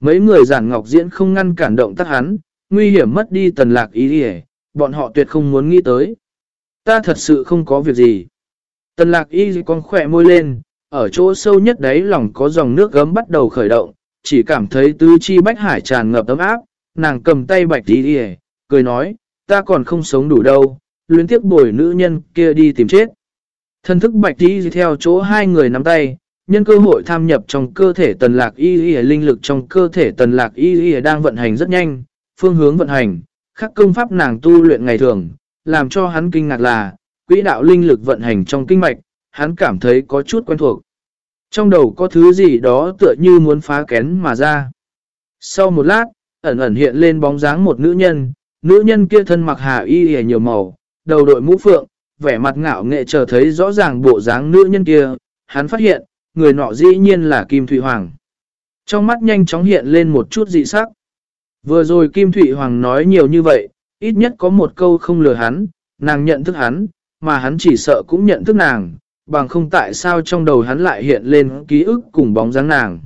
Mấy người giản ngọc diễn không ngăn cản động tác hắn, nguy hiểm mất đi tần lạc ý đi bọn họ tuyệt không muốn nghĩ tới. Ta thật sự không có việc gì. Tần lạc y con khỏe môi lên, ở chỗ sâu nhất đấy lòng có dòng nước gấm bắt đầu khởi động, chỉ cảm thấy tứ chi bách hải tràn ngập ấm áp, nàng cầm tay bạch ý đi cười nói, ta còn không sống đủ đâu, luyến tiếc bồi nữ nhân kia đi tìm chết. Thân thức bạch đi theo chỗ hai người nắm tay, nhân cơ hội tham nhập trong cơ thể tần lạc y y linh lực trong cơ thể tần lạc y y đang vận hành rất nhanh, phương hướng vận hành, khắc công pháp nàng tu luyện ngày thường, làm cho hắn kinh ngạc là, quỹ đạo linh lực vận hành trong kinh mạch, hắn cảm thấy có chút quen thuộc. Trong đầu có thứ gì đó tựa như muốn phá kén mà ra. Sau một lát, ẩn ẩn hiện lên bóng dáng một nữ nhân, nữ nhân kia thân mặc hà y y nhiều màu, đầu đội mũ phượng, vẻ mặt ngạo nghệ chờ thấy rõ ràng bộ dáng nữ nhân kia, hắn phát hiện, người nọ dĩ nhiên là Kim Thụy Hoàng. Trong mắt nhanh chóng hiện lên một chút dị sắc. Vừa rồi Kim Thụy Hoàng nói nhiều như vậy, ít nhất có một câu không lừa hắn, nàng nhận thức hắn, mà hắn chỉ sợ cũng nhận thức nàng, bằng không tại sao trong đầu hắn lại hiện lên ký ức cùng bóng dáng nàng.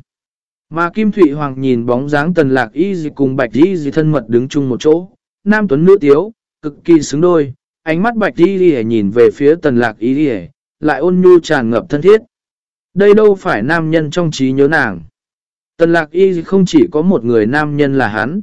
Mà Kim Thụy Hoàng nhìn bóng dáng tần lạc y gì cùng bạch y gì thân mật đứng chung một chỗ, nam tuấn nữ tiếu, cực kỳ xứng đôi, ánh mắt bạch y gì nhìn về phía tần lạc y gì, lại ôn nhu tràn ngập thân thiết. Đây đâu phải nam nhân trong trí nhớ nàng. Tần lạc y không chỉ có một người nam nhân là hắn.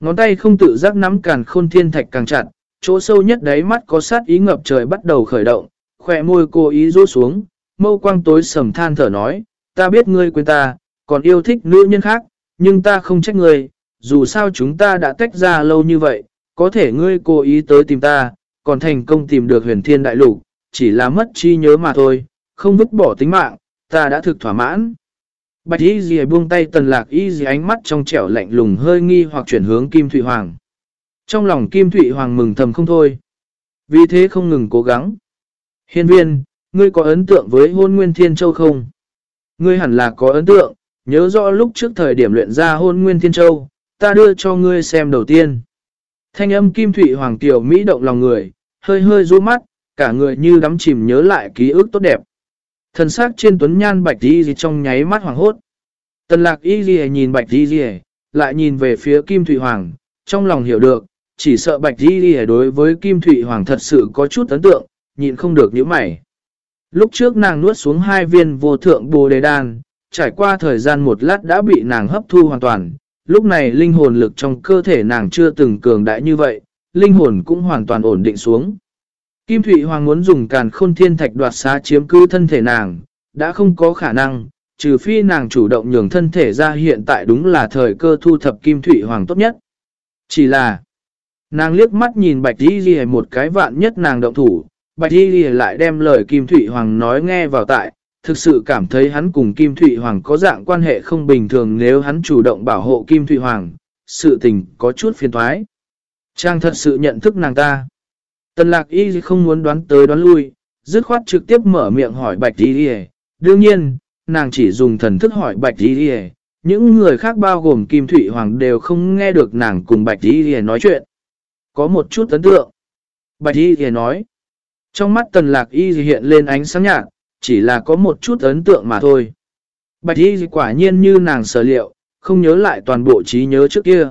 Ngón tay không tự giác nắm càn khôn thiên thạch càng chặt, chỗ sâu nhất đáy mắt có sát ý ngập trời bắt đầu khởi động, khỏe môi cô ý rũ xuống, mâu quang tối sầm than thở nói, ta biết ngươi quên ta, còn yêu thích nữ nhân khác, nhưng ta không trách ngươi, dù sao chúng ta đã tách ra lâu như vậy, có thể ngươi cố ý tới tìm ta, còn thành công tìm được huyền thiên đại lục, chỉ là mất chi nhớ mà thôi, không vứt bỏ tính mạng, ta đã thực thỏa mãn. Bạch y dì buông tay tần lạc y dì ánh mắt trong trẻo lạnh lùng hơi nghi hoặc chuyển hướng Kim Thụy Hoàng. Trong lòng Kim Thụy Hoàng mừng thầm không thôi. Vì thế không ngừng cố gắng. Hiên viên, ngươi có ấn tượng với hôn nguyên thiên châu không? Ngươi hẳn là có ấn tượng, nhớ rõ lúc trước thời điểm luyện ra hôn nguyên thiên châu, ta đưa cho ngươi xem đầu tiên. Thanh âm Kim Thụy Hoàng Tiểu Mỹ động lòng người, hơi hơi ru mắt, cả người như đắm chìm nhớ lại ký ức tốt đẹp. Thần sắc trên tuấn nhan bạch y gì trong nháy mắt hoàng hốt. Tần lạc y gì nhìn bạch y gì, lại nhìn về phía Kim Thụy Hoàng, trong lòng hiểu được, chỉ sợ bạch y gì đối với Kim Thụy Hoàng thật sự có chút ấn tượng, nhịn không được những mày. Lúc trước nàng nuốt xuống hai viên vô thượng bồ đề đan, trải qua thời gian một lát đã bị nàng hấp thu hoàn toàn. Lúc này linh hồn lực trong cơ thể nàng chưa từng cường đại như vậy, linh hồn cũng hoàn toàn ổn định xuống. Kim Thụy Hoàng muốn dùng càn khôn thiên thạch đoạt xá chiếm cư thân thể nàng, đã không có khả năng, trừ phi nàng chủ động nhường thân thể ra hiện tại đúng là thời cơ thu thập Kim Thụy Hoàng tốt nhất. Chỉ là, nàng liếc mắt nhìn Bạch Di Ghi một cái vạn nhất nàng động thủ, Bạch Di Ghi lại đem lời Kim Thụy Hoàng nói nghe vào tại, thực sự cảm thấy hắn cùng Kim Thụy Hoàng có dạng quan hệ không bình thường nếu hắn chủ động bảo hộ Kim Thụy Hoàng, sự tình có chút phiền thoái. Trang thật sự nhận thức nàng ta. Tần lạc y không muốn đoán tới đoán lui, dứt khoát trực tiếp mở miệng hỏi bạch y đi Đương nhiên, nàng chỉ dùng thần thức hỏi bạch y đi Những người khác bao gồm Kim Thụy Hoàng đều không nghe được nàng cùng bạch y đi nói chuyện. Có một chút ấn tượng. Bạch y đi nói. Trong mắt tần lạc y hiện lên ánh sáng nhạt, chỉ là có một chút ấn tượng mà thôi. Bạch y quả nhiên như nàng sở liệu, không nhớ lại toàn bộ trí nhớ trước kia.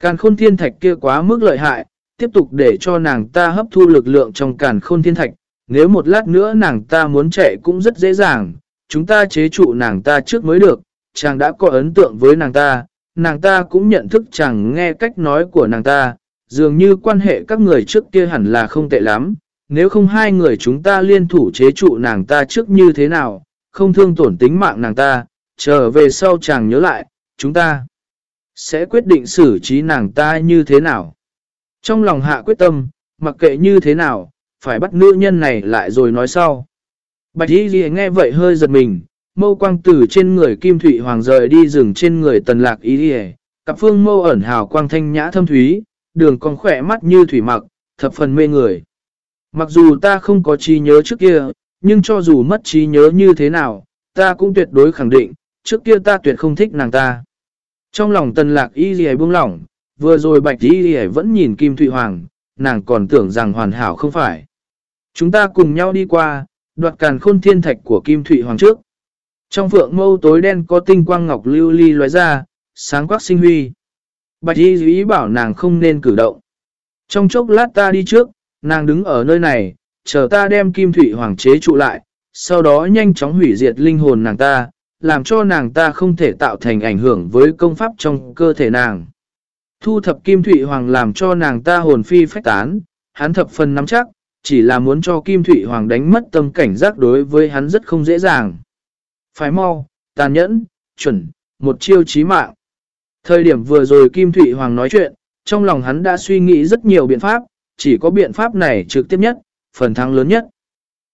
Càn khôn thiên thạch kia quá mức lợi hại, tiếp tục để cho nàng ta hấp thu lực lượng trong càn khôn thiên thạch. Nếu một lát nữa nàng ta muốn chạy cũng rất dễ dàng, chúng ta chế trụ nàng ta trước mới được, chàng đã có ấn tượng với nàng ta, nàng ta cũng nhận thức chàng nghe cách nói của nàng ta, dường như quan hệ các người trước kia hẳn là không tệ lắm, nếu không hai người chúng ta liên thủ chế trụ nàng ta trước như thế nào, không thương tổn tính mạng nàng ta, trở về sau chàng nhớ lại, chúng ta sẽ quyết định xử trí nàng ta như thế nào. Trong lòng hạ quyết tâm, mặc kệ như thế nào, phải bắt nữ nhân này lại rồi nói sau. Bạch Y Ghi nghe vậy hơi giật mình, mâu quang tử trên người Kim Thụy Hoàng rời đi rừng trên người tần lạc Y Ghi cặp phương mâu ẩn hào quang thanh nhã thâm thúy, đường còn khỏe mắt như thủy mặc, thập phần mê người. Mặc dù ta không có trí nhớ trước kia, nhưng cho dù mất trí nhớ như thế nào, ta cũng tuyệt đối khẳng định, trước kia ta tuyệt không thích nàng ta. Trong lòng tần lạc y gì buông lỏng, vừa rồi bạch y vẫn nhìn Kim Thụy Hoàng, nàng còn tưởng rằng hoàn hảo không phải. Chúng ta cùng nhau đi qua, đoạt càn khôn thiên thạch của Kim Thụy Hoàng trước. Trong phượng mâu tối đen có tinh quang ngọc lưu ly lóe ra, sáng quắc sinh huy. Bạch y ý bảo nàng không nên cử động. Trong chốc lát ta đi trước, nàng đứng ở nơi này, chờ ta đem kim thủy hoàng chế trụ lại, sau đó nhanh chóng hủy diệt linh hồn nàng ta, làm cho nàng ta không thể tạo thành ảnh hưởng với công pháp trong cơ thể nàng. Thu thập kim Thụy hoàng làm cho nàng ta hồn phi phách tán, hắn thập phần nắm chắc, chỉ là muốn cho kim Thụy hoàng đánh mất tâm cảnh giác đối với hắn rất không dễ dàng. Phải mau, tàn nhẫn, chuẩn, một chiêu chí mạng. Thời điểm vừa rồi Kim Thụy Hoàng nói chuyện, trong lòng hắn đã suy nghĩ rất nhiều biện pháp, chỉ có biện pháp này trực tiếp nhất, phần thắng lớn nhất.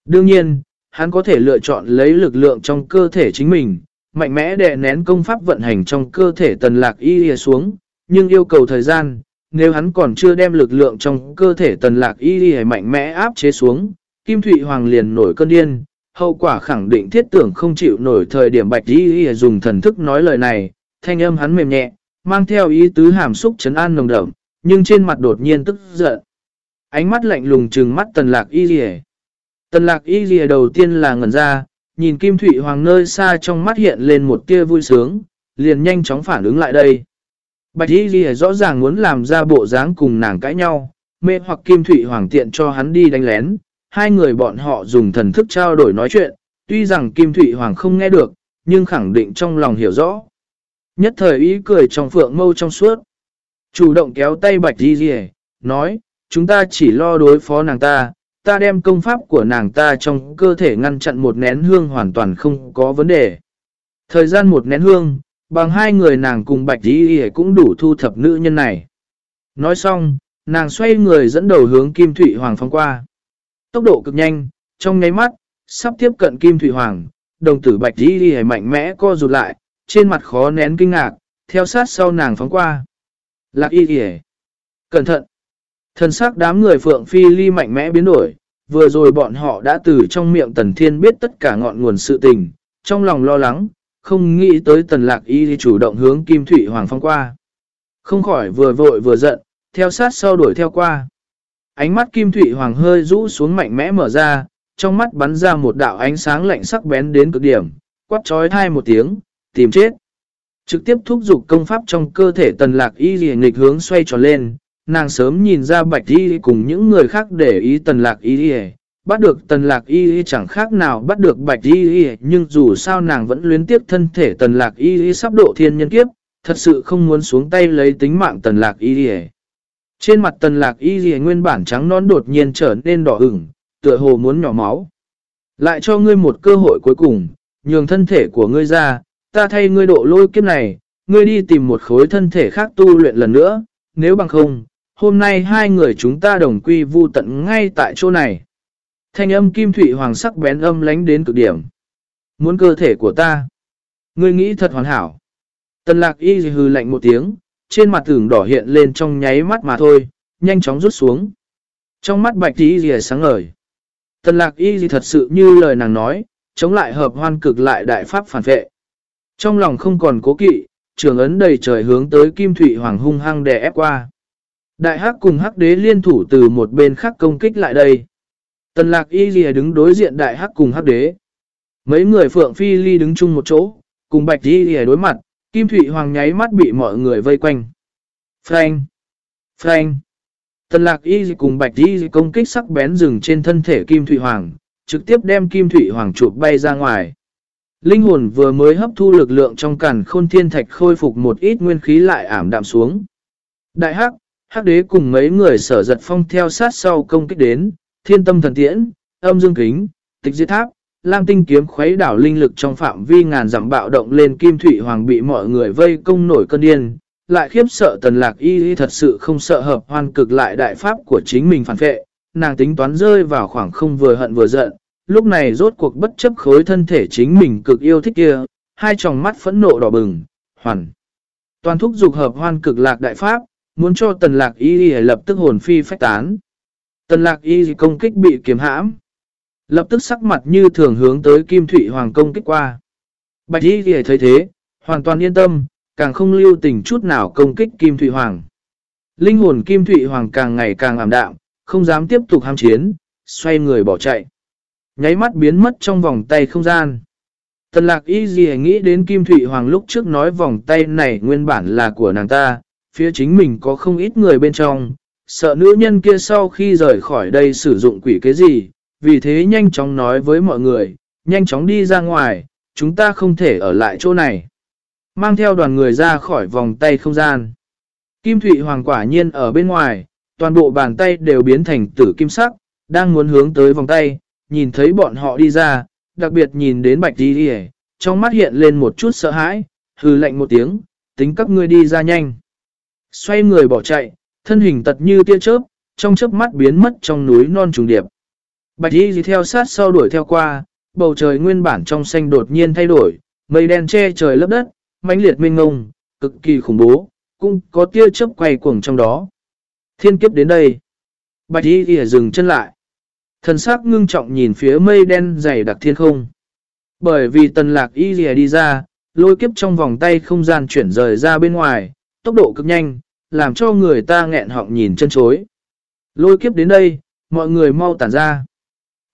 Đương nhiên, hắn có thể lựa chọn lấy lực lượng trong cơ thể chính mình, mạnh mẽ đè nén công pháp vận hành trong cơ thể tần lạc y xuống, nhưng yêu cầu thời gian, nếu hắn còn chưa đem lực lượng trong cơ thể tần lạc y mạnh mẽ áp chế xuống, Kim Thụy Hoàng liền nổi cơn điên, hậu quả khẳng định thiết tưởng không chịu nổi thời điểm bạch y dùng thần thức nói lời này, thanh âm hắn mềm nhẹ, mang theo ý tứ hàm xúc trấn an nồng đậm, nhưng trên mặt đột nhiên tức giận. Ánh mắt lạnh lùng trừng mắt tần lạc y rìa. Tần lạc y rìa đầu tiên là ngẩn ra, nhìn Kim Thụy Hoàng nơi xa trong mắt hiện lên một tia vui sướng, liền nhanh chóng phản ứng lại đây. Bạch y Ghi rõ ràng muốn làm ra bộ dáng cùng nàng cãi nhau, mê hoặc Kim Thụy Hoàng tiện cho hắn đi đánh lén. Hai người bọn họ dùng thần thức trao đổi nói chuyện, tuy rằng Kim Thụy Hoàng không nghe được, nhưng khẳng định trong lòng hiểu rõ. Nhất thời ý cười trong phượng mâu trong suốt. Chủ động kéo tay bạch Y Ghi, nói, chúng ta chỉ lo đối phó nàng ta, ta đem công pháp của nàng ta trong cơ thể ngăn chặn một nén hương hoàn toàn không có vấn đề. Thời gian một nén hương, bằng hai người nàng cùng bạch đi cũng đủ thu thập nữ nhân này. Nói xong, nàng xoay người dẫn đầu hướng Kim Thụy Hoàng phong qua. Tốc độ cực nhanh, trong nháy mắt, sắp tiếp cận Kim Thụy Hoàng, đồng tử bạch đi rìa mạnh mẽ co rụt lại, trên mặt khó nén kinh ngạc, theo sát sau nàng phóng qua. Lạc y kìa. Cẩn thận. Thần sắc đám người phượng phi ly mạnh mẽ biến đổi, vừa rồi bọn họ đã từ trong miệng tần thiên biết tất cả ngọn nguồn sự tình, trong lòng lo lắng, không nghĩ tới tần lạc y chủ động hướng kim thủy hoàng phong qua. Không khỏi vừa vội vừa giận, theo sát sau đuổi theo qua. Ánh mắt kim thủy hoàng hơi rũ xuống mạnh mẽ mở ra, trong mắt bắn ra một đạo ánh sáng lạnh sắc bén đến cực điểm, quát trói thai một tiếng, tìm chết. Trực tiếp thúc giục công pháp trong cơ thể tần lạc y gì nghịch hướng xoay tròn lên, nàng sớm nhìn ra bạch y cùng những người khác để ý tần lạc y bắt được tần lạc y chẳng khác nào bắt được bạch y nhưng dù sao nàng vẫn luyến tiếp thân thể tần lạc y sắp độ thiên nhân kiếp, thật sự không muốn xuống tay lấy tính mạng tần lạc y Trên mặt tần lạc y nguyên bản trắng non đột nhiên trở nên đỏ ửng, tựa hồ muốn nhỏ máu. Lại cho ngươi một cơ hội cuối cùng, nhường thân thể của ngươi ra, ta thay ngươi độ lôi kiếp này, ngươi đi tìm một khối thân thể khác tu luyện lần nữa, nếu bằng không, hôm nay hai người chúng ta đồng quy vu tận ngay tại chỗ này. Thanh âm kim thủy hoàng sắc bén âm lánh đến cực điểm. Muốn cơ thể của ta. Ngươi nghĩ thật hoàn hảo. Tần lạc y hư lạnh một tiếng, trên mặt tưởng đỏ hiện lên trong nháy mắt mà thôi, nhanh chóng rút xuống. Trong mắt bạch tí gì sáng ngời. Tần lạc y gì thật sự như lời nàng nói, chống lại hợp hoan cực lại đại pháp phản vệ. Trong lòng không còn cố kỵ, trường ấn đầy trời hướng tới Kim thủy Hoàng hung hăng đè ép qua. Đại hắc cùng hắc đế liên thủ từ một bên khác công kích lại đây. Tần lạc y lìa đứng đối diện đại hắc cùng hắc đế. Mấy người phượng phi ly đứng chung một chỗ, cùng bạch y lìa đối mặt, Kim Thụy Hoàng nháy mắt bị mọi người vây quanh. Frank! Frank! Tần lạc y cùng bạch y công kích sắc bén rừng trên thân thể Kim Thụy Hoàng, trực tiếp đem Kim Thụy Hoàng chụp bay ra ngoài. Linh hồn vừa mới hấp thu lực lượng trong cản khôn thiên thạch khôi phục một ít nguyên khí lại ảm đạm xuống. Đại hắc, hắc đế cùng mấy người sở giật phong theo sát sau công kích đến, thiên tâm thần tiễn, âm dương kính, tịch diệt tháp, lam tinh kiếm khuấy đảo linh lực trong phạm vi ngàn dặm bạo động lên kim thủy hoàng bị mọi người vây công nổi cơn điên. Lại khiếp sợ tần lạc y y thật sự không sợ hợp hoan cực lại đại pháp của chính mình phản vệ, nàng tính toán rơi vào khoảng không vừa hận vừa giận, lúc này rốt cuộc bất chấp khối thân thể chính mình cực yêu thích kia, hai tròng mắt phẫn nộ đỏ bừng, hoàn. Toàn thúc dục hợp hoan cực lạc đại pháp, muốn cho tần lạc y lập tức hồn phi phách tán. Tần lạc y công kích bị kiếm hãm. Lập tức sắc mặt như thường hướng tới Kim Thụy Hoàng công kích qua. Bạch y thì thấy thế, hoàn toàn yên tâm, càng không lưu tình chút nào công kích Kim Thụy Hoàng. Linh hồn Kim Thụy Hoàng càng ngày càng ảm đạm, không dám tiếp tục ham chiến, xoay người bỏ chạy nháy mắt biến mất trong vòng tay không gian. Tần lạc y gì nghĩ đến Kim Thụy Hoàng lúc trước nói vòng tay này nguyên bản là của nàng ta, phía chính mình có không ít người bên trong, sợ nữ nhân kia sau khi rời khỏi đây sử dụng quỷ cái gì, vì thế nhanh chóng nói với mọi người, nhanh chóng đi ra ngoài, chúng ta không thể ở lại chỗ này. Mang theo đoàn người ra khỏi vòng tay không gian. Kim Thụy Hoàng quả nhiên ở bên ngoài, toàn bộ bàn tay đều biến thành tử kim sắc, đang muốn hướng tới vòng tay, nhìn thấy bọn họ đi ra, đặc biệt nhìn đến bạch đi đi trong mắt hiện lên một chút sợ hãi, hừ lạnh một tiếng, tính các ngươi đi ra nhanh. Xoay người bỏ chạy, thân hình tật như tia chớp, trong chớp mắt biến mất trong núi non trùng điệp. Bạch đi theo sát sau đuổi theo qua, bầu trời nguyên bản trong xanh đột nhiên thay đổi, mây đen che trời lấp đất, mãnh liệt mênh ngông, cực kỳ khủng bố, cũng có tia chớp quay cuồng trong đó. Thiên kiếp đến đây. Bạch y ghi dừng chân lại. Thần sắc ngưng trọng nhìn phía mây đen dày đặc thiên không. Bởi vì tần lạc y ghi đi ra, lôi kiếp trong vòng tay không gian chuyển rời ra bên ngoài, tốc độ cực nhanh, làm cho người ta nghẹn họng nhìn chân chối. Lôi kiếp đến đây, mọi người mau tản ra.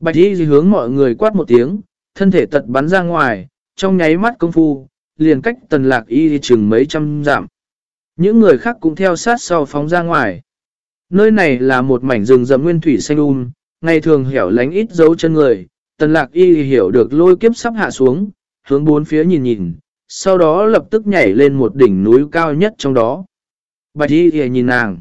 Bạch y hướng mọi người quát một tiếng, thân thể tật bắn ra ngoài, trong nháy mắt công phu, liền cách tần lạc y chừng mấy trăm giảm. Những người khác cũng theo sát sau phóng ra ngoài. Nơi này là một mảnh rừng rậm nguyên thủy xanh um, ngày thường hẻo lánh ít dấu chân người. Tần lạc y hiểu được lôi kiếp sắp hạ xuống, hướng bốn phía nhìn nhìn, sau đó lập tức nhảy lên một đỉnh núi cao nhất trong đó. Bạch y thì nhìn nàng.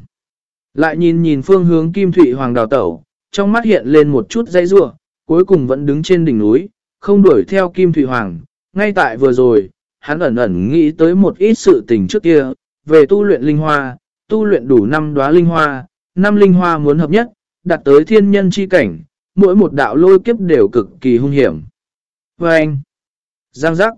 Lại nhìn nhìn phương hướng kim Thụy hoàng đào tẩu, trong mắt hiện lên một chút dây rua, cuối cùng vẫn đứng trên đỉnh núi, không đuổi theo kim Thụy hoàng. Ngay tại vừa rồi, hắn ẩn ẩn nghĩ tới một ít sự tình trước kia, về tu luyện linh hoa, tu luyện đủ năm đóa linh hoa, năm linh hoa muốn hợp nhất, đạt tới thiên nhân chi cảnh, mỗi một đạo lôi kiếp đều cực kỳ hung hiểm. Và anh, giang giác,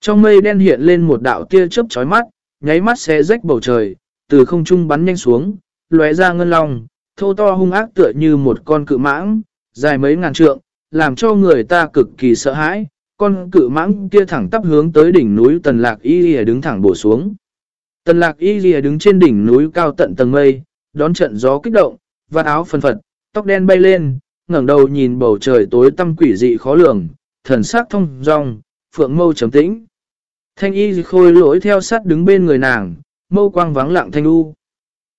trong mây đen hiện lên một đạo tia chớp chói mắt, nháy mắt xé rách bầu trời, từ không trung bắn nhanh xuống, lóe ra ngân long, thô to hung ác tựa như một con cự mãng, dài mấy ngàn trượng, làm cho người ta cực kỳ sợ hãi. Con cự mãng kia thẳng tắp hướng tới đỉnh núi Tần Lạc Y Lìa đứng thẳng bổ xuống. Tần Lạc Y Lìa đứng trên đỉnh núi cao tận tầng mây, đón trận gió kích động, và áo phân phật, tóc đen bay lên, ngẩng đầu nhìn bầu trời tối tăm quỷ dị khó lường, thần sắc thông rong, phượng mâu trầm tĩnh. Thanh y khôi lỗi theo sát đứng bên người nàng, mâu quang vắng lặng thanh u.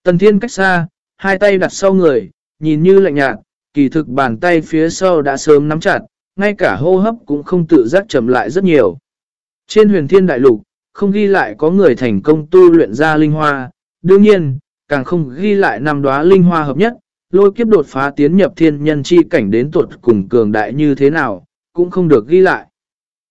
Tần thiên cách xa, hai tay đặt sau người, nhìn như lạnh nhạt, kỳ thực bàn tay phía sau đã sớm nắm chặt, ngay cả hô hấp cũng không tự giác chậm lại rất nhiều. Trên huyền thiên đại lục, không ghi lại có người thành công tu luyện ra linh hoa, đương nhiên, càng không ghi lại năm đóa linh hoa hợp nhất, lôi kiếp đột phá tiến nhập thiên nhân chi cảnh đến tuột cùng cường đại như thế nào, cũng không được ghi lại.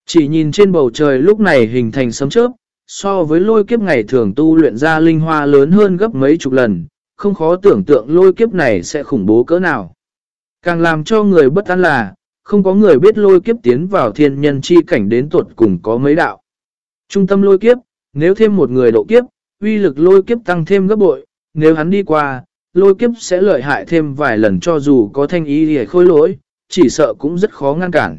Chỉ nhìn trên bầu trời lúc này hình thành sấm chớp, so với lôi kiếp ngày thường tu luyện ra linh hoa lớn hơn gấp mấy chục lần, không khó tưởng tượng lôi kiếp này sẽ khủng bố cỡ nào. Càng làm cho người bất an là, không có người biết lôi kiếp tiến vào thiên nhân chi cảnh đến tuột cùng có mấy đạo. Trung tâm lôi kiếp, nếu thêm một người độ kiếp, uy lực lôi kiếp tăng thêm gấp bội, nếu hắn đi qua, lôi kiếp sẽ lợi hại thêm vài lần cho dù có thanh ý thì khôi lỗi, chỉ sợ cũng rất khó ngăn cản.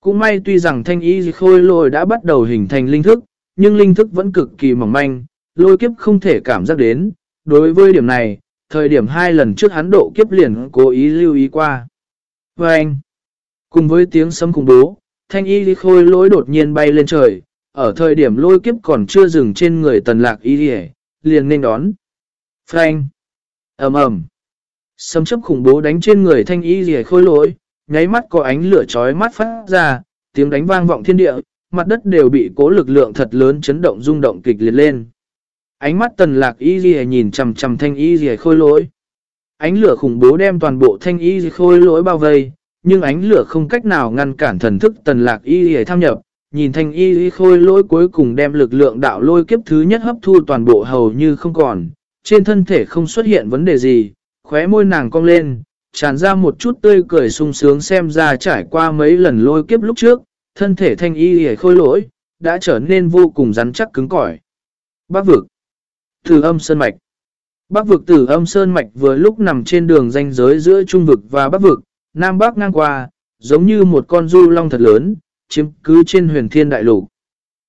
Cũng may tuy rằng thanh ý khôi lỗi đã bắt đầu hình thành linh thức, nhưng linh thức vẫn cực kỳ mỏng manh, lôi kiếp không thể cảm giác đến. Đối với điểm này, thời điểm hai lần trước hắn độ kiếp liền cố ý lưu ý qua. Và anh, cùng với tiếng sấm khủng bố, thanh y khôi lỗi đột nhiên bay lên trời, ở thời điểm lôi kiếp còn chưa dừng trên người tần lạc y liền nên đón. Phanh. ầm ầm Sấm chấp khủng bố đánh trên người thanh y rìa khôi lỗi, nháy mắt có ánh lửa chói mắt phát ra, tiếng đánh vang vọng thiên địa, mặt đất đều bị cố lực lượng thật lớn chấn động rung động kịch liệt lên. Ánh mắt tần lạc y dì nhìn chầm chầm thanh y dì khôi lỗi. Ánh lửa khủng bố đem toàn bộ thanh y dì khôi lỗi bao vây, nhưng ánh lửa không cách nào ngăn cản thần thức tần lạc y dì tham nhập. Nhìn thanh y dì khôi lỗi cuối cùng đem lực lượng đạo lôi kiếp thứ nhất hấp thu toàn bộ hầu như không còn, trên thân thể không xuất hiện vấn đề gì, khóe môi nàng cong lên, tràn ra một chút tươi cười sung sướng xem ra trải qua mấy lần lôi kiếp lúc trước, thân thể thanh y hề khôi lỗi, đã trở nên vô cùng rắn chắc cứng cỏi. Bác vực Tử âm sơn mạch Bắc vực tử âm sơn mạch vừa lúc nằm trên đường ranh giới giữa trung vực và bắc vực, nam bắc ngang qua, giống như một con du long thật lớn, chiếm cứ trên huyền thiên đại lục.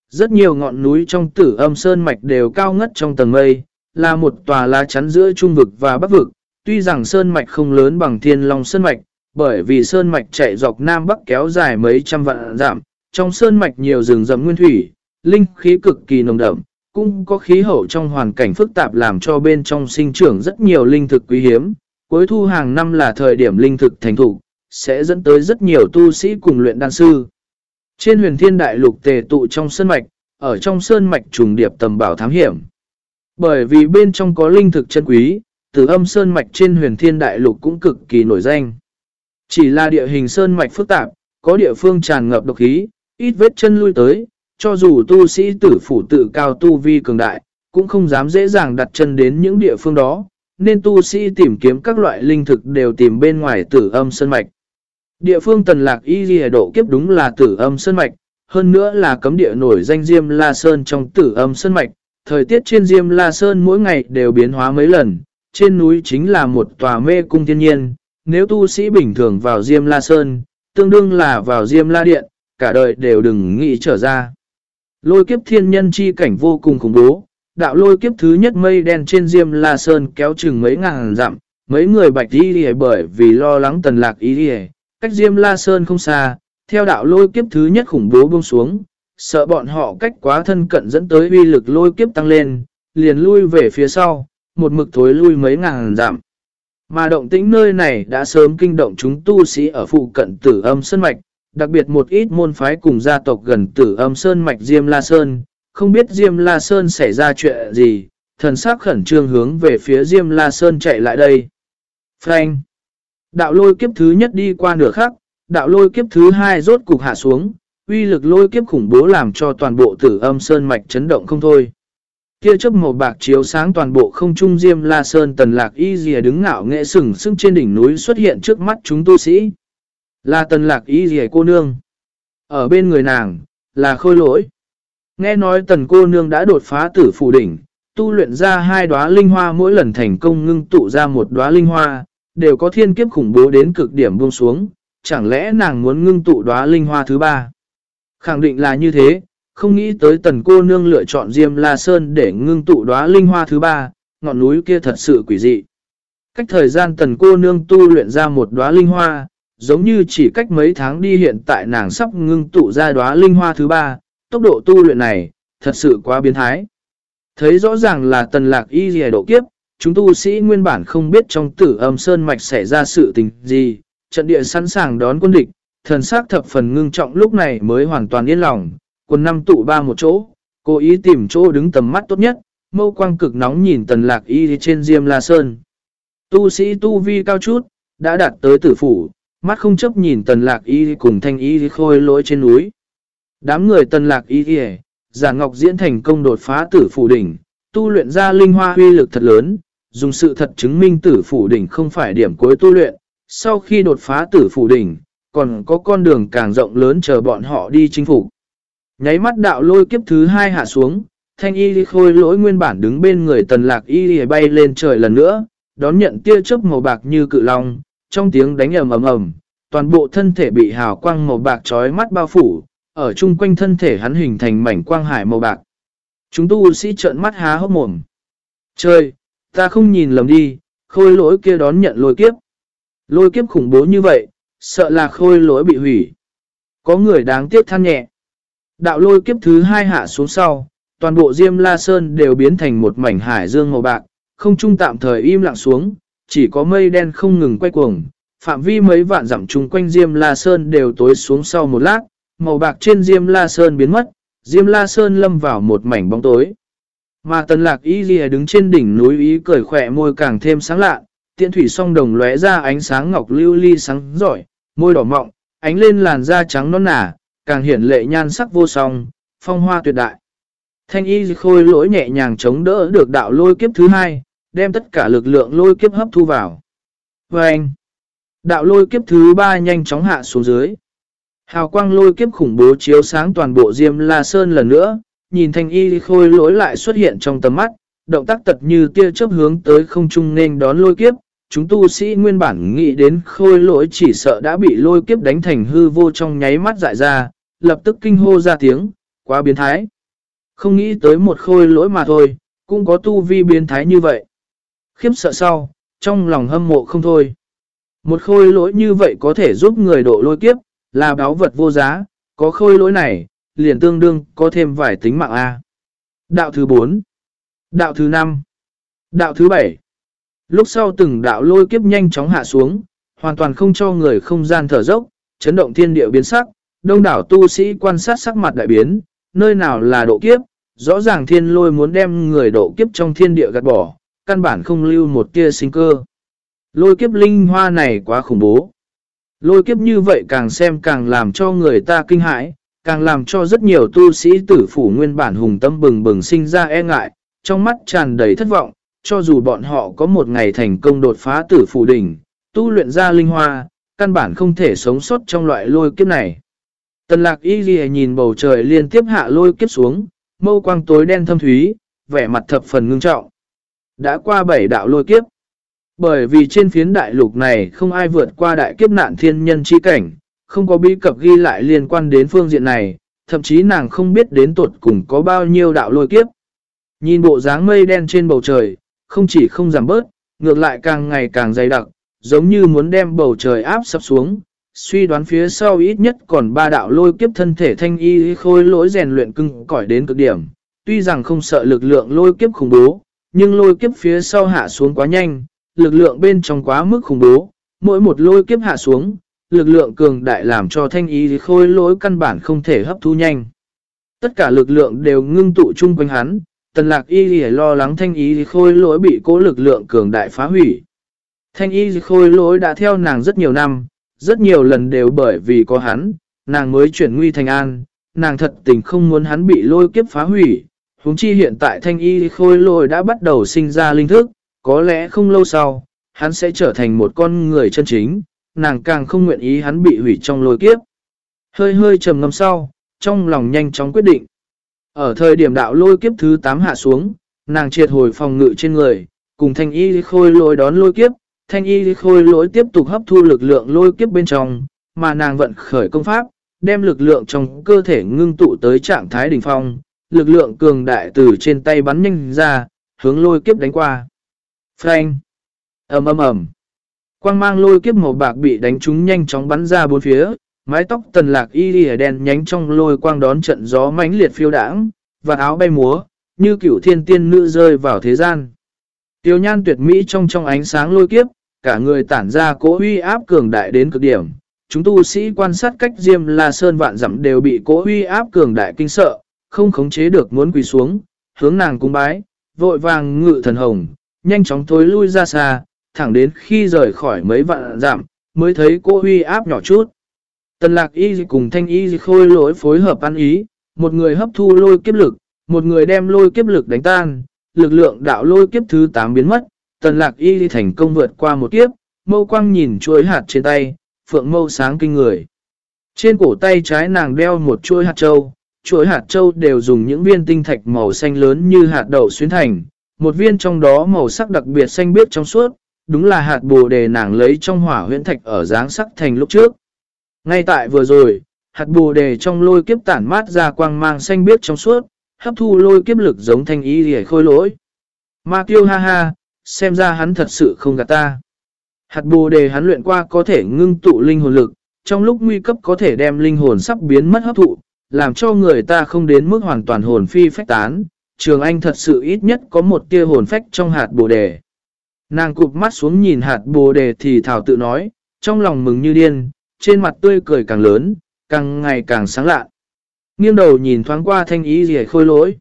Rất nhiều ngọn núi trong tử âm sơn mạch đều cao ngất trong tầng mây, là một tòa lá chắn giữa trung vực và bắc vực, tuy rằng sơn mạch không lớn bằng thiên long sơn mạch, bởi vì sơn mạch chạy dọc nam bắc kéo dài mấy trăm vạn giảm, trong sơn mạch nhiều rừng rậm nguyên thủy, linh khí cực kỳ nồng đậm, cũng có khí hậu trong hoàn cảnh phức tạp làm cho bên trong sinh trưởng rất nhiều linh thực quý hiếm. Cuối thu hàng năm là thời điểm linh thực thành thủ, sẽ dẫn tới rất nhiều tu sĩ cùng luyện đan sư. Trên huyền thiên đại lục tề tụ trong sơn mạch, ở trong sơn mạch trùng điệp tầm bảo thám hiểm. Bởi vì bên trong có linh thực chân quý, từ âm sơn mạch trên huyền thiên đại lục cũng cực kỳ nổi danh. Chỉ là địa hình sơn mạch phức tạp, có địa phương tràn ngập độc khí, ít vết chân lui tới, cho dù tu sĩ tử phủ tự cao tu vi cường đại, cũng không dám dễ dàng đặt chân đến những địa phương đó, nên tu sĩ tìm kiếm các loại linh thực đều tìm bên ngoài tử âm sơn mạch. Địa phương tần lạc y ghi độ kiếp đúng là tử âm sơn mạch, hơn nữa là cấm địa nổi danh Diêm La Sơn trong tử âm sơn mạch. Thời tiết trên Diêm La Sơn mỗi ngày đều biến hóa mấy lần, trên núi chính là một tòa mê cung thiên nhiên. Nếu tu sĩ bình thường vào Diêm La Sơn, tương đương là vào Diêm La Điện, cả đời đều đừng nghĩ trở ra. Lôi kiếp thiên nhân chi cảnh vô cùng khủng bố, đạo lôi kiếp thứ nhất mây đen trên Diêm La Sơn kéo chừng mấy ngàn dặm, mấy người bạch đi đi bởi vì lo lắng tần lạc ý đi cách Diêm La Sơn không xa, theo đạo lôi kiếp thứ nhất khủng bố buông xuống, sợ bọn họ cách quá thân cận dẫn tới uy lực lôi kiếp tăng lên, liền lui về phía sau, một mực thối lui mấy ngàn dặm. Mà động tĩnh nơi này đã sớm kinh động chúng tu sĩ ở phụ cận tử âm sơn mạch, đặc biệt một ít môn phái cùng gia tộc gần tử âm sơn mạch Diêm La Sơn, không biết Diêm La Sơn xảy ra chuyện gì, thần sắc khẩn trương hướng về phía Diêm La Sơn chạy lại đây. Frank! Đạo lôi kiếp thứ nhất đi qua nửa khắc, đạo lôi kiếp thứ hai rốt cục hạ xuống, uy lực lôi kiếp khủng bố làm cho toàn bộ tử âm sơn mạch chấn động không thôi. Kia chớp màu bạc chiếu sáng toàn bộ không trung diêm la sơn tần lạc y dìa đứng ngạo nghệ sừng sưng trên đỉnh núi xuất hiện trước mắt chúng tu sĩ. Là tần lạc y dìa cô nương. Ở bên người nàng, là khôi lỗi. Nghe nói tần cô nương đã đột phá tử phủ đỉnh, tu luyện ra hai đóa linh hoa mỗi lần thành công ngưng tụ ra một đóa linh hoa, đều có thiên kiếp khủng bố đến cực điểm buông xuống, chẳng lẽ nàng muốn ngưng tụ đóa linh hoa thứ ba? Khẳng định là như thế, không nghĩ tới tần cô nương lựa chọn Diêm La Sơn để ngưng tụ đóa linh hoa thứ ba, ngọn núi kia thật sự quỷ dị. Cách thời gian tần cô nương tu luyện ra một đóa linh hoa, giống như chỉ cách mấy tháng đi hiện tại nàng sắp ngưng tụ ra đóa linh hoa thứ ba, tốc độ tu luyện này, thật sự quá biến thái. Thấy rõ ràng là tần lạc y dì độ kiếp, chúng tu sĩ nguyên bản không biết trong tử âm sơn mạch xảy ra sự tình gì, trận địa sẵn sàng đón quân địch, thần sắc thập phần ngưng trọng lúc này mới hoàn toàn yên lòng, quần năm tụ ba một chỗ, cố ý tìm chỗ đứng tầm mắt tốt nhất, mâu quang cực nóng nhìn tần lạc y trên diêm la sơn. Tu sĩ tu vi cao chút, đã đạt tới tử phủ, mắt không chấp nhìn tần lạc y cùng thanh y khôi lỗi trên núi. Đám người tần lạc y giả ngọc diễn thành công đột phá tử phủ đỉnh, tu luyện ra linh hoa huy lực thật lớn, dùng sự thật chứng minh tử phủ đỉnh không phải điểm cuối tu luyện, sau khi đột phá tử phủ đỉnh, còn có con đường càng rộng lớn chờ bọn họ đi chinh phục. Nháy mắt đạo lôi kiếp thứ hai hạ xuống, thanh y khôi lỗi nguyên bản đứng bên người tần lạc y bay lên trời lần nữa, đón nhận tia chớp màu bạc như cự long, trong tiếng đánh ầm ầm ầm, toàn bộ thân thể bị hào quang màu bạc trói mắt bao phủ, ở chung quanh thân thể hắn hình thành mảnh quang hải màu bạc. Chúng tu sĩ trợn mắt há hốc mồm. Trời, ta không nhìn lầm đi, khôi lỗi kia đón nhận lôi kiếp. Lôi kiếp khủng bố như vậy, sợ là khôi lỗi bị hủy. Có người đáng tiếc than nhẹ. Đạo lôi kiếp thứ hai hạ xuống sau, toàn bộ Diêm La Sơn đều biến thành một mảnh hải dương màu bạc, không trung tạm thời im lặng xuống, chỉ có mây đen không ngừng quay cuồng. Phạm vi mấy vạn dặm chung quanh Diêm La Sơn đều tối xuống sau một lát, màu bạc trên Diêm La Sơn biến mất, Diêm La Sơn lâm vào một mảnh bóng tối. Mà tần lạc y ghi đứng trên đỉnh núi ý cười khỏe môi càng thêm sáng lạ, tiện thủy song đồng lóe ra ánh sáng ngọc lưu ly sáng giỏi, môi đỏ mọng, ánh lên làn da trắng non nả, càng hiển lệ nhan sắc vô song, phong hoa tuyệt đại. Thanh y khôi lỗi nhẹ nhàng chống đỡ được đạo lôi kiếp thứ hai, đem tất cả lực lượng lôi kiếp hấp thu vào. Và anh, đạo lôi kiếp thứ ba nhanh chóng hạ xuống dưới. Hào quang lôi kiếp khủng bố chiếu sáng toàn bộ Diêm La Sơn lần nữa, nhìn thanh y khôi lỗi lại xuất hiện trong tầm mắt, động tác tật như tia chớp hướng tới không trung nên đón lôi kiếp. Chúng tu sĩ nguyên bản nghĩ đến khôi lỗi chỉ sợ đã bị lôi kiếp đánh thành hư vô trong nháy mắt dại ra, lập tức kinh hô ra tiếng, quá biến thái. Không nghĩ tới một khôi lỗi mà thôi, cũng có tu vi biến thái như vậy. Khiếp sợ sau, trong lòng hâm mộ không thôi. Một khôi lỗi như vậy có thể giúp người độ lôi kiếp, là báo vật vô giá, có khôi lỗi này, liền tương đương có thêm vài tính mạng A. Đạo thứ 4 Đạo thứ 5 Đạo thứ 7 Lúc sau từng đạo lôi kiếp nhanh chóng hạ xuống, hoàn toàn không cho người không gian thở dốc, chấn động thiên địa biến sắc, đông đảo tu sĩ quan sát sắc mặt đại biến, nơi nào là độ kiếp, rõ ràng thiên lôi muốn đem người độ kiếp trong thiên địa gạt bỏ, căn bản không lưu một tia sinh cơ. Lôi kiếp linh hoa này quá khủng bố. Lôi kiếp như vậy càng xem càng làm cho người ta kinh hãi, càng làm cho rất nhiều tu sĩ tử phủ nguyên bản hùng tâm bừng bừng sinh ra e ngại, trong mắt tràn đầy thất vọng, cho dù bọn họ có một ngày thành công đột phá tử phủ đỉnh, tu luyện ra linh hoa, căn bản không thể sống sót trong loại lôi kiếp này. Tần lạc y ghi nhìn bầu trời liên tiếp hạ lôi kiếp xuống, mâu quang tối đen thâm thúy, vẻ mặt thập phần ngưng trọng. Đã qua bảy đạo lôi kiếp. Bởi vì trên phiến đại lục này không ai vượt qua đại kiếp nạn thiên nhân chi cảnh, không có bí cập ghi lại liên quan đến phương diện này, thậm chí nàng không biết đến tuột cùng có bao nhiêu đạo lôi kiếp. Nhìn bộ dáng mây đen trên bầu trời, không chỉ không giảm bớt, ngược lại càng ngày càng dày đặc, giống như muốn đem bầu trời áp sắp xuống. Suy đoán phía sau ít nhất còn ba đạo lôi kiếp thân thể thanh y khôi lỗi rèn luyện cưng cỏi đến cực điểm. Tuy rằng không sợ lực lượng lôi kiếp khủng bố, nhưng lôi kiếp phía sau hạ xuống quá nhanh, lực lượng bên trong quá mức khủng bố. Mỗi một lôi kiếp hạ xuống, lực lượng cường đại làm cho thanh y khôi lỗi căn bản không thể hấp thu nhanh. Tất cả lực lượng đều ngưng tụ chung quanh hắn, tần lạc y lo lắng thanh y khôi lỗi bị cố lực lượng cường đại phá hủy. Thanh y khôi lỗi đã theo nàng rất nhiều năm, rất nhiều lần đều bởi vì có hắn, nàng mới chuyển nguy thành an, nàng thật tình không muốn hắn bị lôi kiếp phá hủy. Húng chi hiện tại thanh y khôi lôi đã bắt đầu sinh ra linh thức, có lẽ không lâu sau, hắn sẽ trở thành một con người chân chính, nàng càng không nguyện ý hắn bị hủy trong lôi kiếp. Hơi hơi trầm ngâm sau, trong lòng nhanh chóng quyết định. Ở thời điểm đạo lôi kiếp thứ 8 hạ xuống, nàng triệt hồi phòng ngự trên người, cùng thanh y khôi lôi đón lôi kiếp, thanh y khôi lỗi tiếp tục hấp thu lực lượng lôi kiếp bên trong, mà nàng vận khởi công pháp, đem lực lượng trong cơ thể ngưng tụ tới trạng thái đỉnh phong, lực lượng cường đại từ trên tay bắn nhanh ra, hướng lôi kiếp đánh qua. Frank! ầm ầm ầm Quang mang lôi kiếp màu bạc bị đánh trúng nhanh chóng bắn ra bốn phía, mái tóc tần lạc y đi đen nhánh trong lôi quang đón trận gió mãnh liệt phiêu đãng, và áo bay múa, như cửu thiên tiên nữ rơi vào thế gian. Tiêu nhan tuyệt mỹ trong trong ánh sáng lôi kiếp, cả người tản ra cỗ huy áp cường đại đến cực điểm. Chúng tu sĩ quan sát cách Diêm La Sơn vạn dặm đều bị cỗ huy áp cường đại kinh sợ, không khống chế được muốn quỳ xuống, hướng nàng cung bái, vội vàng ngự thần hồng, nhanh chóng thối lui ra xa, thẳng đến khi rời khỏi mấy vạn dặm, mới thấy cỗ huy áp nhỏ chút. Tần lạc y cùng thanh y khôi lỗi phối hợp ăn ý, một người hấp thu lôi kiếp lực, một người đem lôi kiếp lực đánh tan, lực lượng đạo lôi kiếp thứ 8 biến mất, tần lạc y thành công vượt qua một kiếp, mâu quang nhìn chuỗi hạt trên tay, phượng mâu sáng kinh người. Trên cổ tay trái nàng đeo một chuỗi hạt châu, chuỗi hạt châu đều dùng những viên tinh thạch màu xanh lớn như hạt đậu xuyến thành, một viên trong đó màu sắc đặc biệt xanh biếc trong suốt, đúng là hạt bồ đề nàng lấy trong hỏa huyễn thạch ở dáng sắc thành lúc trước. Ngay tại vừa rồi, hạt bồ đề trong lôi kiếp tản mát ra quang mang xanh biếc trong suốt, hấp thu lôi kiếp lực giống thanh ý để khôi lỗi. Ma tiêu ha ha, xem ra hắn thật sự không gạt ta. Hạt bồ đề hắn luyện qua có thể ngưng tụ linh hồn lực, trong lúc nguy cấp có thể đem linh hồn sắp biến mất hấp thụ, làm cho người ta không đến mức hoàn toàn hồn phi phách tán. Trường Anh thật sự ít nhất có một tia hồn phách trong hạt bồ đề. Nàng cụp mắt xuống nhìn hạt bồ đề thì thảo tự nói, trong lòng mừng như điên, trên mặt tươi cười càng lớn, càng ngày càng sáng lạ. Nghiêng đầu nhìn thoáng qua thanh ý gì khôi lỗi.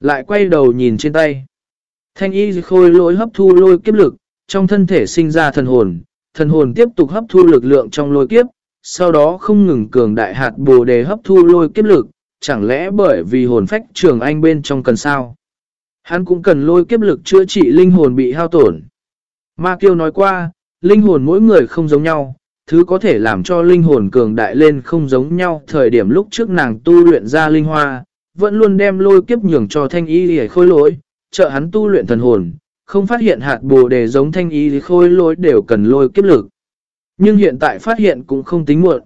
Lại quay đầu nhìn trên tay. Thanh y khôi lỗi hấp thu lôi kiếp lực, trong thân thể sinh ra thần hồn, thần hồn tiếp tục hấp thu lực lượng trong lôi kiếp, sau đó không ngừng cường đại hạt bồ đề hấp thu lôi kiếp lực, chẳng lẽ bởi vì hồn phách trường anh bên trong cần sao? Hắn cũng cần lôi kiếp lực chữa trị linh hồn bị hao tổn. Ma Kiêu nói qua, linh hồn mỗi người không giống nhau, thứ có thể làm cho linh hồn cường đại lên không giống nhau. Thời điểm lúc trước nàng tu luyện ra linh hoa, vẫn luôn đem lôi kiếp nhường cho thanh y để khôi lỗi, trợ hắn tu luyện thần hồn, không phát hiện hạt bồ đề giống thanh y thì khôi lỗi đều cần lôi kiếp lực. Nhưng hiện tại phát hiện cũng không tính muộn.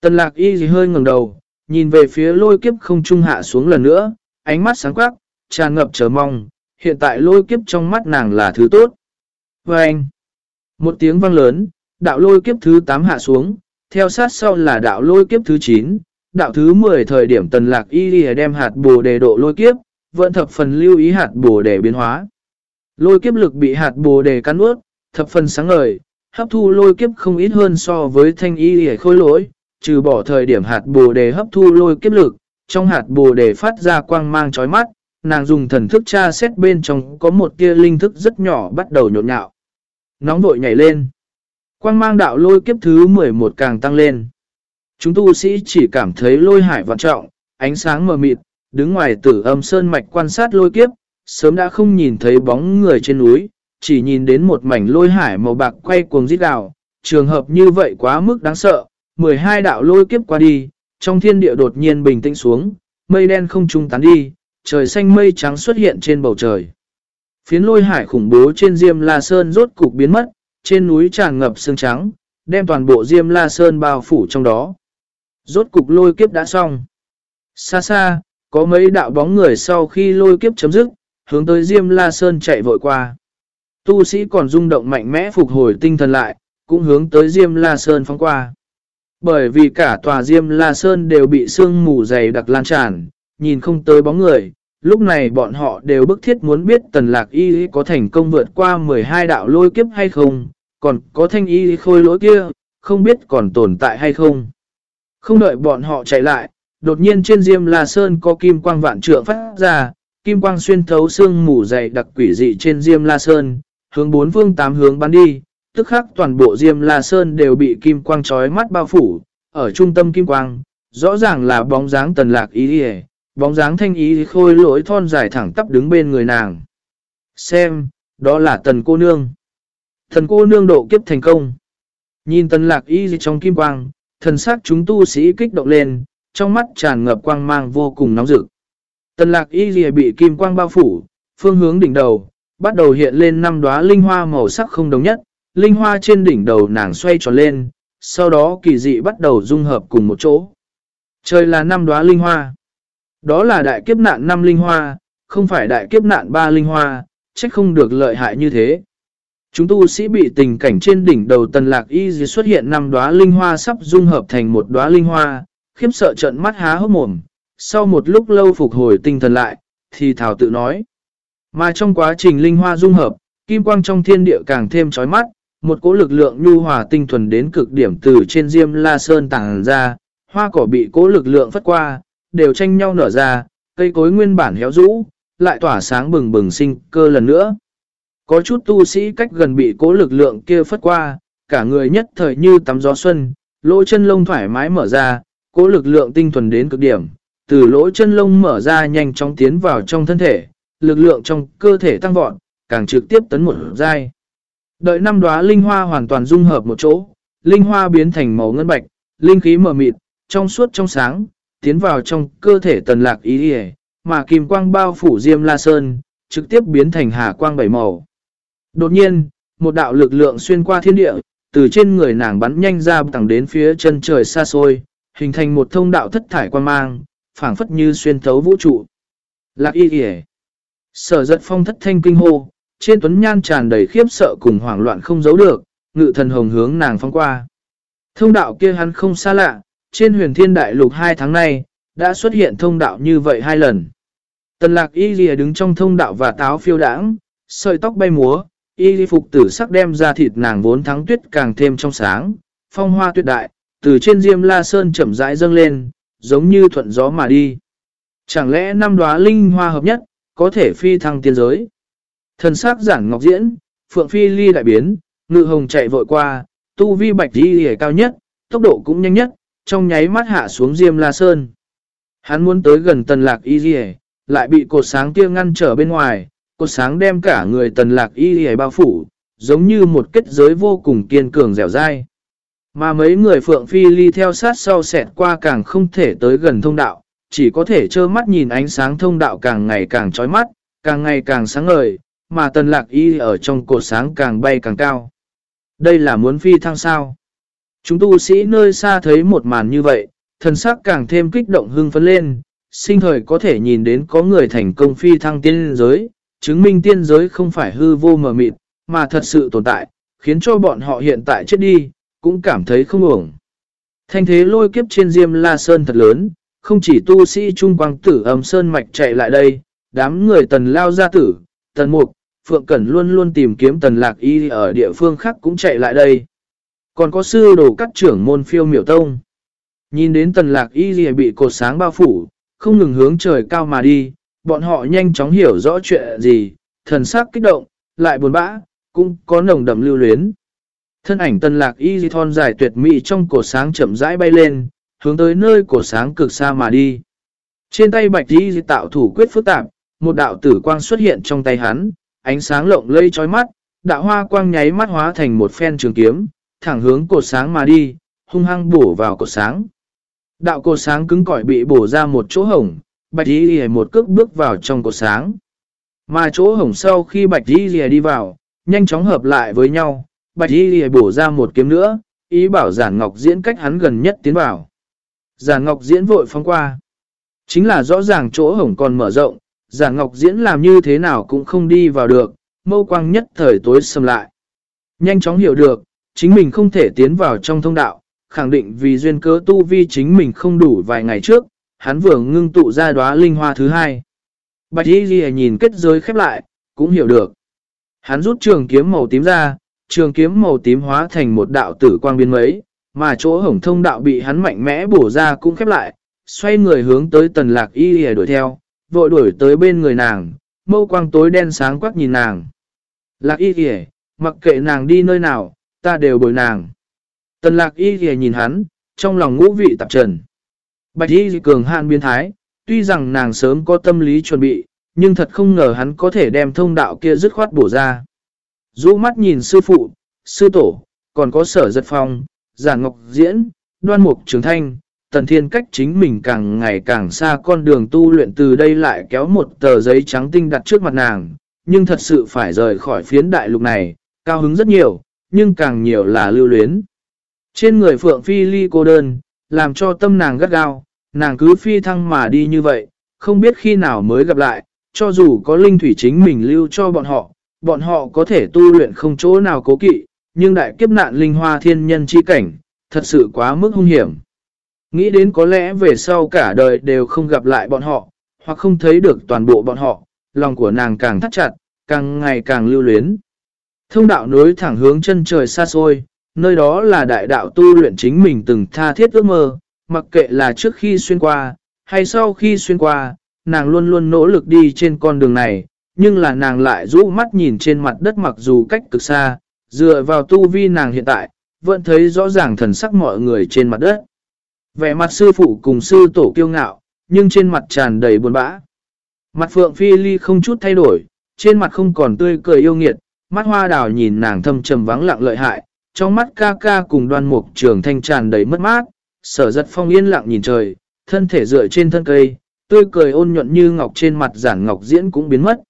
Tần lạc y gì hơi ngừng đầu, nhìn về phía lôi kiếp không trung hạ xuống lần nữa, ánh mắt sáng quắc, tràn ngập chờ mong, hiện tại lôi kiếp trong mắt nàng là thứ tốt. Và anh, một tiếng vang lớn, đạo lôi kiếp thứ 8 hạ xuống, theo sát sau là đạo lôi kiếp thứ 9, đạo thứ 10 thời điểm tần lạc y đi đem hạt bồ đề độ lôi kiếp, vẫn thập phần lưu ý hạt bồ đề biến hóa. Lôi kiếp lực bị hạt bồ đề cắn ướt, thập phần sáng ngời, hấp thu lôi kiếp không ít hơn so với thanh y đi khôi lỗi, trừ bỏ thời điểm hạt bồ đề hấp thu lôi kiếp lực, trong hạt bồ đề phát ra quang mang chói mắt, nàng dùng thần thức tra xét bên trong có một tia linh thức rất nhỏ bắt đầu nhộn nhạo. Nóng vội nhảy lên. Quang mang đạo lôi kiếp thứ 11 càng tăng lên. Chúng tu sĩ chỉ cảm thấy lôi hải vạn trọng, ánh sáng mờ mịt, đứng ngoài tử âm sơn mạch quan sát lôi kiếp, sớm đã không nhìn thấy bóng người trên núi, chỉ nhìn đến một mảnh lôi hải màu bạc quay cuồng rít đào. Trường hợp như vậy quá mức đáng sợ, 12 đạo lôi kiếp qua đi, trong thiên địa đột nhiên bình tĩnh xuống, mây đen không trung tán đi, trời xanh mây trắng xuất hiện trên bầu trời. Phiến lôi hải khủng bố trên Diêm La Sơn rốt cục biến mất, trên núi tràn ngập sương trắng, đem toàn bộ Diêm La Sơn bao phủ trong đó. Rốt cục lôi kiếp đã xong. Xa xa, có mấy đạo bóng người sau khi lôi kiếp chấm dứt, hướng tới Diêm La Sơn chạy vội qua. Tu sĩ còn rung động mạnh mẽ phục hồi tinh thần lại, cũng hướng tới Diêm La Sơn phóng qua. Bởi vì cả tòa Diêm La Sơn đều bị sương mù dày đặc lan tràn, nhìn không tới bóng người, lúc này bọn họ đều bức thiết muốn biết tần lạc y có thành công vượt qua 12 đạo lôi kiếp hay không, còn có thanh y khôi lỗi kia, không biết còn tồn tại hay không. Không đợi bọn họ chạy lại, đột nhiên trên Diêm La Sơn có kim quang vạn trượng phát ra, kim quang xuyên thấu xương mù dày đặc quỷ dị trên Diêm La Sơn, hướng bốn phương tám hướng bắn đi, tức khắc toàn bộ Diêm La Sơn đều bị kim quang trói mắt bao phủ, ở trung tâm kim quang, rõ ràng là bóng dáng tần lạc ý đi bóng dáng thanh ý khôi lỗi thon dài thẳng tắp đứng bên người nàng. Xem, đó là tần cô nương. Thần cô nương độ kiếp thành công. Nhìn tần lạc y trong kim quang, thần sắc chúng tu sĩ kích động lên, trong mắt tràn ngập quang mang vô cùng nóng rực. Tần lạc y lìa bị kim quang bao phủ, phương hướng đỉnh đầu, bắt đầu hiện lên năm đóa linh hoa màu sắc không đồng nhất, linh hoa trên đỉnh đầu nàng xoay tròn lên, sau đó kỳ dị bắt đầu dung hợp cùng một chỗ. Trời là năm đóa linh hoa. Đó là đại kiếp nạn năm linh hoa, không phải đại kiếp nạn ba linh hoa, trách không được lợi hại như thế. Chúng tu sĩ bị tình cảnh trên đỉnh đầu tần lạc y xuất hiện năm đóa linh hoa sắp dung hợp thành một đóa linh hoa, khiếp sợ trận mắt há hốc mồm. Sau một lúc lâu phục hồi tinh thần lại, thì Thảo tự nói. Mà trong quá trình linh hoa dung hợp, kim quang trong thiên địa càng thêm chói mắt, một cỗ lực lượng nhu hòa tinh thuần đến cực điểm từ trên diêm la sơn tàng ra, hoa cỏ bị cỗ lực lượng phất qua, đều tranh nhau nở ra, cây cối nguyên bản héo rũ, lại tỏa sáng bừng bừng sinh cơ lần nữa. Có chút tu sĩ cách gần bị cố lực lượng kia phất qua, cả người nhất thời như tắm gió xuân, lỗ chân lông thoải mái mở ra, cố lực lượng tinh thuần đến cực điểm, từ lỗ chân lông mở ra nhanh chóng tiến vào trong thân thể, lực lượng trong cơ thể tăng vọt, càng trực tiếp tấn một giai. Đợi năm đóa linh hoa hoàn toàn dung hợp một chỗ, linh hoa biến thành màu ngân bạch, linh khí mở mịt, trong suốt trong sáng, tiến vào trong cơ thể tần lạc ý đi mà kim quang bao phủ diêm la sơn, trực tiếp biến thành hà quang bảy màu. Đột nhiên, một đạo lực lượng xuyên qua thiên địa, từ trên người nàng bắn nhanh ra tẳng đến phía chân trời xa xôi, hình thành một thông đạo thất thải quan mang, phảng phất như xuyên thấu vũ trụ. Lạc y kìa. Sở giật phong thất thanh kinh hô, trên tuấn nhan tràn đầy khiếp sợ cùng hoảng loạn không giấu được, ngự thần hồng hướng nàng phong qua. Thông đạo kia hắn không xa lạ, trên huyền thiên đại lục hai tháng nay, đã xuất hiện thông đạo như vậy hai lần. Tần lạc y lìa đứng trong thông đạo và táo phiêu đãng, sợi tóc bay múa, y phục tử sắc đem ra thịt nàng vốn thắng tuyết càng thêm trong sáng, phong hoa tuyệt đại, từ trên diêm la sơn chậm rãi dâng lên, giống như thuận gió mà đi. Chẳng lẽ năm đóa linh hoa hợp nhất, có thể phi thăng tiên giới? Thần sắc giản ngọc diễn, phượng phi ly đại biến, ngự hồng chạy vội qua, tu vi bạch đi hề cao nhất, tốc độ cũng nhanh nhất, trong nháy mắt hạ xuống diêm la sơn. Hắn muốn tới gần tần lạc y lại bị cột sáng kia ngăn trở bên ngoài, cột sáng đem cả người tần lạc y y bao phủ, giống như một kết giới vô cùng kiên cường dẻo dai. Mà mấy người phượng phi ly theo sát sau xẹt qua càng không thể tới gần thông đạo, chỉ có thể trơ mắt nhìn ánh sáng thông đạo càng ngày càng chói mắt, càng ngày càng sáng ngời, mà tần lạc y ở trong cột sáng càng bay càng cao. Đây là muốn phi thăng sao? Chúng tu sĩ nơi xa thấy một màn như vậy, thần sắc càng thêm kích động hưng phấn lên, sinh thời có thể nhìn đến có người thành công phi thăng tiên giới, chứng minh tiên giới không phải hư vô mờ mịt, mà thật sự tồn tại, khiến cho bọn họ hiện tại chết đi, cũng cảm thấy không ổn. Thanh thế lôi kiếp trên Diêm La Sơn thật lớn, không chỉ tu sĩ trung quang tử âm Sơn Mạch chạy lại đây, đám người tần lao gia tử, tần mục, Phượng Cẩn luôn luôn tìm kiếm tần lạc y ở địa phương khác cũng chạy lại đây. Còn có sư đồ các trưởng môn phiêu miểu tông. Nhìn đến tần lạc y bị cột sáng bao phủ, không ngừng hướng trời cao mà đi, bọn họ nhanh chóng hiểu rõ chuyện gì, thần sắc kích động, lại buồn bã, cũng có nồng đậm lưu luyến. Thân ảnh tân lạc y thon dài tuyệt mỹ trong cổ sáng chậm rãi bay lên, hướng tới nơi cổ sáng cực xa mà đi. Trên tay bạch y tạo thủ quyết phức tạp, một đạo tử quang xuất hiện trong tay hắn, ánh sáng lộng lây chói mắt, đạo hoa quang nháy mắt hóa thành một phen trường kiếm, thẳng hướng cổ sáng mà đi, hung hăng bổ vào cổ sáng. Đạo cổ sáng cứng cỏi bị bổ ra một chỗ hổng, bạch y một cước bước vào trong cột sáng. Mà chỗ hổng sau khi bạch y đi vào, nhanh chóng hợp lại với nhau, bạch y bổ ra một kiếm nữa, ý bảo giản ngọc diễn cách hắn gần nhất tiến vào. Giản ngọc diễn vội phóng qua. Chính là rõ ràng chỗ hổng còn mở rộng, giản ngọc diễn làm như thế nào cũng không đi vào được, mâu quang nhất thời tối xâm lại. Nhanh chóng hiểu được, chính mình không thể tiến vào trong thông đạo, khẳng định vì duyên cớ tu vi chính mình không đủ vài ngày trước, hắn vừa ngưng tụ ra đóa linh hoa thứ hai. Bạch Y Ghi nhìn kết giới khép lại, cũng hiểu được. Hắn rút trường kiếm màu tím ra, trường kiếm màu tím hóa thành một đạo tử quang biến mấy, mà chỗ hổng thông đạo bị hắn mạnh mẽ bổ ra cũng khép lại, xoay người hướng tới tần lạc Y Ghi đuổi theo, vội đuổi tới bên người nàng, mâu quang tối đen sáng quắc nhìn nàng. Lạc Y Ghi, mặc kệ nàng đi nơi nào, ta đều bồi nàng. Tần lạc Y Ghi nhìn hắn, trong lòng ngũ vị tạp trần. Bạch Y cường hạn biến thái, tuy rằng nàng sớm có tâm lý chuẩn bị, nhưng thật không ngờ hắn có thể đem thông đạo kia dứt khoát bổ ra. Dũ mắt nhìn sư phụ, sư tổ, còn có sở giật phong, giả ngọc diễn, đoan mục trường thanh, tần thiên cách chính mình càng ngày càng xa con đường tu luyện từ đây lại kéo một tờ giấy trắng tinh đặt trước mặt nàng, nhưng thật sự phải rời khỏi phiến đại lục này, cao hứng rất nhiều, nhưng càng nhiều là lưu luyến. Trên người Phượng Phi ly cô đơn, làm cho tâm nàng gắt gao, nàng cứ phi thăng mà đi như vậy, không biết khi nào mới gặp lại, cho dù có linh thủy chính mình lưu cho bọn họ, bọn họ có thể tu luyện không chỗ nào cố kỵ, nhưng đại kiếp nạn linh hoa thiên nhân chi cảnh, thật sự quá mức hung hiểm. Nghĩ đến có lẽ về sau cả đời đều không gặp lại bọn họ, hoặc không thấy được toàn bộ bọn họ, lòng của nàng càng thắt chặt, càng ngày càng lưu luyến. Thông đạo nối thẳng hướng chân trời xa xôi, nơi đó là đại đạo tu luyện chính mình từng tha thiết ước mơ, mặc kệ là trước khi xuyên qua, hay sau khi xuyên qua, nàng luôn luôn nỗ lực đi trên con đường này, nhưng là nàng lại rũ mắt nhìn trên mặt đất mặc dù cách cực xa, dựa vào tu vi nàng hiện tại, vẫn thấy rõ ràng thần sắc mọi người trên mặt đất. Vẻ mặt sư phụ cùng sư tổ kiêu ngạo, nhưng trên mặt tràn đầy buồn bã. Mặt phượng phi ly không chút thay đổi, trên mặt không còn tươi cười yêu nghiệt, mắt hoa đào nhìn nàng thâm trầm vắng lặng lợi hại, trong mắt ca ca cùng đoan mục trường thanh tràn đầy mất mát, sở giật phong yên lặng nhìn trời, thân thể dựa trên thân cây, tươi cười ôn nhuận như ngọc trên mặt giản ngọc diễn cũng biến mất.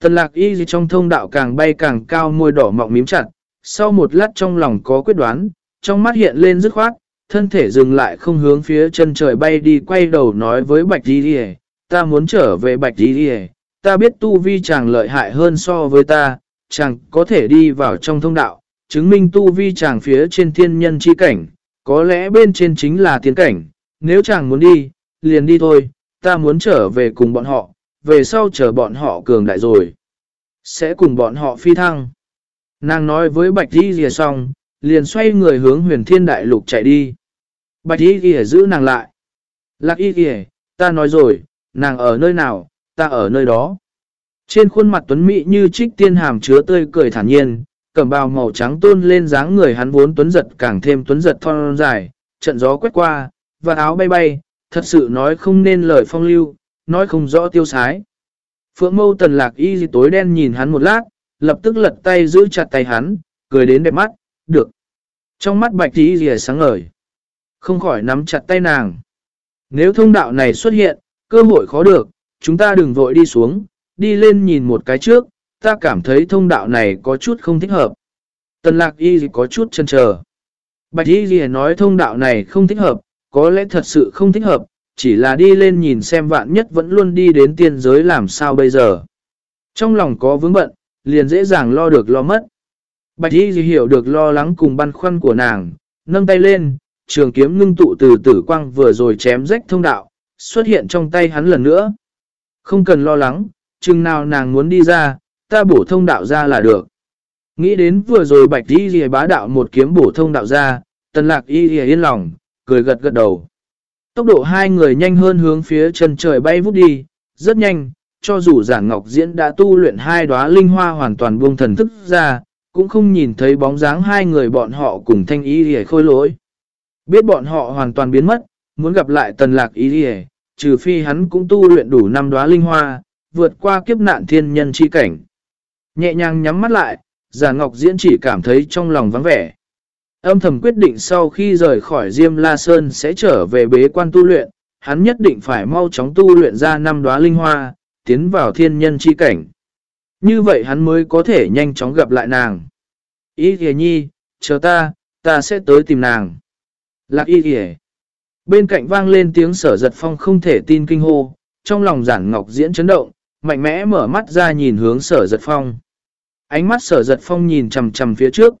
Tần lạc y trong thông đạo càng bay càng cao môi đỏ mọng mím chặt, sau một lát trong lòng có quyết đoán, trong mắt hiện lên dứt khoát, thân thể dừng lại không hướng phía chân trời bay đi quay đầu nói với bạch y đi ta muốn trở về bạch y đi ta biết tu vi chàng lợi hại hơn so với ta, chàng có thể đi vào trong thông đạo, chứng minh tu vi chàng phía trên thiên nhân chi cảnh, có lẽ bên trên chính là tiến cảnh, nếu chàng muốn đi, liền đi thôi, ta muốn trở về cùng bọn họ, về sau chờ bọn họ cường đại rồi. Sẽ cùng bọn họ phi thăng. Nàng nói với Bạch Di Rìa xong, liền xoay người hướng huyền thiên đại lục chạy đi. Bạch Di Rìa giữ nàng lại. Lạc Y Rìa, ta nói rồi, nàng ở nơi nào, ta ở nơi đó. Trên khuôn mặt tuấn mỹ như trích tiên hàm chứa tươi cười thản nhiên, cẩm bào màu trắng tôn lên dáng người hắn vốn tuấn giật càng thêm tuấn giật thon dài, trận gió quét qua, và áo bay bay, thật sự nói không nên lời phong lưu, nói không rõ tiêu sái. Phượng mâu tần lạc y tối đen nhìn hắn một lát, lập tức lật tay giữ chặt tay hắn, cười đến đẹp mắt, được. Trong mắt bạch tí rìa sáng ngời, không khỏi nắm chặt tay nàng. Nếu thông đạo này xuất hiện, cơ hội khó được, chúng ta đừng vội đi xuống, đi lên nhìn một cái trước, ta cảm thấy thông đạo này có chút không thích hợp. Tần lạc y có chút chân chờ. Bạch y gì nói thông đạo này không thích hợp, có lẽ thật sự không thích hợp, chỉ là đi lên nhìn xem vạn nhất vẫn luôn đi đến tiên giới làm sao bây giờ. Trong lòng có vướng bận, liền dễ dàng lo được lo mất. Bạch y gì hiểu được lo lắng cùng băn khoăn của nàng, nâng tay lên, trường kiếm ngưng tụ từ tử quang vừa rồi chém rách thông đạo, xuất hiện trong tay hắn lần nữa. Không cần lo lắng, chừng nào nàng muốn đi ra, ta bổ thông đạo ra là được. Nghĩ đến vừa rồi bạch y ghi bá đạo một kiếm bổ thông đạo ra, tần lạc y ghi yên lòng, cười gật gật đầu. Tốc độ hai người nhanh hơn hướng phía chân trời bay vút đi, rất nhanh, cho dù giản ngọc diễn đã tu luyện hai đóa linh hoa hoàn toàn buông thần thức ra, cũng không nhìn thấy bóng dáng hai người bọn họ cùng thanh y ghi khôi lỗi. Biết bọn họ hoàn toàn biến mất, muốn gặp lại tần lạc y ghi trừ phi hắn cũng tu luyện đủ năm đóa linh hoa, vượt qua kiếp nạn thiên nhân chi cảnh. Nhẹ nhàng nhắm mắt lại, giả ngọc diễn chỉ cảm thấy trong lòng vắng vẻ. Âm thầm quyết định sau khi rời khỏi Diêm La Sơn sẽ trở về bế quan tu luyện, hắn nhất định phải mau chóng tu luyện ra năm đóa linh hoa, tiến vào thiên nhân chi cảnh. Như vậy hắn mới có thể nhanh chóng gặp lại nàng. Ý kìa nhi, chờ ta, ta sẽ tới tìm nàng. Lạc y kìa. Bên cạnh vang lên tiếng sở giật phong không thể tin kinh hô, trong lòng giản ngọc diễn chấn động, mạnh mẽ mở mắt ra nhìn hướng sở giật phong. Ánh mắt sở giật phong nhìn chầm chầm phía trước.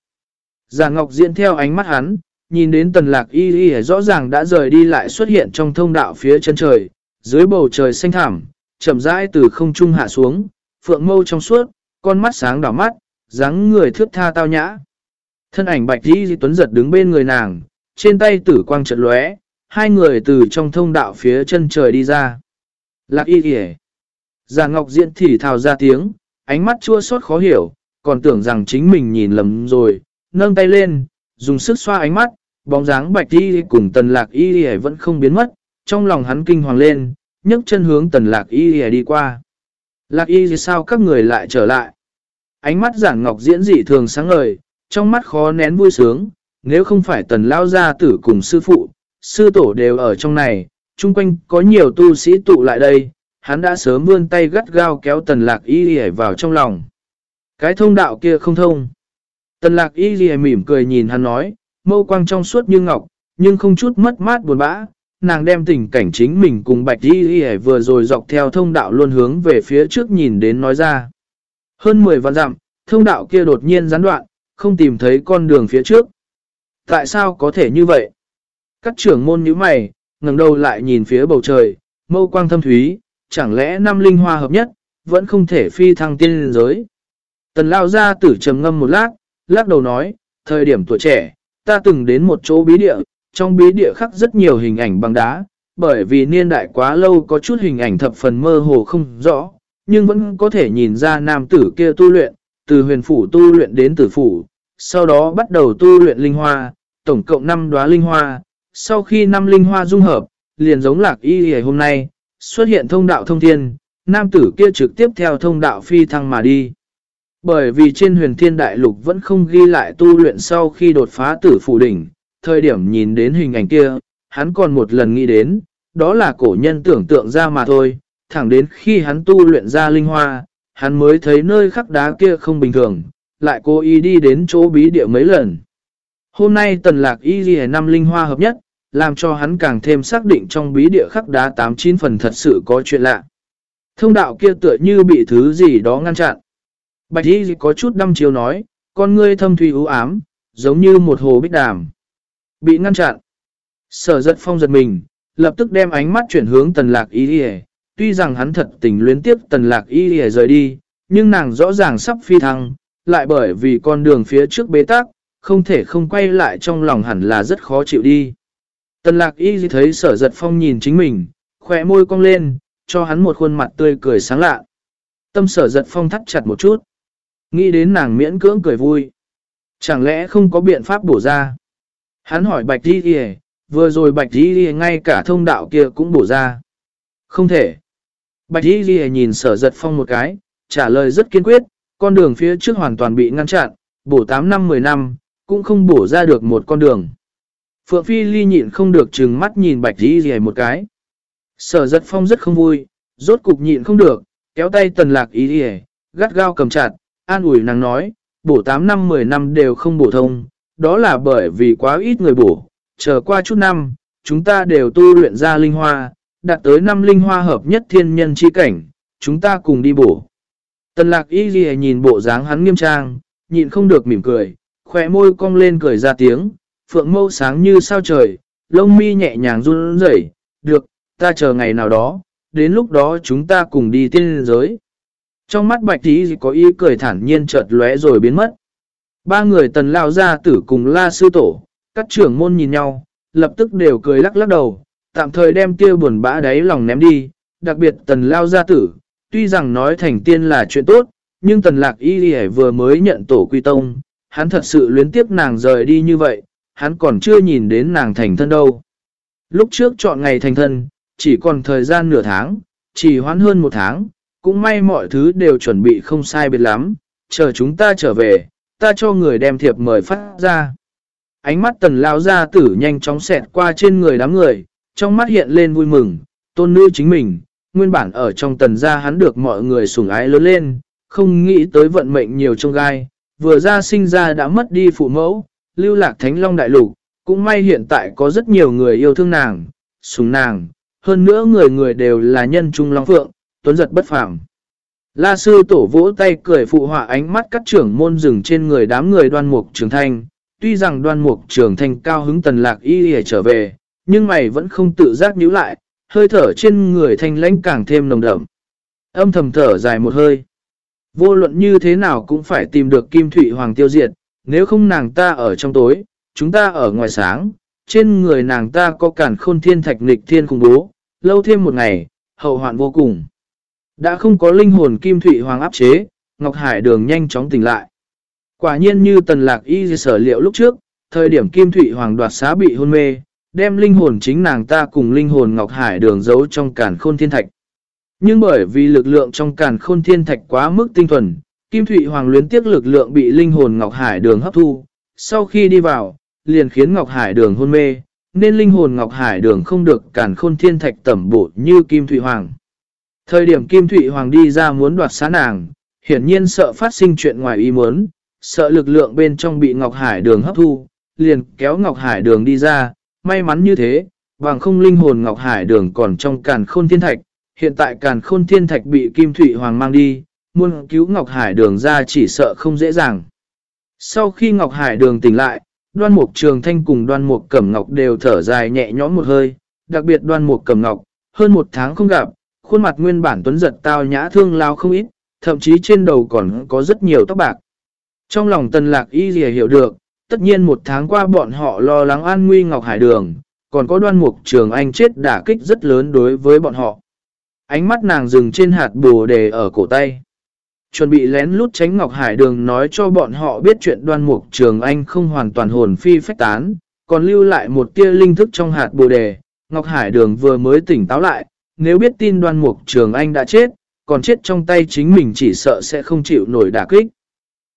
Già ngọc diễn theo ánh mắt hắn, nhìn đến tần lạc y y rõ ràng đã rời đi lại xuất hiện trong thông đạo phía chân trời, dưới bầu trời xanh thảm, chậm rãi từ không trung hạ xuống, phượng mâu trong suốt, con mắt sáng đỏ mắt, dáng người thước tha tao nhã. Thân ảnh bạch y tuấn giật đứng bên người nàng, trên tay tử quang trận lóe, hai người từ trong thông đạo phía chân trời đi ra. Lạc y y Già Ngọc Diễn thì thào ra tiếng, ánh mắt chua xót khó hiểu, còn tưởng rằng chính mình nhìn lầm rồi, nâng tay lên, dùng sức xoa ánh mắt, bóng dáng bạch y cùng tần lạc y vẫn không biến mất, trong lòng hắn kinh hoàng lên, nhấc chân hướng tần lạc y đi qua. Lạc y sao các người lại trở lại? Ánh mắt giản ngọc diễn dị thường sáng ngời, trong mắt khó nén vui sướng, nếu không phải tần lao gia tử cùng sư phụ, sư tổ đều ở trong này, chung quanh có nhiều tu sĩ tụ lại đây, hắn đã sớm vươn tay gắt gao kéo tần lạc y ghi vào trong lòng. Cái thông đạo kia không thông. Tần lạc y ghi mỉm cười nhìn hắn nói, mâu quang trong suốt như ngọc, nhưng không chút mất mát buồn bã. Nàng đem tình cảnh chính mình cùng bạch y ghi vừa rồi dọc theo thông đạo luôn hướng về phía trước nhìn đến nói ra. Hơn 10 vạn dặm, thông đạo kia đột nhiên gián đoạn, không tìm thấy con đường phía trước. Tại sao có thể như vậy? Các trưởng môn như mày, ngẩng đầu lại nhìn phía bầu trời, mâu quang thâm thúy, chẳng lẽ năm linh hoa hợp nhất, vẫn không thể phi thăng tiên giới. Tần lao ra tử trầm ngâm một lát, lắc đầu nói, thời điểm tuổi trẻ, ta từng đến một chỗ bí địa, trong bí địa khắc rất nhiều hình ảnh bằng đá, bởi vì niên đại quá lâu có chút hình ảnh thập phần mơ hồ không rõ, nhưng vẫn có thể nhìn ra nam tử kia tu luyện, từ huyền phủ tu luyện đến tử phủ, sau đó bắt đầu tu luyện linh hoa, tổng cộng 5 đóa linh hoa, sau khi năm linh hoa dung hợp, liền giống lạc y hề hôm nay, xuất hiện thông đạo thông thiên, nam tử kia trực tiếp theo thông đạo phi thăng mà đi. Bởi vì trên huyền thiên đại lục vẫn không ghi lại tu luyện sau khi đột phá tử phủ đỉnh, thời điểm nhìn đến hình ảnh kia, hắn còn một lần nghĩ đến, đó là cổ nhân tưởng tượng ra mà thôi, thẳng đến khi hắn tu luyện ra linh hoa, hắn mới thấy nơi khắc đá kia không bình thường, lại cố ý đi đến chỗ bí địa mấy lần. Hôm nay tần lạc y ghi năm linh hoa hợp nhất, làm cho hắn càng thêm xác định trong bí địa khắc đá 89 phần thật sự có chuyện lạ. Thông đạo kia tựa như bị thứ gì đó ngăn chặn. Bạch y có chút đăm chiếu nói, con ngươi thâm thủy u ám, giống như một hồ bích đàm. Bị ngăn chặn. Sở giật phong giật mình, lập tức đem ánh mắt chuyển hướng tần lạc y đi Tuy rằng hắn thật tình luyến tiếp tần lạc y đi rời đi, nhưng nàng rõ ràng sắp phi thăng, lại bởi vì con đường phía trước bế tắc, không thể không quay lại trong lòng hẳn là rất khó chịu đi. Tần lạc y thấy sở giật phong nhìn chính mình, khỏe môi cong lên, cho hắn một khuôn mặt tươi cười sáng lạ. Tâm sở giật phong thắt chặt một chút. Nghĩ đến nàng miễn cưỡng cười vui. Chẳng lẽ không có biện pháp bổ ra? Hắn hỏi bạch đi kìa, vừa rồi bạch đi kìa ngay cả thông đạo kia cũng bổ ra. Không thể. Bạch đi kìa nhìn sở giật phong một cái, trả lời rất kiên quyết, con đường phía trước hoàn toàn bị ngăn chặn, bổ 8 năm 10 năm, cũng không bổ ra được một con đường. Phượng Phi Ly nhịn không được trừng mắt nhìn bạch dì dì một cái. Sở giật phong rất không vui, rốt cục nhịn không được, kéo tay tần lạc ý dì gắt gao cầm chặt, an ủi nàng nói, bổ 8 năm 10 năm đều không bổ thông, đó là bởi vì quá ít người bổ, chờ qua chút năm, chúng ta đều tu luyện ra linh hoa, đạt tới năm linh hoa hợp nhất thiên nhân chi cảnh, chúng ta cùng đi bổ. Tần lạc y ghi nhìn bộ dáng hắn nghiêm trang, nhịn không được mỉm cười, khỏe môi cong lên cười ra tiếng, phượng mâu sáng như sao trời, lông mi nhẹ nhàng run rẩy. được, ta chờ ngày nào đó, đến lúc đó chúng ta cùng đi tiên giới. Trong mắt bạch tí có ý cười thản nhiên chợt lóe rồi biến mất. Ba người tần lao ra tử cùng la sư tổ, các trưởng môn nhìn nhau, lập tức đều cười lắc lắc đầu, tạm thời đem tia buồn bã đáy lòng ném đi, đặc biệt tần lao gia tử, tuy rằng nói thành tiên là chuyện tốt, nhưng tần lạc y vừa mới nhận tổ quy tông, hắn thật sự luyến tiếp nàng rời đi như vậy, hắn còn chưa nhìn đến nàng thành thân đâu. Lúc trước chọn ngày thành thân, chỉ còn thời gian nửa tháng, chỉ hoãn hơn một tháng, cũng may mọi thứ đều chuẩn bị không sai biệt lắm, chờ chúng ta trở về, ta cho người đem thiệp mời phát ra. Ánh mắt tần lao gia tử nhanh chóng xẹt qua trên người đám người, trong mắt hiện lên vui mừng, tôn nữ chính mình, nguyên bản ở trong tần gia hắn được mọi người sủng ái lớn lên, không nghĩ tới vận mệnh nhiều trong gai, vừa ra sinh ra đã mất đi phụ mẫu, lưu lạc thánh long đại lục, cũng may hiện tại có rất nhiều người yêu thương nàng, sủng nàng, hơn nữa người người đều là nhân trung long phượng, tuấn giật bất phàm. La sư tổ vỗ tay cười phụ họa ánh mắt các trưởng môn rừng trên người đám người đoan mục trường thanh, tuy rằng đoan mục trường thanh cao hứng tần lạc y để trở về, nhưng mày vẫn không tự giác nhíu lại, hơi thở trên người thanh lãnh càng thêm nồng đậm. Âm thầm thở dài một hơi. Vô luận như thế nào cũng phải tìm được Kim thủy Hoàng tiêu diệt, nếu không nàng ta ở trong tối, chúng ta ở ngoài sáng, trên người nàng ta có cản khôn thiên thạch nghịch thiên khủng bố, lâu thêm một ngày, hậu hoạn vô cùng. Đã không có linh hồn Kim Thụy Hoàng áp chế, Ngọc Hải Đường nhanh chóng tỉnh lại. Quả nhiên như tần lạc y sở liệu lúc trước, thời điểm Kim Thụy Hoàng đoạt xá bị hôn mê, đem linh hồn chính nàng ta cùng linh hồn Ngọc Hải đường giấu trong càn khôn thiên thạch. Nhưng bởi vì lực lượng trong càn khôn thiên thạch quá mức tinh thuần, Kim Thụy Hoàng luyến tiếc lực lượng bị linh hồn Ngọc Hải đường hấp thu. Sau khi đi vào, liền khiến Ngọc Hải đường hôn mê, nên linh hồn Ngọc Hải đường không được càn khôn thiên thạch tẩm bổ như Kim Thụy Hoàng. Thời điểm Kim Thụy Hoàng đi ra muốn đoạt xá nàng, hiển nhiên sợ phát sinh chuyện ngoài ý muốn, sợ lực lượng bên trong bị Ngọc Hải đường hấp thu, liền kéo Ngọc Hải đường đi ra, may mắn như thế, bằng không linh hồn Ngọc Hải đường còn trong càn khôn thiên thạch, hiện tại càn khôn thiên thạch bị Kim Thụy Hoàng mang đi, muốn cứu Ngọc Hải đường ra chỉ sợ không dễ dàng. Sau khi Ngọc Hải đường tỉnh lại, đoan mục trường thanh cùng đoan mục cẩm ngọc đều thở dài nhẹ nhõm một hơi, đặc biệt đoan mục cẩm ngọc, hơn một tháng không gặp, khuôn mặt nguyên bản tuấn giật tao nhã thương lao không ít, thậm chí trên đầu còn có rất nhiều tóc bạc. Trong lòng tần lạc y dìa hiểu được, tất nhiên một tháng qua bọn họ lo lắng an nguy Ngọc Hải Đường, còn có đoan mục trường anh chết đả kích rất lớn đối với bọn họ. Ánh mắt nàng dừng trên hạt bồ đề ở cổ tay. Chuẩn bị lén lút tránh Ngọc Hải Đường nói cho bọn họ biết chuyện đoan mục trường anh không hoàn toàn hồn phi phách tán, còn lưu lại một tia linh thức trong hạt bồ đề. Ngọc Hải Đường vừa mới tỉnh táo lại, nếu biết tin đoan mục trường anh đã chết, còn chết trong tay chính mình chỉ sợ sẽ không chịu nổi đả kích.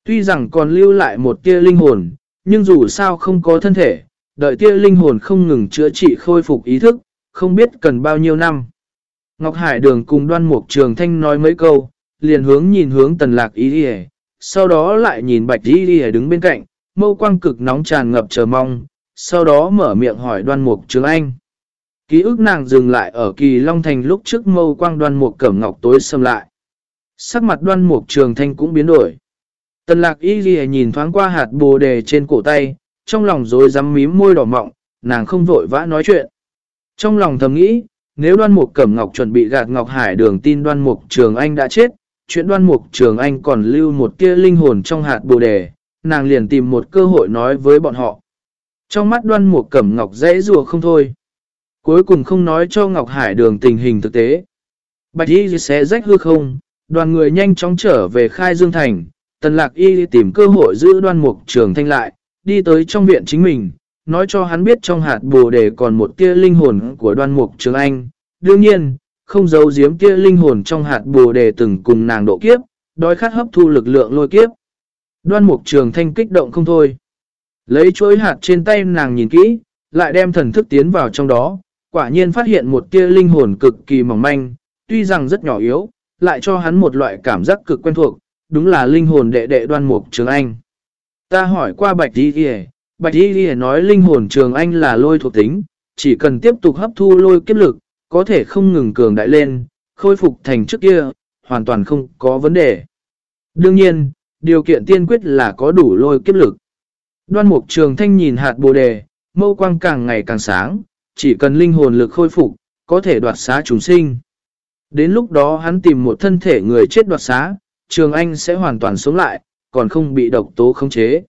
Tuy rằng còn lưu lại một tia linh hồn, nhưng dù sao không có thân thể, đợi tia linh hồn không ngừng chữa trị khôi phục ý thức, không biết cần bao nhiêu năm. Ngọc Hải Đường cùng đoan mục trường thanh nói mấy câu, liền hướng nhìn hướng tần lạc ý đi sau đó lại nhìn bạch ý đi đứng bên cạnh, mâu quang cực nóng tràn ngập chờ mong, sau đó mở miệng hỏi đoan mục trường anh. Ký ức nàng dừng lại ở kỳ Long Thành lúc trước mâu quang đoan mục cẩm ngọc tối xâm lại. Sắc mặt đoan mục trường thanh cũng biến đổi. Tần lạc y ghi nhìn thoáng qua hạt bồ đề trên cổ tay, trong lòng rồi rắm mím môi đỏ mọng, nàng không vội vã nói chuyện. Trong lòng thầm nghĩ, nếu đoan mục cẩm ngọc chuẩn bị gạt ngọc hải đường tin đoan mục trường anh đã chết, chuyện đoan mục trường anh còn lưu một tia linh hồn trong hạt bồ đề, nàng liền tìm một cơ hội nói với bọn họ. Trong mắt đoan mục cẩm ngọc dễ rùa không thôi. Cuối cùng không nói cho Ngọc Hải đường tình hình thực tế. Bạch Y sẽ rách hư không, đoàn người nhanh chóng trở về khai Dương Thành, Tần lạc y tìm cơ hội giữ đoan mục trường thanh lại, đi tới trong viện chính mình, nói cho hắn biết trong hạt bồ đề còn một tia linh hồn của đoan mục trường anh. Đương nhiên, không giấu giếm tia linh hồn trong hạt bồ đề từng cùng nàng độ kiếp, đói khát hấp thu lực lượng lôi kiếp. Đoan mục trường thanh kích động không thôi. Lấy chuỗi hạt trên tay nàng nhìn kỹ, lại đem thần thức tiến vào trong đó, quả nhiên phát hiện một tia linh hồn cực kỳ mỏng manh, tuy rằng rất nhỏ yếu, lại cho hắn một loại cảm giác cực quen thuộc, đúng là linh hồn đệ đệ đoan mục trường anh. Ta hỏi qua Bạch Đi Ghi Bạch Đi Ghi nói linh hồn trường anh là lôi thuộc tính, chỉ cần tiếp tục hấp thu lôi kiếp lực, có thể không ngừng cường đại lên, khôi phục thành trước kia, hoàn toàn không có vấn đề. Đương nhiên, điều kiện tiên quyết là có đủ lôi kiếp lực. Đoan mục trường thanh nhìn hạt bồ đề, mâu quang càng ngày càng sáng, chỉ cần linh hồn lực khôi phục, có thể đoạt xá chúng sinh. Đến lúc đó hắn tìm một thân thể người chết đoạt xá, Trường Anh sẽ hoàn toàn sống lại, còn không bị độc tố khống chế.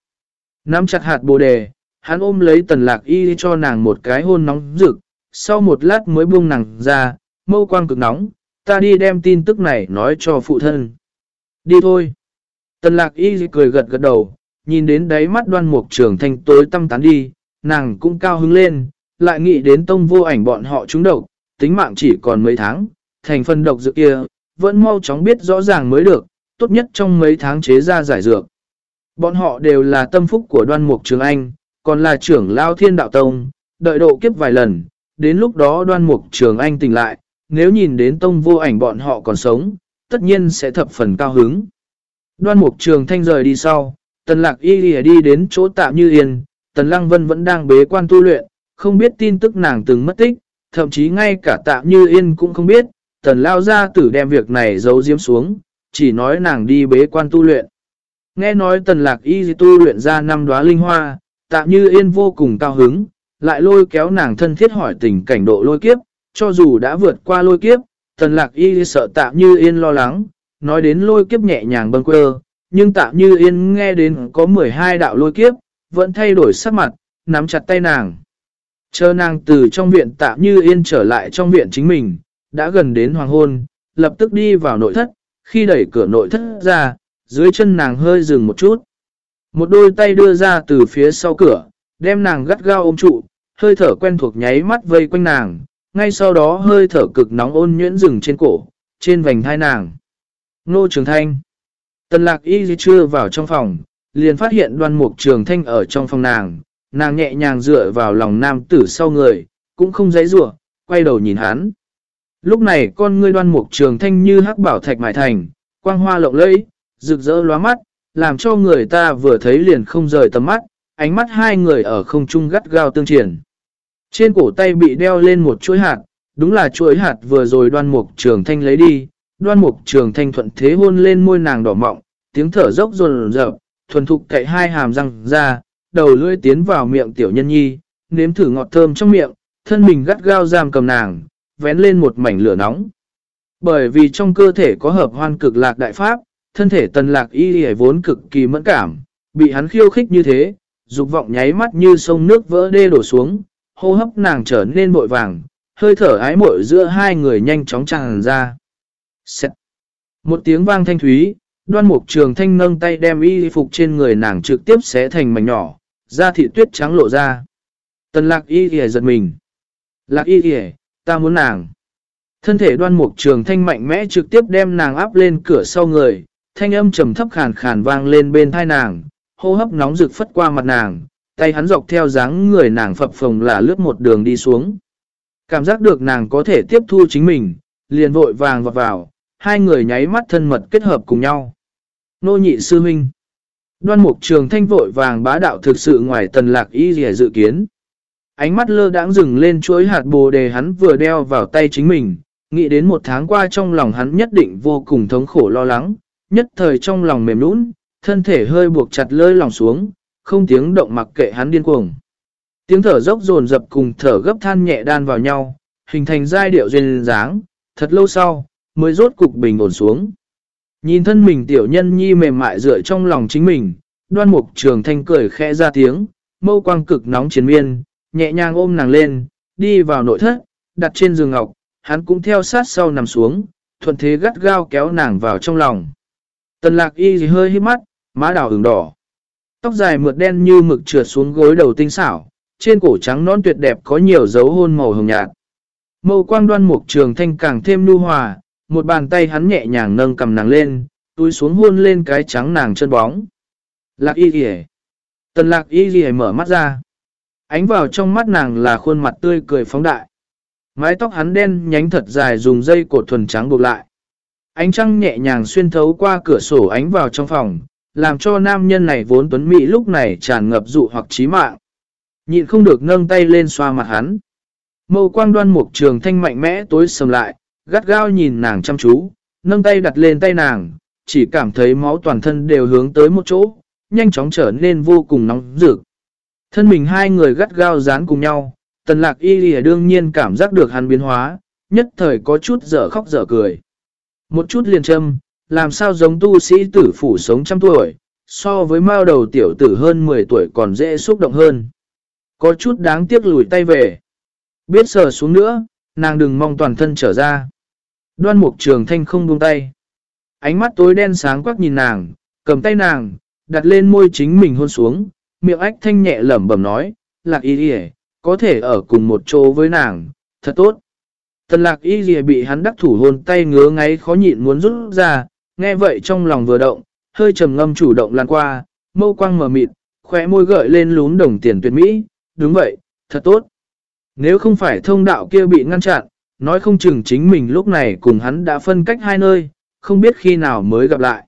Nắm chặt hạt bồ đề, hắn ôm lấy tần lạc y cho nàng một cái hôn nóng rực, sau một lát mới buông nàng ra, mâu quang cực nóng, ta đi đem tin tức này nói cho phụ thân. Đi thôi. Tần lạc y cười gật gật đầu, nhìn đến đáy mắt đoan mục trường thanh tối tâm tán đi, nàng cũng cao hứng lên, lại nghĩ đến tông vô ảnh bọn họ trúng độc, tính mạng chỉ còn mấy tháng, thành phần độc dược kia, vẫn mau chóng biết rõ ràng mới được, tốt nhất trong mấy tháng chế ra giải dược. Bọn họ đều là tâm phúc của đoan mục trường anh, còn là trưởng lao thiên đạo tông, đợi độ kiếp vài lần, đến lúc đó đoan mục trường anh tỉnh lại, nếu nhìn đến tông vô ảnh bọn họ còn sống, tất nhiên sẽ thập phần cao hứng. Đoan mục trường thanh rời đi sau, tần lạc y lìa đi đến chỗ tạm như yên, tần lăng vân vẫn đang bế quan tu luyện, không biết tin tức nàng từng mất tích, thậm chí ngay cả tạm như yên cũng không biết, tần lao ra tử đem việc này giấu diếm xuống, chỉ nói nàng đi bế quan tu luyện. Nghe nói tần lạc y tu luyện ra năm đóa linh hoa, tạm như yên vô cùng cao hứng, lại lôi kéo nàng thân thiết hỏi tình cảnh độ lôi kiếp, cho dù đã vượt qua lôi kiếp, tần lạc y sợ tạm như yên lo lắng, nói đến lôi kiếp nhẹ nhàng bâng quơ, nhưng tạm như yên nghe đến có 12 đạo lôi kiếp, vẫn thay đổi sắc mặt, nắm chặt tay nàng. Chờ nàng từ trong viện tạm như yên trở lại trong viện chính mình, đã gần đến hoàng hôn, lập tức đi vào nội thất, khi đẩy cửa nội thất ra, dưới chân nàng hơi dừng một chút. Một đôi tay đưa ra từ phía sau cửa, đem nàng gắt gao ôm trụ, hơi thở quen thuộc nháy mắt vây quanh nàng, ngay sau đó hơi thở cực nóng ôn nhuyễn rừng trên cổ, trên vành thai nàng. Nô Trường Thanh Tần lạc y chưa vào trong phòng, liền phát hiện đoan mục Trường Thanh ở trong phòng nàng, nàng nhẹ nhàng dựa vào lòng nam tử sau người, cũng không dãy rủa quay đầu nhìn hắn. Lúc này con ngươi đoan mục Trường Thanh như hắc bảo thạch mài thành, quang hoa lộng lẫy, rực rỡ lóa mắt, làm cho người ta vừa thấy liền không rời tầm mắt, ánh mắt hai người ở không trung gắt gao tương triển. Trên cổ tay bị đeo lên một chuỗi hạt, đúng là chuỗi hạt vừa rồi đoan mục trường thanh lấy đi, đoan mục trường thanh thuận thế hôn lên môi nàng đỏ mọng, tiếng thở dốc rồn rợp, thuần thục cậy hai hàm răng ra, đầu lưỡi tiến vào miệng tiểu nhân nhi, nếm thử ngọt thơm trong miệng, thân mình gắt gao giam cầm nàng, vén lên một mảnh lửa nóng. Bởi vì trong cơ thể có hợp hoan cực lạc đại pháp, thân thể tần lạc y hề vốn cực kỳ mẫn cảm, bị hắn khiêu khích như thế, dục vọng nháy mắt như sông nước vỡ đê đổ xuống, hô hấp nàng trở nên bội vàng, hơi thở ái muội giữa hai người nhanh chóng tràn ra. Xẹt. Một tiếng vang thanh thúy, đoan mục trường thanh nâng tay đem y phục trên người nàng trực tiếp xé thành mảnh nhỏ, da thị tuyết trắng lộ ra. Tần lạc y hề giật mình. Lạc y hề, ta muốn nàng. Thân thể đoan mục trường thanh mạnh mẽ trực tiếp đem nàng áp lên cửa sau người, thanh âm trầm thấp khàn khàn vang lên bên thai nàng, hô hấp nóng rực phất qua mặt nàng, tay hắn dọc theo dáng người nàng phập phồng là lướt một đường đi xuống. Cảm giác được nàng có thể tiếp thu chính mình, liền vội vàng vọt vào, hai người nháy mắt thân mật kết hợp cùng nhau. Nô nhị sư huynh. Đoan mục trường thanh vội vàng bá đạo thực sự ngoài tần lạc y dẻ dự kiến. Ánh mắt lơ đãng dừng lên chuỗi hạt bồ đề hắn vừa đeo vào tay chính mình, nghĩ đến một tháng qua trong lòng hắn nhất định vô cùng thống khổ lo lắng, nhất thời trong lòng mềm nũng, thân thể hơi buộc chặt lơi lòng xuống, không tiếng động mặc kệ hắn điên cuồng. Tiếng thở dốc dồn dập cùng thở gấp than nhẹ đan vào nhau, hình thành giai điệu duyên dáng, thật lâu sau, mới rốt cục bình ổn xuống. Nhìn thân mình tiểu nhân nhi mềm mại dựa trong lòng chính mình, đoan mục trường thanh cười khẽ ra tiếng, mâu quang cực nóng chiến miên, nhẹ nhàng ôm nàng lên, đi vào nội thất, đặt trên giường ngọc, hắn cũng theo sát sau nằm xuống, thuận thế gắt gao kéo nàng vào trong lòng. Tần lạc y gì hơi hít mắt, má đào ửng đỏ. Tóc dài mượt đen như mực trượt xuống gối đầu tinh xảo, trên cổ trắng non tuyệt đẹp có nhiều dấu hôn màu hồng nhạt. Mâu quang đoan mục trường thanh càng thêm nu hòa, một bàn tay hắn nhẹ nhàng nâng cầm nàng lên, túi xuống hôn lên cái trắng nàng chân bóng. Lạc y gì Tần lạc y gì mở mắt ra. Ánh vào trong mắt nàng là khuôn mặt tươi cười phóng đại. Mái tóc hắn đen nhánh thật dài dùng dây cột thuần trắng buộc lại. Ánh trăng nhẹ nhàng xuyên thấu qua cửa sổ ánh vào trong phòng, làm cho nam nhân này vốn tuấn mỹ lúc này tràn ngập dụ hoặc trí mạng. Nhịn không được nâng tay lên xoa mặt hắn. Mâu quang đoan một trường thanh mạnh mẽ tối sầm lại, gắt gao nhìn nàng chăm chú, nâng tay đặt lên tay nàng, chỉ cảm thấy máu toàn thân đều hướng tới một chỗ, nhanh chóng trở nên vô cùng nóng rực. Thân mình hai người gắt gao dán cùng nhau, tần lạc y lìa đương nhiên cảm giác được hắn biến hóa, nhất thời có chút dở khóc dở cười. Một chút liền châm, làm sao giống tu sĩ tử phủ sống trăm tuổi, so với mao đầu tiểu tử hơn 10 tuổi còn dễ xúc động hơn. Có chút đáng tiếc lùi tay về. Biết sờ xuống nữa, nàng đừng mong toàn thân trở ra. Đoan mục trường thanh không buông tay. Ánh mắt tối đen sáng quắc nhìn nàng, cầm tay nàng, đặt lên môi chính mình hôn xuống, miệng ách thanh nhẹ lẩm bẩm nói, lạc y đi có thể ở cùng một chỗ với nàng, thật tốt. Tần lạc y gì bị hắn đắc thủ hôn tay ngứa ngáy khó nhịn muốn rút ra, nghe vậy trong lòng vừa động, hơi trầm ngâm chủ động lan qua, mâu quang mở mịt, khỏe môi gợi lên lún đồng tiền tuyệt mỹ, đúng vậy, thật tốt. Nếu không phải thông đạo kia bị ngăn chặn, nói không chừng chính mình lúc này cùng hắn đã phân cách hai nơi, không biết khi nào mới gặp lại.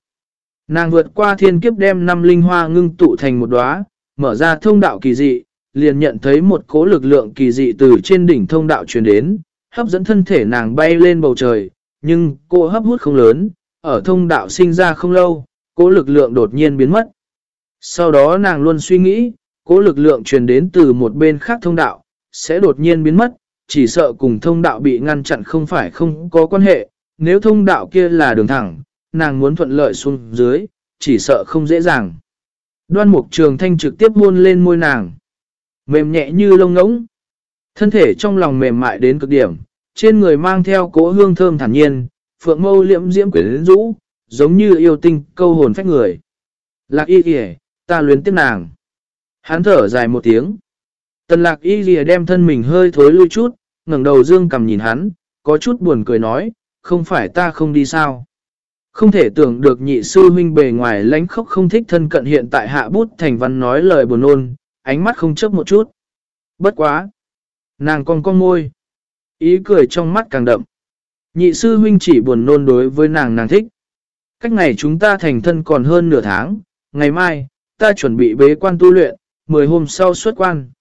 Nàng vượt qua thiên kiếp đem năm linh hoa ngưng tụ thành một đóa, mở ra thông đạo kỳ dị, liền nhận thấy một cỗ lực lượng kỳ dị từ trên đỉnh thông đạo truyền đến, hấp dẫn thân thể nàng bay lên bầu trời, nhưng cô hấp hút không lớn, ở thông đạo sinh ra không lâu, cỗ lực lượng đột nhiên biến mất. Sau đó nàng luôn suy nghĩ, cỗ lực lượng truyền đến từ một bên khác thông đạo, sẽ đột nhiên biến mất, chỉ sợ cùng thông đạo bị ngăn chặn không phải không có quan hệ, nếu thông đạo kia là đường thẳng, nàng muốn thuận lợi xuống dưới, chỉ sợ không dễ dàng. Đoan mục trường thanh trực tiếp hôn lên môi nàng, mềm nhẹ như lông ngỗng. Thân thể trong lòng mềm mại đến cực điểm, trên người mang theo cỗ hương thơm thản nhiên, phượng mâu liễm diễm quyển rũ, giống như yêu tinh câu hồn phách người. Lạc y kìa, ta luyến tiếp nàng. Hắn thở dài một tiếng. Tần lạc y kìa đem thân mình hơi thối lui chút, ngẩng đầu dương cầm nhìn hắn, có chút buồn cười nói, không phải ta không đi sao. Không thể tưởng được nhị sư huynh bề ngoài lánh khóc không thích thân cận hiện tại hạ bút thành văn nói lời buồn ôn, ánh mắt không chấp một chút. Bất quá. Nàng con con môi. Ý cười trong mắt càng đậm. Nhị sư huynh chỉ buồn nôn đối với nàng nàng thích. Cách ngày chúng ta thành thân còn hơn nửa tháng, ngày mai, ta chuẩn bị bế quan tu luyện, 10 hôm sau xuất quan.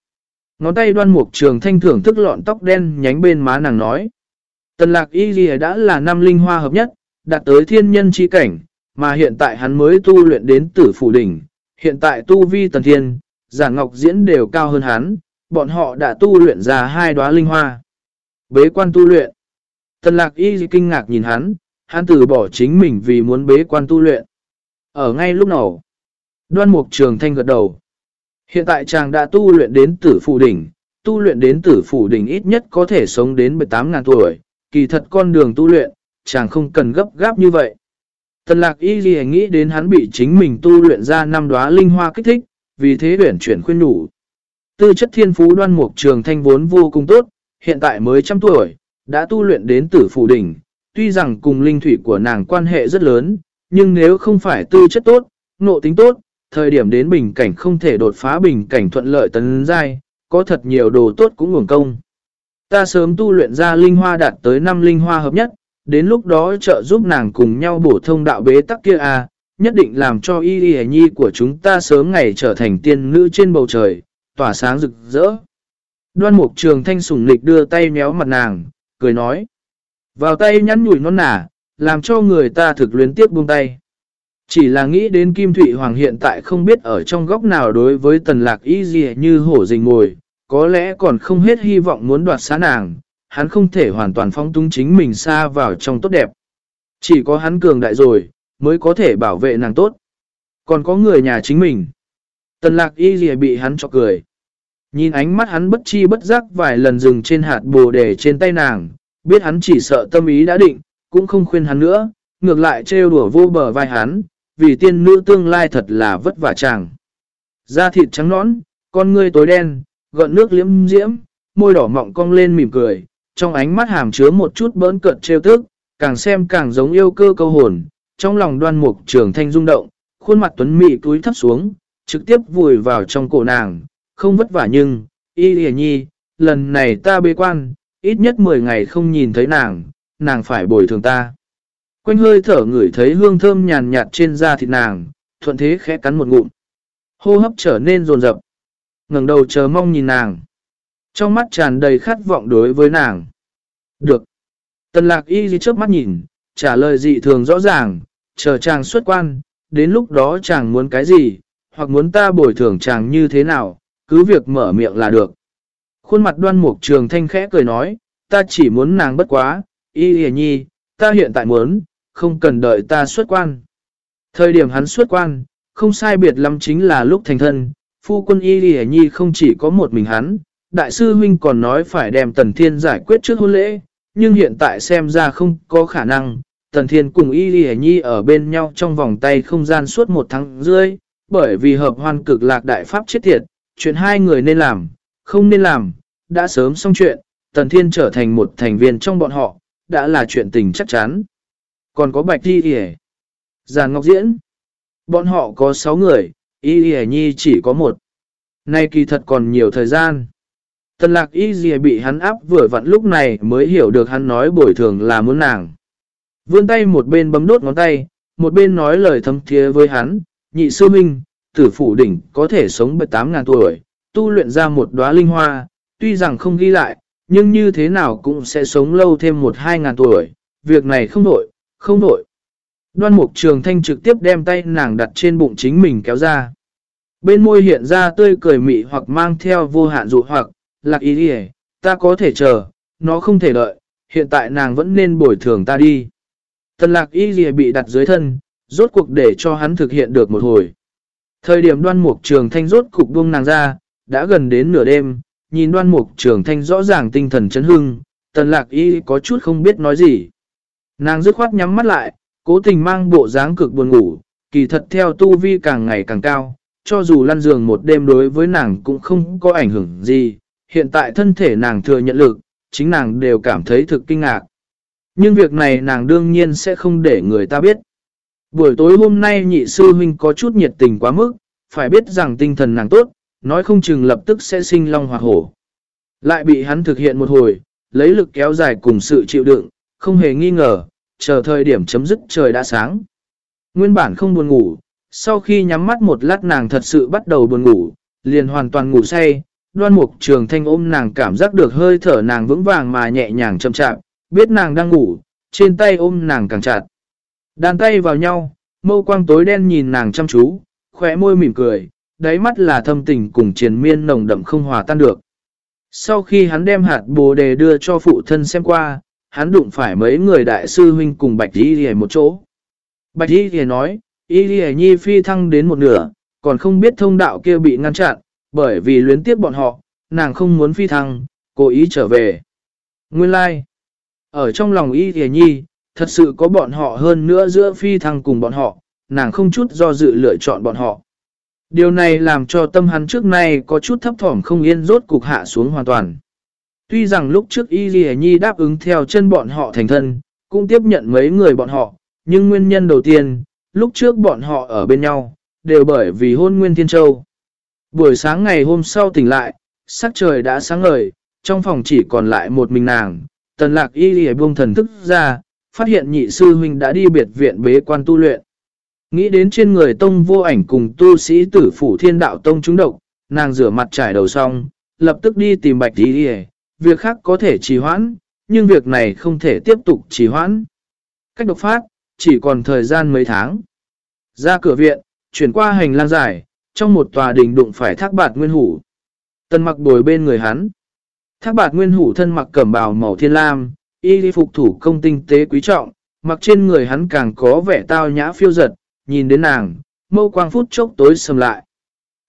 Ngón tay đoan mục trường thanh thưởng thức lọn tóc đen nhánh bên má nàng nói. Tần lạc y ghi đã là năm linh hoa hợp nhất, đạt tới thiên nhân chi cảnh, mà hiện tại hắn mới tu luyện đến tử phủ đỉnh. Hiện tại tu vi tần thiên, giả ngọc diễn đều cao hơn hắn, bọn họ đã tu luyện ra hai đóa linh hoa. Bế quan tu luyện. Tần lạc y kinh ngạc nhìn hắn, hắn từ bỏ chính mình vì muốn bế quan tu luyện. Ở ngay lúc nào, đoan mục trường thanh gật đầu. Hiện tại chàng đã tu luyện đến tử Phụ đỉnh, tu luyện đến tử Phụ đỉnh ít nhất có thể sống đến 18 ngàn tuổi, kỳ thật con đường tu luyện, chàng không cần gấp gáp như vậy. Tần lạc y ghi nghĩ đến hắn bị chính mình tu luyện ra năm đóa linh hoa kích thích, vì thế huyển chuyển khuyên nhủ. Tư chất thiên phú đoan mục trường thanh vốn vô cùng tốt, hiện tại mới trăm tuổi, đã tu luyện đến tử phủ đỉnh, tuy rằng cùng linh thủy của nàng quan hệ rất lớn, nhưng nếu không phải tư chất tốt, nộ tính tốt, thời điểm đến bình cảnh không thể đột phá bình cảnh thuận lợi tấn giai, có thật nhiều đồ tốt cũng nguồn công. Ta sớm tu luyện ra linh hoa đạt tới 5 linh hoa hợp nhất, đến lúc đó trợ giúp nàng cùng nhau bổ thông đạo bế tắc kia à, nhất định làm cho y y nhi của chúng ta sớm ngày trở thành tiên nữ trên bầu trời, tỏa sáng rực rỡ. Đoan mục trường thanh sủng lịch đưa tay méo mặt nàng, cười nói. Vào tay nhắn nhủi non nả, làm cho người ta thực luyến tiếp buông tay. Chỉ là nghĩ đến Kim Thụy Hoàng hiện tại không biết ở trong góc nào đối với tần lạc y gì như hổ rình ngồi, có lẽ còn không hết hy vọng muốn đoạt xá nàng, hắn không thể hoàn toàn phong tung chính mình xa vào trong tốt đẹp. Chỉ có hắn cường đại rồi, mới có thể bảo vệ nàng tốt. Còn có người nhà chính mình. Tần lạc y gì bị hắn cho cười. Nhìn ánh mắt hắn bất chi bất giác vài lần dừng trên hạt bồ đề trên tay nàng, biết hắn chỉ sợ tâm ý đã định, cũng không khuyên hắn nữa, ngược lại trêu đùa vô bờ vai hắn, vì tiên nữ tương lai thật là vất vả chàng. Da thịt trắng nõn, con ngươi tối đen, gợn nước liếm diễm, môi đỏ mọng cong lên mỉm cười, trong ánh mắt hàm chứa một chút bỡn cợt trêu tức, càng xem càng giống yêu cơ câu hồn, trong lòng đoan mục trường thanh rung động, khuôn mặt tuấn mị túi thấp xuống, trực tiếp vùi vào trong cổ nàng, không vất vả nhưng, y lìa nhi, lần này ta bê quan, ít nhất 10 ngày không nhìn thấy nàng, nàng phải bồi thường ta. Quanh hơi thở ngửi thấy hương thơm nhàn nhạt trên da thịt nàng, thuận thế khẽ cắn một ngụm. Hô hấp trở nên rồn rập. ngẩng đầu chờ mong nhìn nàng. Trong mắt tràn đầy khát vọng đối với nàng. Được. Tần lạc y gì trước mắt nhìn, trả lời dị thường rõ ràng, chờ chàng xuất quan, đến lúc đó chàng muốn cái gì, hoặc muốn ta bồi thường chàng như thế nào, cứ việc mở miệng là được. Khuôn mặt đoan mục trường thanh khẽ cười nói, ta chỉ muốn nàng bất quá, y hề nhi, ta hiện tại muốn, không cần đợi ta xuất quan. Thời điểm hắn xuất quan, không sai biệt lắm chính là lúc thành thân, phu quân y hề nhi không chỉ có một mình hắn, đại sư huynh còn nói phải đem tần thiên giải quyết trước hôn lễ, nhưng hiện tại xem ra không có khả năng. Tần Thiên cùng Y Lì Nhi ở bên nhau trong vòng tay không gian suốt một tháng rưỡi, bởi vì hợp hoan cực lạc đại pháp chết thiệt, chuyện hai người nên làm, không nên làm, đã sớm xong chuyện, Tần Thiên trở thành một thành viên trong bọn họ, đã là chuyện tình chắc chắn. Còn có Bạch Y Lì Giàn Ngọc Diễn, bọn họ có 6 người, Y Lì Nhi chỉ có một. Nay kỳ thật còn nhiều thời gian. Tần lạc y gì bị hắn áp vừa vặn lúc này mới hiểu được hắn nói bồi thường là muốn nàng. Vươn tay một bên bấm đốt ngón tay, một bên nói lời thâm thiế với hắn, nhị sư minh, tử phủ đỉnh có thể sống bởi 8.000 tuổi, tu luyện ra một đóa linh hoa, tuy rằng không ghi lại, nhưng như thế nào cũng sẽ sống lâu thêm một hai ngàn tuổi, việc này không nổi, không nổi. Đoan mục trường thanh trực tiếp đem tay nàng đặt trên bụng chính mình kéo ra. Bên môi hiện ra tươi cười mị hoặc mang theo vô hạn dụ hoặc, lạc ý đi ta có thể chờ, nó không thể đợi, hiện tại nàng vẫn nên bồi thường ta đi. Tần lạc y gì bị đặt dưới thân, rốt cuộc để cho hắn thực hiện được một hồi. Thời điểm đoan mục trường thanh rốt cục buông nàng ra, đã gần đến nửa đêm, nhìn đoan mục trường thanh rõ ràng tinh thần chấn hưng, tần lạc y có chút không biết nói gì. Nàng dứt khoát nhắm mắt lại, cố tình mang bộ dáng cực buồn ngủ, kỳ thật theo tu vi càng ngày càng cao, cho dù lăn giường một đêm đối với nàng cũng không có ảnh hưởng gì, hiện tại thân thể nàng thừa nhận lực, chính nàng đều cảm thấy thực kinh ngạc. Nhưng việc này nàng đương nhiên sẽ không để người ta biết. Buổi tối hôm nay nhị sư huynh có chút nhiệt tình quá mức, phải biết rằng tinh thần nàng tốt, nói không chừng lập tức sẽ sinh long hoặc hổ. Lại bị hắn thực hiện một hồi, lấy lực kéo dài cùng sự chịu đựng, không hề nghi ngờ, chờ thời điểm chấm dứt trời đã sáng. Nguyên bản không buồn ngủ, sau khi nhắm mắt một lát nàng thật sự bắt đầu buồn ngủ, liền hoàn toàn ngủ say, đoan mục trường thanh ôm nàng cảm giác được hơi thở nàng vững vàng mà nhẹ nhàng chậm chạm, biết nàng đang ngủ, trên tay ôm nàng càng chặt. Đàn tay vào nhau, mâu quang tối đen nhìn nàng chăm chú, khỏe môi mỉm cười, đáy mắt là thâm tình cùng triền miên nồng đậm không hòa tan được. Sau khi hắn đem hạt bồ đề đưa cho phụ thân xem qua, hắn đụng phải mấy người đại sư huynh cùng Bạch Y Lìa một chỗ. Bạch Y Lìa nói, Y Lìa Nhi phi thăng đến một nửa, còn không biết thông đạo kia bị ngăn chặn, bởi vì luyến tiếp bọn họ, nàng không muốn phi thăng, cố ý trở về. Nguyên lai, like. ở trong lòng Y Lìa Nhi, thật sự có bọn họ hơn nữa giữa phi thăng cùng bọn họ, nàng không chút do dự lựa chọn bọn họ. Điều này làm cho tâm hắn trước nay có chút thấp thỏm không yên rốt cục hạ xuống hoàn toàn. Tuy rằng lúc trước Y Ghi Nhi đáp ứng theo chân bọn họ thành thân, cũng tiếp nhận mấy người bọn họ, nhưng nguyên nhân đầu tiên, lúc trước bọn họ ở bên nhau, đều bởi vì hôn Nguyên Thiên Châu. Buổi sáng ngày hôm sau tỉnh lại, sắc trời đã sáng ngời, trong phòng chỉ còn lại một mình nàng, tần lạc Y Ghi buông thần thức ra, phát hiện nhị sư huynh đã đi biệt viện bế quan tu luyện. Nghĩ đến trên người tông vô ảnh cùng tu sĩ tử phủ thiên đạo tông trúng độc, nàng rửa mặt trải đầu xong, lập tức đi tìm bạch đi đi Việc khác có thể trì hoãn, nhưng việc này không thể tiếp tục trì hoãn. Cách độc phát, chỉ còn thời gian mấy tháng. Ra cửa viện, chuyển qua hành lang dài, trong một tòa đình đụng phải thác bạt nguyên hủ. Tân mặc bồi bên người hắn. Thác bạt nguyên hủ thân mặc cẩm bào màu thiên lam, y phục thủ công tinh tế quý trọng, mặc trên người hắn càng có vẻ tao nhã phiêu giật, nhìn đến nàng, mâu quang phút chốc tối sầm lại.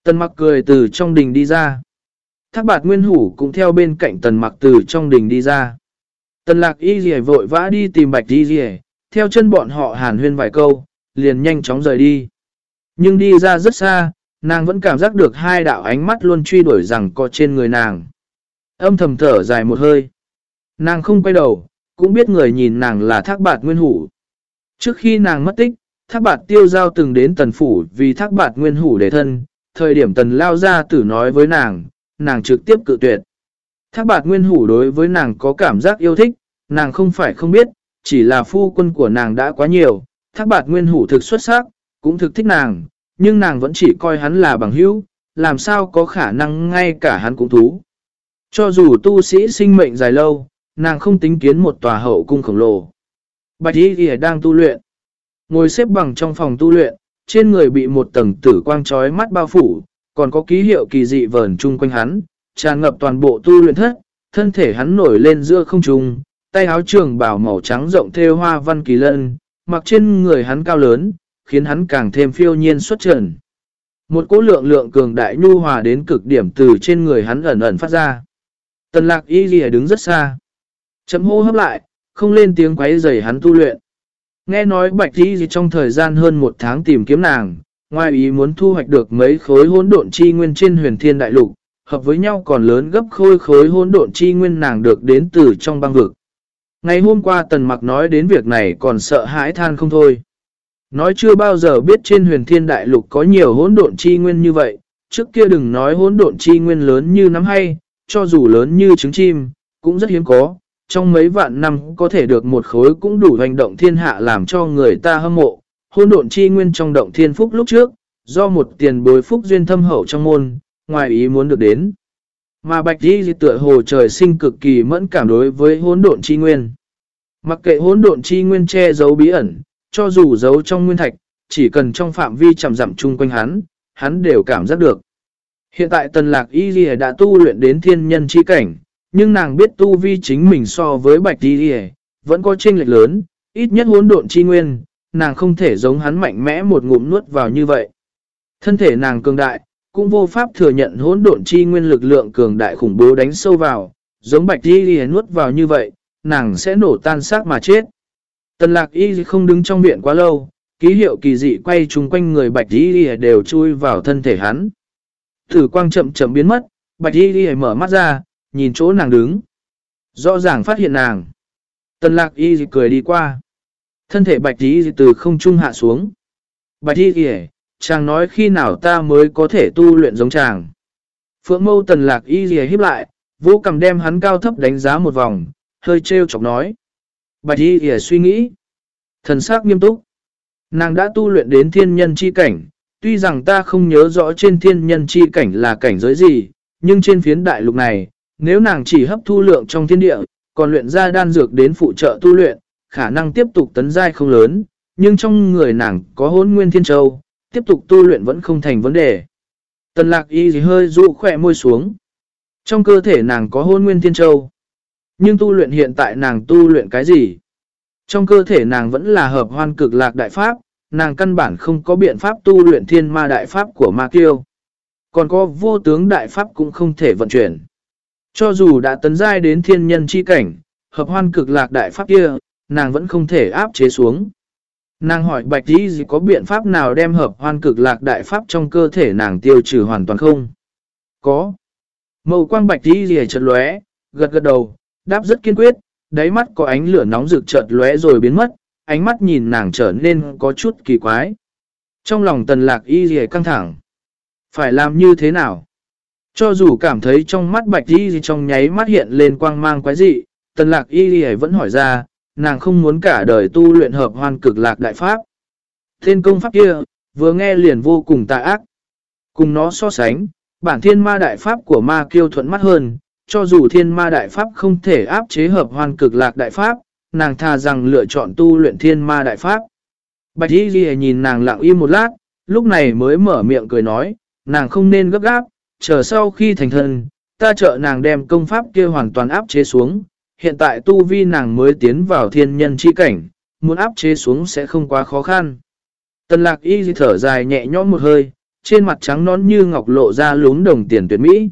Tần mặc cười từ trong đình đi ra. Thác bạt nguyên hủ cũng theo bên cạnh tần mặc từ trong đình đi ra. Tần lạc y dì vội vã đi tìm bạch y dì theo chân bọn họ hàn huyên vài câu, liền nhanh chóng rời đi. Nhưng đi ra rất xa, nàng vẫn cảm giác được hai đạo ánh mắt luôn truy đuổi rằng có trên người nàng. Âm thầm thở dài một hơi. Nàng không quay đầu, cũng biết người nhìn nàng là thác bạt nguyên hủ. Trước khi nàng mất tích, Thác bạt tiêu giao từng đến tần phủ vì thác bạt nguyên hủ để thân, thời điểm tần lao ra tử nói với nàng, nàng trực tiếp cự tuyệt. Thác bạt nguyên hủ đối với nàng có cảm giác yêu thích, nàng không phải không biết, chỉ là phu quân của nàng đã quá nhiều, thác bạt nguyên hủ thực xuất sắc, cũng thực thích nàng, nhưng nàng vẫn chỉ coi hắn là bằng hữu, làm sao có khả năng ngay cả hắn cũng thú. Cho dù tu sĩ sinh mệnh dài lâu, nàng không tính kiến một tòa hậu cung khổng lồ. Bạch Y Ghi đang tu luyện. Ngồi xếp bằng trong phòng tu luyện, trên người bị một tầng tử quang trói mắt bao phủ, còn có ký hiệu kỳ dị vờn chung quanh hắn, tràn ngập toàn bộ tu luyện thất, thân thể hắn nổi lên giữa không trung, tay áo trường bảo màu trắng rộng thêu hoa văn kỳ lân, mặc trên người hắn cao lớn, khiến hắn càng thêm phiêu nhiên xuất trần. Một cỗ lượng lượng cường đại nhu hòa đến cực điểm từ trên người hắn ẩn ẩn phát ra. Tần lạc y ghi đứng rất xa. Chấm hô hấp lại, không lên tiếng quấy rầy hắn tu luyện. Nghe nói bạch y gì trong thời gian hơn một tháng tìm kiếm nàng, ngoài ý muốn thu hoạch được mấy khối hỗn độn chi nguyên trên huyền thiên đại lục, hợp với nhau còn lớn gấp khôi khối hỗn độn chi nguyên nàng được đến từ trong băng vực. Ngày hôm qua tần mặc nói đến việc này còn sợ hãi than không thôi. Nói chưa bao giờ biết trên huyền thiên đại lục có nhiều hỗn độn chi nguyên như vậy, trước kia đừng nói hỗn độn chi nguyên lớn như nắm hay, cho dù lớn như trứng chim, cũng rất hiếm có. Trong mấy vạn năm có thể được một khối cũng đủ hành động thiên hạ làm cho người ta hâm mộ. Hôn độn chi nguyên trong động thiên phúc lúc trước, do một tiền bối phúc duyên thâm hậu trong môn, ngoài ý muốn được đến. Mà bạch đi tựa hồ trời sinh cực kỳ mẫn cảm đối với hôn độn chi nguyên. Mặc kệ hôn độn chi nguyên che giấu bí ẩn, cho dù giấu trong nguyên thạch, chỉ cần trong phạm vi chằm dặm chung quanh hắn, hắn đều cảm giác được. Hiện tại tần lạc y ghi đã tu luyện đến thiên nhân chi cảnh, nhưng nàng biết tu vi chính mình so với bạch đi ghi vẫn có chênh lệch lớn, ít nhất hỗn độn chi nguyên, nàng không thể giống hắn mạnh mẽ một ngụm nuốt vào như vậy. Thân thể nàng cường đại, cũng vô pháp thừa nhận hỗn độn chi nguyên lực lượng cường đại khủng bố đánh sâu vào, giống bạch đi ghi nuốt vào như vậy, nàng sẽ nổ tan xác mà chết. Tần lạc y không đứng trong viện quá lâu, ký hiệu kỳ dị quay chung quanh người bạch y đều chui vào thân thể hắn. Thử quang chậm chậm biến mất, bạch y mở mắt ra, nhìn chỗ nàng đứng. Rõ ràng phát hiện nàng. Tần lạc y cười đi qua. Thân thể bạch y từ không trung hạ xuống. Bạch y kìa, chàng nói khi nào ta mới có thể tu luyện giống chàng. Phượng mâu tần lạc y kìa hiếp lại, vô cầm đem hắn cao thấp đánh giá một vòng, hơi trêu chọc nói. Bạch y kìa suy nghĩ. Thần sắc nghiêm túc. Nàng đã tu luyện đến thiên nhân chi cảnh, tuy rằng ta không nhớ rõ trên thiên nhân chi cảnh là cảnh giới gì, nhưng trên phiến đại lục này, nếu nàng chỉ hấp thu lượng trong thiên địa, còn luyện ra đan dược đến phụ trợ tu luyện, khả năng tiếp tục tấn giai không lớn, nhưng trong người nàng có hôn nguyên thiên châu, tiếp tục tu luyện vẫn không thành vấn đề. Tần lạc y gì hơi dụ khỏe môi xuống. Trong cơ thể nàng có hôn nguyên thiên châu. Nhưng tu luyện hiện tại nàng tu luyện cái gì? Trong cơ thể nàng vẫn là hợp hoan cực lạc đại pháp, nàng căn bản không có biện pháp tu luyện thiên ma đại pháp của ma kiêu. Còn có vô tướng đại pháp cũng không thể vận chuyển. Cho dù đã tấn giai đến thiên nhân chi cảnh, hợp hoan cực lạc đại pháp kia, nàng vẫn không thể áp chế xuống. Nàng hỏi bạch tí gì có biện pháp nào đem hợp hoan cực lạc đại pháp trong cơ thể nàng tiêu trừ hoàn toàn không? Có. Màu quang bạch tí gì chợt lóe, gật gật đầu, đáp rất kiên quyết, đáy mắt có ánh lửa nóng rực chợt lóe rồi biến mất, ánh mắt nhìn nàng trở nên có chút kỳ quái. Trong lòng tần lạc y gì căng thẳng. Phải làm như thế nào? Cho dù cảm thấy trong mắt bạch y gì trong nháy mắt hiện lên quang mang quái dị, tần lạc y gì vẫn hỏi ra, nàng không muốn cả đời tu luyện hợp hoan cực lạc đại pháp. Thiên công pháp kia, vừa nghe liền vô cùng tà ác. Cùng nó so sánh, bản thiên ma đại pháp của ma kiêu thuận mắt hơn, cho dù thiên ma đại pháp không thể áp chế hợp hoan cực lạc đại pháp, nàng thà rằng lựa chọn tu luyện thiên ma đại pháp. Bạch Y Ghi nhìn nàng lặng im một lát, lúc này mới mở miệng cười nói, nàng không nên gấp gáp, chờ sau khi thành thân, ta trợ nàng đem công pháp kia hoàn toàn áp chế xuống. Hiện tại tu vi nàng mới tiến vào thiên nhân chi cảnh, muốn áp chế xuống sẽ không quá khó khăn. Tần lạc y thở dài nhẹ nhõm một hơi, trên mặt trắng nón như ngọc lộ ra lún đồng tiền tuyệt mỹ.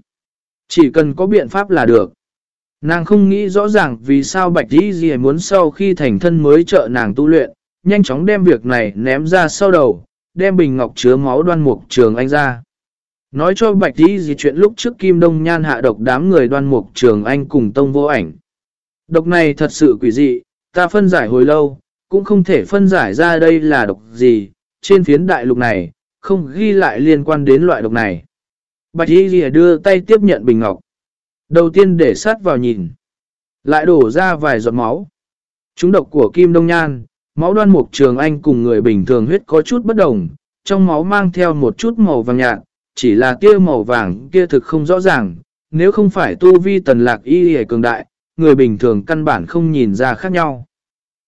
Chỉ cần có biện pháp là được. Nàng không nghĩ rõ ràng vì sao Bạch y Di muốn sau khi thành thân mới trợ nàng tu luyện, nhanh chóng đem việc này ném ra sau đầu, đem bình ngọc chứa máu đoan mục trường anh ra. Nói cho Bạch Di gì chuyện lúc trước Kim Đông Nhan hạ độc đám người đoan mục trường anh cùng tông vô ảnh. Độc này thật sự quỷ dị, ta phân giải hồi lâu, cũng không thể phân giải ra đây là độc gì, trên phiến đại lục này, không ghi lại liên quan đến loại độc này. Bạch Y Ghi đưa tay tiếp nhận bình ngọc. Đầu tiên để sát vào nhìn. Lại đổ ra vài giọt máu. Chúng độc của Kim Đông Nhan, máu đoan mục trường anh cùng người bình thường huyết có chút bất đồng. Trong máu mang theo một chút màu vàng nhạt, chỉ là tia màu vàng kia thực không rõ ràng. Nếu không phải tu vi tần lạc y hề cường đại, người bình thường căn bản không nhìn ra khác nhau.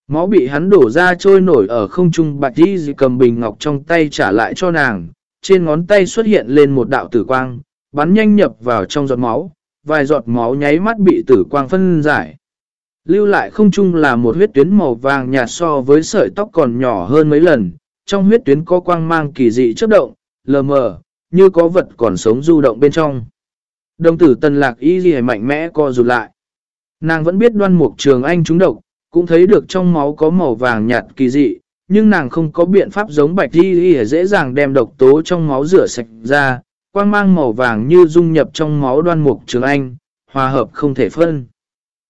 Máu bị hắn đổ ra trôi nổi ở không trung bạch y cầm bình ngọc trong tay trả lại cho nàng, trên ngón tay xuất hiện lên một đạo tử quang, bắn nhanh nhập vào trong giọt máu, vài giọt máu nháy mắt bị tử quang phân giải. Lưu lại không chung là một huyết tuyến màu vàng nhạt so với sợi tóc còn nhỏ hơn mấy lần, trong huyết tuyến có quang mang kỳ dị chớp động, lờ mờ, như có vật còn sống du động bên trong. Đồng tử tần lạc y gì mạnh mẽ co rụt lại. Nàng vẫn biết đoan mục trường anh trúng độc, cũng thấy được trong máu có màu vàng nhạt kỳ dị, nhưng nàng không có biện pháp giống bạch y y dễ dàng đem độc tố trong máu rửa sạch ra, quang mang màu vàng như dung nhập trong máu đoan mục trường anh, hòa hợp không thể phân.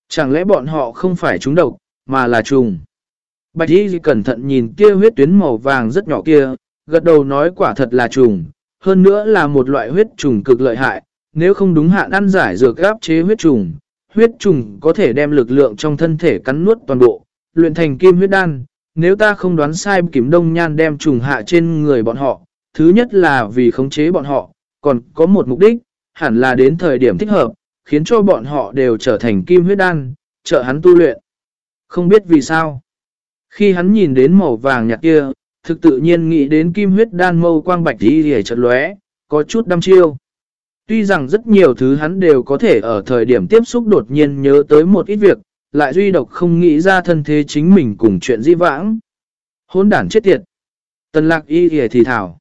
Chẳng lẽ bọn họ không phải trúng độc, mà là trùng. Bạch y cẩn thận nhìn kia huyết tuyến màu vàng rất nhỏ kia, gật đầu nói quả thật là trùng, hơn nữa là một loại huyết trùng cực lợi hại, nếu không đúng hạn ăn giải dược áp chế huyết trùng, huyết trùng có thể đem lực lượng trong thân thể cắn nuốt toàn bộ, luyện thành kim huyết đan. Nếu ta không đoán sai kiếm đông nhan đem trùng hạ trên người bọn họ, thứ nhất là vì khống chế bọn họ, còn có một mục đích, hẳn là đến thời điểm thích hợp, khiến cho bọn họ đều trở thành kim huyết đan, trợ hắn tu luyện. Không biết vì sao. Khi hắn nhìn đến màu vàng nhạt kia, thực tự nhiên nghĩ đến kim huyết đan mâu quang bạch đi hề chợt lóe, có chút đăm chiêu. Tuy rằng rất nhiều thứ hắn đều có thể ở thời điểm tiếp xúc đột nhiên nhớ tới một ít việc, lại duy độc không nghĩ ra thân thế chính mình cùng chuyện di vãng. Hôn đản chết tiệt. Tần lạc y hề thì thảo.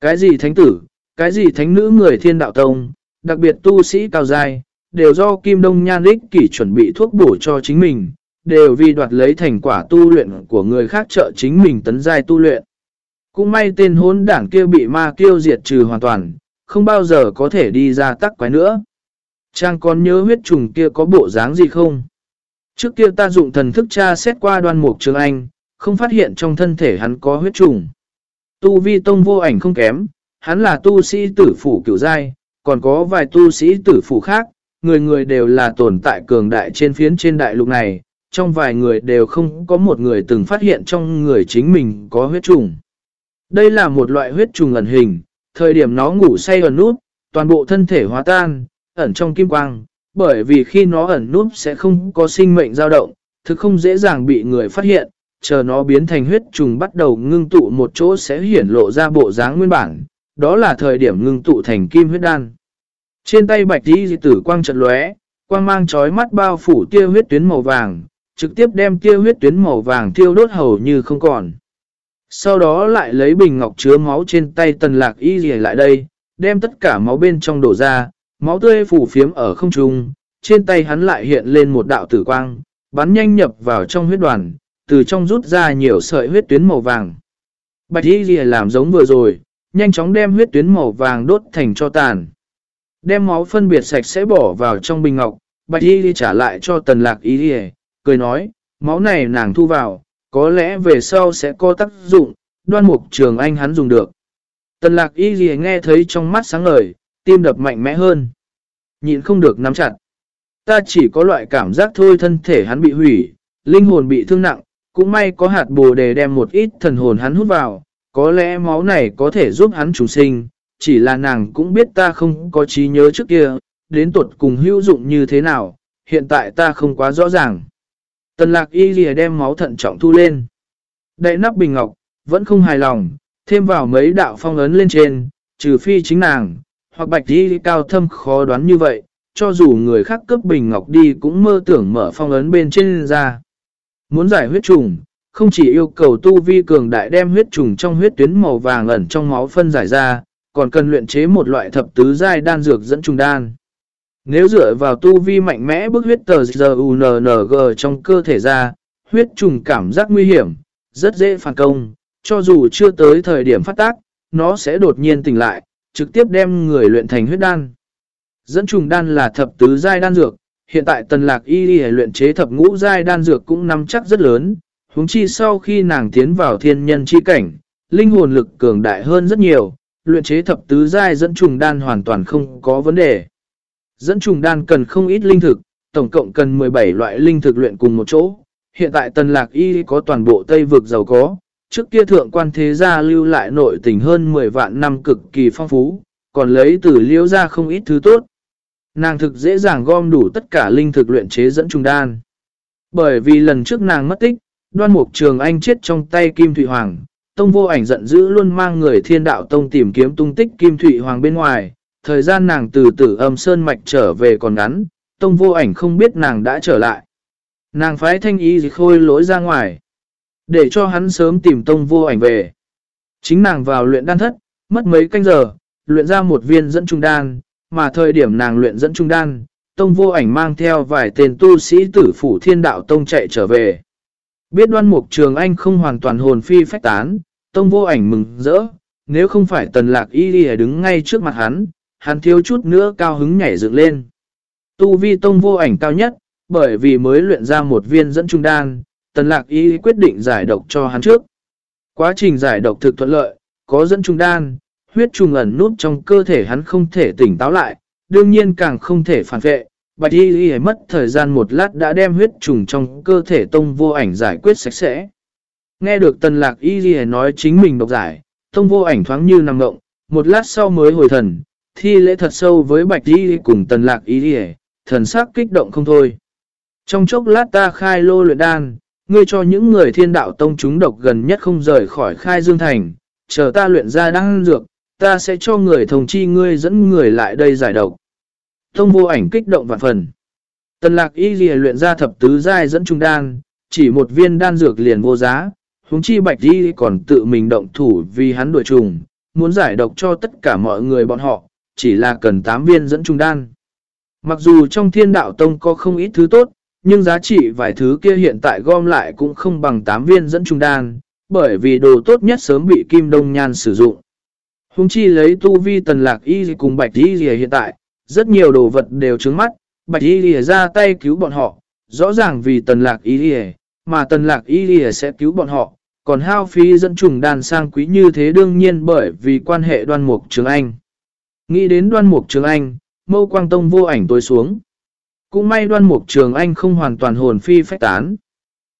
Cái gì thánh tử, cái gì thánh nữ người thiên đạo tông, đặc biệt tu sĩ cao dài, đều do Kim Đông Nhan Lích kỷ chuẩn bị thuốc bổ cho chính mình, đều vì đoạt lấy thành quả tu luyện của người khác trợ chính mình tấn giai tu luyện. Cũng may tên hốn đảng kia bị ma kiêu diệt trừ hoàn toàn, không bao giờ có thể đi ra tắc quái nữa. Trang còn nhớ huyết trùng kia có bộ dáng gì không? Trước kia ta dụng thần thức tra xét qua đoan mục trường anh, không phát hiện trong thân thể hắn có huyết trùng. Tu vi tông vô ảnh không kém, hắn là tu sĩ tử phủ kiểu giai, còn có vài tu sĩ tử phủ khác, người người đều là tồn tại cường đại trên phiến trên đại lục này, trong vài người đều không có một người từng phát hiện trong người chính mình có huyết trùng. Đây là một loại huyết trùng ẩn hình, thời điểm nó ngủ say ẩn nút, toàn bộ thân thể hóa tan, ẩn trong kim quang, bởi vì khi nó ẩn nút sẽ không có sinh mệnh dao động, thực không dễ dàng bị người phát hiện, chờ nó biến thành huyết trùng bắt đầu ngưng tụ một chỗ sẽ hiển lộ ra bộ dáng nguyên bản, đó là thời điểm ngưng tụ thành kim huyết đan. Trên tay bạch đi tử quang trận lóe, quang mang chói mắt bao phủ tia huyết tuyến màu vàng, trực tiếp đem tia huyết tuyến màu vàng thiêu đốt hầu như không còn. Sau đó lại lấy bình ngọc chứa máu trên tay tần lạc y rìa lại đây, đem tất cả máu bên trong đổ ra, máu tươi phủ phiếm ở không trung, trên tay hắn lại hiện lên một đạo tử quang, bắn nhanh nhập vào trong huyết đoàn, từ trong rút ra nhiều sợi huyết tuyến màu vàng. Bạch y rìa làm giống vừa rồi, nhanh chóng đem huyết tuyến màu vàng đốt thành cho tàn. Đem máu phân biệt sạch sẽ bỏ vào trong bình ngọc, bạch y trả lại cho tần lạc y rìa, cười nói, máu này nàng thu vào, có lẽ về sau sẽ có tác dụng, đoan mục trường anh hắn dùng được. Tần lạc y gì nghe thấy trong mắt sáng ngời, tim đập mạnh mẽ hơn. Nhịn không được nắm chặt. Ta chỉ có loại cảm giác thôi thân thể hắn bị hủy, linh hồn bị thương nặng, cũng may có hạt bồ đề đem một ít thần hồn hắn hút vào, có lẽ máu này có thể giúp hắn trùng sinh, chỉ là nàng cũng biết ta không có trí nhớ trước kia, đến tuột cùng hữu dụng như thế nào, hiện tại ta không quá rõ ràng. Tần lạc y lìa đem máu thận trọng thu lên. Đậy nắp bình ngọc, vẫn không hài lòng, thêm vào mấy đạo phong ấn lên trên, trừ phi chính nàng, hoặc bạch y cao thâm khó đoán như vậy, cho dù người khác cướp bình ngọc đi cũng mơ tưởng mở phong ấn bên trên ra. Muốn giải huyết trùng, không chỉ yêu cầu tu vi cường đại đem huyết trùng trong huyết tuyến màu vàng ẩn trong máu phân giải ra, còn cần luyện chế một loại thập tứ giai đan dược dẫn trùng đan. Nếu dựa vào tu vi mạnh mẽ bức huyết tờ ZUNNG trong cơ thể ra, huyết trùng cảm giác nguy hiểm, rất dễ phản công, cho dù chưa tới thời điểm phát tác, nó sẽ đột nhiên tỉnh lại, trực tiếp đem người luyện thành huyết đan. Dẫn trùng đan là thập tứ giai đan dược, hiện tại tần lạc y đi luyện chế thập ngũ giai đan dược cũng nắm chắc rất lớn, huống chi sau khi nàng tiến vào thiên nhân chi cảnh, linh hồn lực cường đại hơn rất nhiều, luyện chế thập tứ giai dẫn trùng đan hoàn toàn không có vấn đề. Dẫn trùng đan cần không ít linh thực, tổng cộng cần 17 loại linh thực luyện cùng một chỗ. Hiện tại tần lạc y có toàn bộ Tây vực giàu có, trước kia thượng quan thế gia lưu lại nội tình hơn 10 vạn năm cực kỳ phong phú, còn lấy từ liễu ra không ít thứ tốt. Nàng thực dễ dàng gom đủ tất cả linh thực luyện chế dẫn trùng đan. Bởi vì lần trước nàng mất tích, đoan mục trường anh chết trong tay Kim Thụy Hoàng, Tông vô ảnh giận dữ luôn mang người thiên đạo tông tìm kiếm tung tích Kim Thụy Hoàng bên ngoài, thời gian nàng từ tử âm sơn mạch trở về còn ngắn, tông vô ảnh không biết nàng đã trở lại. Nàng phái thanh ý khôi lỗi ra ngoài, để cho hắn sớm tìm tông vô ảnh về. Chính nàng vào luyện đan thất, mất mấy canh giờ, luyện ra một viên dẫn trung đan, mà thời điểm nàng luyện dẫn trung đan, tông vô ảnh mang theo vài tên tu sĩ tử phủ thiên đạo tông chạy trở về. Biết đoan mục trường anh không hoàn toàn hồn phi phách tán, tông vô ảnh mừng rỡ, nếu không phải tần lạc y đi đứng ngay trước mặt hắn, hắn thiếu chút nữa cao hứng nhảy dựng lên. Tu vi tông vô ảnh cao nhất, bởi vì mới luyện ra một viên dẫn trung đan, tần lạc y quyết định giải độc cho hắn trước. Quá trình giải độc thực thuận lợi, có dẫn trung đan, huyết trùng ẩn nút trong cơ thể hắn không thể tỉnh táo lại, đương nhiên càng không thể phản vệ. Bạch y y mất thời gian một lát đã đem huyết trùng trong cơ thể tông vô ảnh giải quyết sạch sẽ. Nghe được tần lạc y y nói chính mình độc giải, tông vô ảnh thoáng như nằm ngộng, một lát sau mới hồi thần, thi lễ thật sâu với bạch y cùng tần lạc y đi thần sắc kích động không thôi. Trong chốc lát ta khai lô luyện đan, ngươi cho những người thiên đạo tông chúng độc gần nhất không rời khỏi khai dương thành, chờ ta luyện ra đan dược, ta sẽ cho người thông chi ngươi dẫn người lại đây giải độc. Tông vô ảnh kích động vạn phần. Tần lạc y lìa luyện ra thập tứ giai dẫn trung đan, chỉ một viên đan dược liền vô giá, huống chi bạch y còn tự mình động thủ vì hắn đuổi trùng, muốn giải độc cho tất cả mọi người bọn họ, chỉ là cần 8 viên dẫn trung đan. Mặc dù trong thiên đạo tông có không ít thứ tốt, nhưng giá trị vài thứ kia hiện tại gom lại cũng không bằng 8 viên dẫn trung đan, bởi vì đồ tốt nhất sớm bị Kim Đông Nhan sử dụng. Hùng chi lấy tu vi tần lạc y cùng bạch y gì hiện tại, rất nhiều đồ vật đều trứng mắt, bạch y gì ra tay cứu bọn họ, rõ ràng vì tần lạc y gì, mà tần lạc y gì sẽ cứu bọn họ, còn hao phí dẫn trùng đàn sang quý như thế đương nhiên bởi vì quan hệ đoan mục trường anh. Nghĩ đến đoan mục trường anh, mâu quang tông vô ảnh tối xuống. Cũng may đoan mục trường anh không hoàn toàn hồn phi phách tán.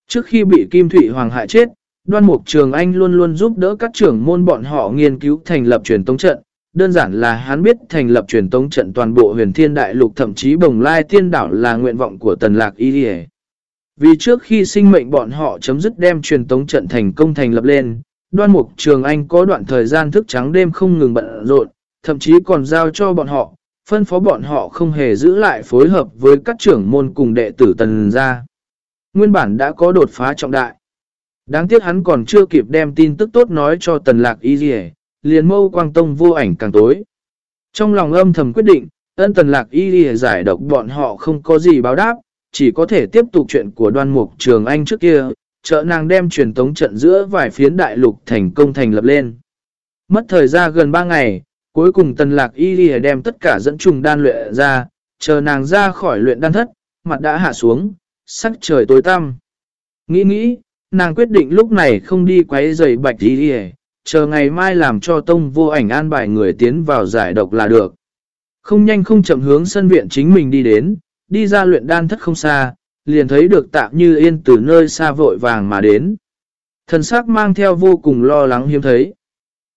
Trước khi bị Kim Thụy Hoàng hại chết, đoan mục trường anh luôn luôn giúp đỡ các trưởng môn bọn họ nghiên cứu thành lập truyền tống trận. Đơn giản là hắn biết thành lập truyền tống trận toàn bộ huyền thiên đại lục thậm chí bồng lai tiên đảo là nguyện vọng của tần lạc y đi Vì trước khi sinh mệnh bọn họ chấm dứt đem truyền tống trận thành công thành lập lên, đoan mục trường anh có đoạn thời gian thức trắng đêm không ngừng bận rộn, thậm chí còn giao cho bọn họ, phân phó bọn họ không hề giữ lại phối hợp với các trưởng môn cùng đệ tử tần gia. Nguyên bản đã có đột phá trọng đại. Đáng tiếc hắn còn chưa kịp đem tin tức tốt nói cho tần lạc y dì liền mâu quang tông vô ảnh càng tối. Trong lòng âm thầm quyết định, ân tần lạc y dì giải độc bọn họ không có gì báo đáp, chỉ có thể tiếp tục chuyện của đoan mục trường anh trước kia, trợ nàng đem truyền tống trận giữa vài phiến đại lục thành công thành lập lên. Mất thời gian gần 3 ngày, Cuối cùng tần lạc y đi đem tất cả dẫn trùng đan luyện ra, chờ nàng ra khỏi luyện đan thất, mặt đã hạ xuống, sắc trời tối tăm. Nghĩ nghĩ, nàng quyết định lúc này không đi quấy giày bạch y đi chờ ngày mai làm cho tông vô ảnh an bài người tiến vào giải độc là được. Không nhanh không chậm hướng sân viện chính mình đi đến, đi ra luyện đan thất không xa, liền thấy được tạm như yên từ nơi xa vội vàng mà đến. Thần sắc mang theo vô cùng lo lắng hiếm thấy.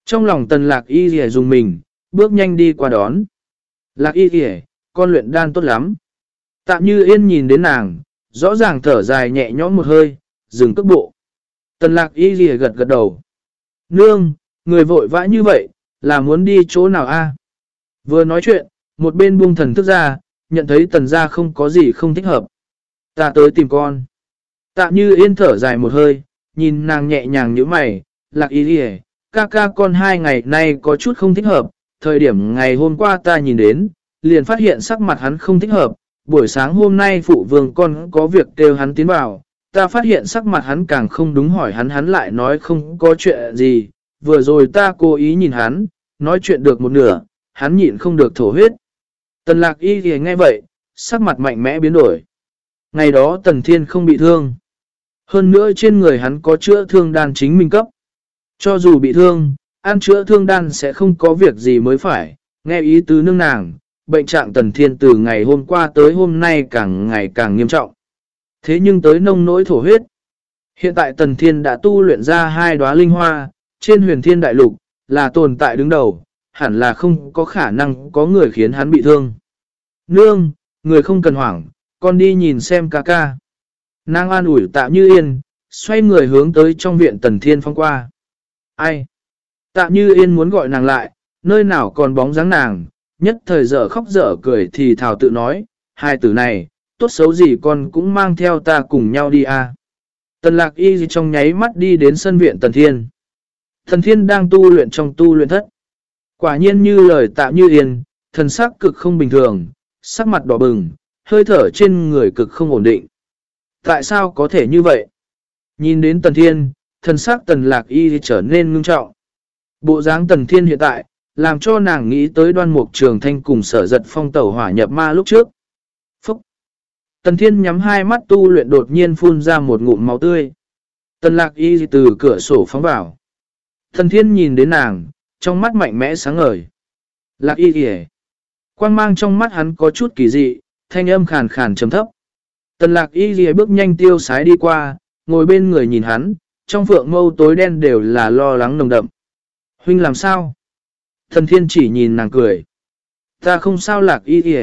Trong lòng tần lạc y rìa dùng mình, bước nhanh đi qua đón. Lạc y kìa, con luyện đan tốt lắm. Tạm như yên nhìn đến nàng, rõ ràng thở dài nhẹ nhõm một hơi, dừng cước bộ. Tần lạc y kìa gật gật đầu. Nương, người vội vã như vậy, là muốn đi chỗ nào a Vừa nói chuyện, một bên buông thần thức ra, nhận thấy tần ra không có gì không thích hợp. Ta tới tìm con. Tạm như yên thở dài một hơi, nhìn nàng nhẹ nhàng như mày, lạc y kìa, ca ca con hai ngày nay có chút không thích hợp, thời điểm ngày hôm qua ta nhìn đến, liền phát hiện sắc mặt hắn không thích hợp, buổi sáng hôm nay phụ vương con có việc kêu hắn tiến vào, ta phát hiện sắc mặt hắn càng không đúng hỏi hắn hắn lại nói không có chuyện gì, vừa rồi ta cố ý nhìn hắn, nói chuyện được một nửa, hắn nhịn không được thổ huyết. Tần lạc y thì nghe vậy, sắc mặt mạnh mẽ biến đổi. Ngày đó tần thiên không bị thương. Hơn nữa trên người hắn có chữa thương đan chính minh cấp. Cho dù bị thương, ăn chữa thương đan sẽ không có việc gì mới phải, nghe ý tứ nương nàng, bệnh trạng tần thiên từ ngày hôm qua tới hôm nay càng ngày càng nghiêm trọng. Thế nhưng tới nông nỗi thổ huyết, hiện tại tần thiên đã tu luyện ra hai đóa linh hoa, trên huyền thiên đại lục, là tồn tại đứng đầu, hẳn là không có khả năng có người khiến hắn bị thương. Nương, người không cần hoảng, con đi nhìn xem ca ca. Nàng an ủi tạm như yên, xoay người hướng tới trong viện tần thiên phong qua. Ai? Tạ như yên muốn gọi nàng lại, nơi nào còn bóng dáng nàng, nhất thời dở khóc dở cười thì thảo tự nói, hai tử này, tốt xấu gì con cũng mang theo ta cùng nhau đi à. Tần lạc y trong nháy mắt đi đến sân viện Tần Thiên. Thần Thiên đang tu luyện trong tu luyện thất. Quả nhiên như lời tạ như yên, thần sắc cực không bình thường, sắc mặt đỏ bừng, hơi thở trên người cực không ổn định. Tại sao có thể như vậy? Nhìn đến Tần Thiên, thần sắc Tần Lạc Y trở nên ngưng trọng. Bộ dáng Tần Thiên hiện tại, làm cho nàng nghĩ tới đoan mục trường thanh cùng sở giật phong tẩu hỏa nhập ma lúc trước. Phúc! Tần Thiên nhắm hai mắt tu luyện đột nhiên phun ra một ngụm máu tươi. Tần Lạc Y từ cửa sổ phóng vào. Tần Thiên nhìn đến nàng, trong mắt mạnh mẽ sáng ngời. Lạc Y kìa! Quang mang trong mắt hắn có chút kỳ dị, thanh âm khàn khàn trầm thấp. Tần lạc y ghi bước nhanh tiêu sái đi qua, ngồi bên người nhìn hắn, trong phượng mâu tối đen đều là lo lắng nồng đậm. Huynh làm sao? Thần thiên chỉ nhìn nàng cười. Ta không sao lạc y ghi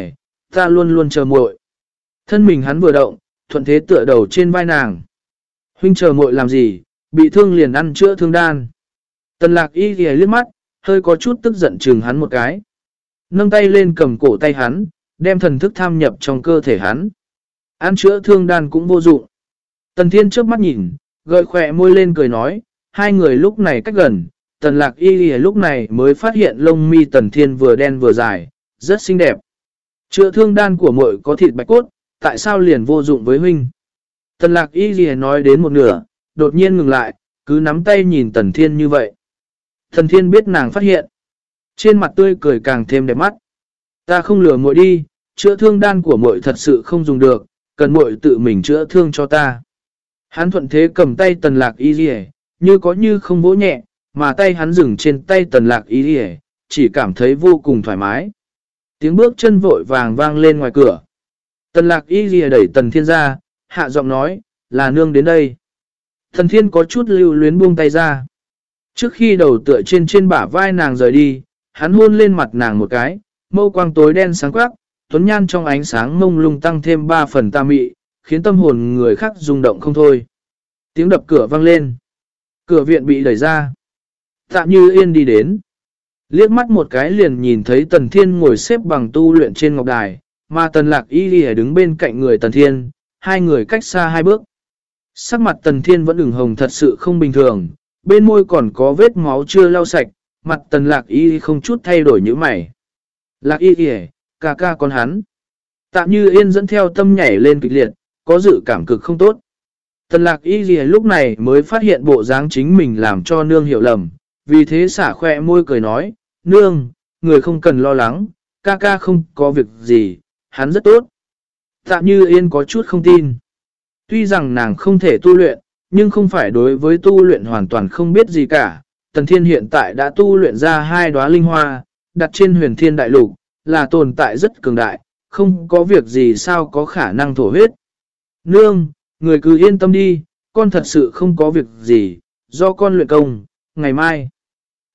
ta luôn luôn chờ muội. Thân mình hắn vừa động, thuận thế tựa đầu trên vai nàng. Huynh chờ muội làm gì, bị thương liền ăn chữa thương đan. Tần lạc y ghi liếc mắt, hơi có chút tức giận chừng hắn một cái. Nâng tay lên cầm cổ tay hắn, đem thần thức tham nhập trong cơ thể hắn. Ăn chữa thương đan cũng vô dụng. Tần Thiên trước mắt nhìn, gợi khỏe môi lên cười nói, hai người lúc này cách gần, Tần Lạc Y Ghi lúc này mới phát hiện lông mi Tần Thiên vừa đen vừa dài, rất xinh đẹp. Chữa thương đan của muội có thịt bạch cốt, tại sao liền vô dụng với huynh? Tần Lạc Y Ghi nói đến một nửa, đột nhiên ngừng lại, cứ nắm tay nhìn Tần Thiên như vậy. Tần Thiên biết nàng phát hiện. Trên mặt tươi cười càng thêm đẹp mắt. Ta không lừa muội đi, chữa thương đan của muội thật sự không dùng được, cần muội tự mình chữa thương cho ta. Hắn thuận thế cầm tay tần lạc y dì như có như không vỗ nhẹ, mà tay hắn dừng trên tay tần lạc y hề, chỉ cảm thấy vô cùng thoải mái. Tiếng bước chân vội vàng vang lên ngoài cửa. Tần lạc y hề đẩy tần thiên ra, hạ giọng nói, là nương đến đây. Tần thiên có chút lưu luyến buông tay ra. Trước khi đầu tựa trên trên bả vai nàng rời đi, hắn hôn lên mặt nàng một cái, mâu quang tối đen sáng quắc, tuấn nhan trong ánh sáng mông lung tăng thêm 3 phần ta mị, khiến tâm hồn người khác rung động không thôi. Tiếng đập cửa vang lên. Cửa viện bị đẩy ra. Tạ như yên đi đến. Liếc mắt một cái liền nhìn thấy Tần Thiên ngồi xếp bằng tu luyện trên ngọc đài, mà Tần Lạc Y Ghi đứng bên cạnh người Tần Thiên, hai người cách xa hai bước. Sắc mặt Tần Thiên vẫn ửng hồng thật sự không bình thường, bên môi còn có vết máu chưa lau sạch, mặt Tần Lạc Y không chút thay đổi như mày. Lạc Y Ghi, ca ca con hắn. Tạm như yên dẫn theo tâm nhảy lên kịch liệt, có dự cảm cực không tốt. Tần lạc y gì lúc này mới phát hiện bộ dáng chính mình làm cho nương hiểu lầm, vì thế xả khoe môi cười nói, nương, người không cần lo lắng, ca ca không có việc gì, hắn rất tốt. Tạm như yên có chút không tin. Tuy rằng nàng không thể tu luyện, nhưng không phải đối với tu luyện hoàn toàn không biết gì cả. Tần thiên hiện tại đã tu luyện ra hai đóa linh hoa, đặt trên huyền thiên đại lục, là tồn tại rất cường đại, không có việc gì sao có khả năng thổ huyết. Nương, người cứ yên tâm đi, con thật sự không có việc gì, do con luyện công, ngày mai.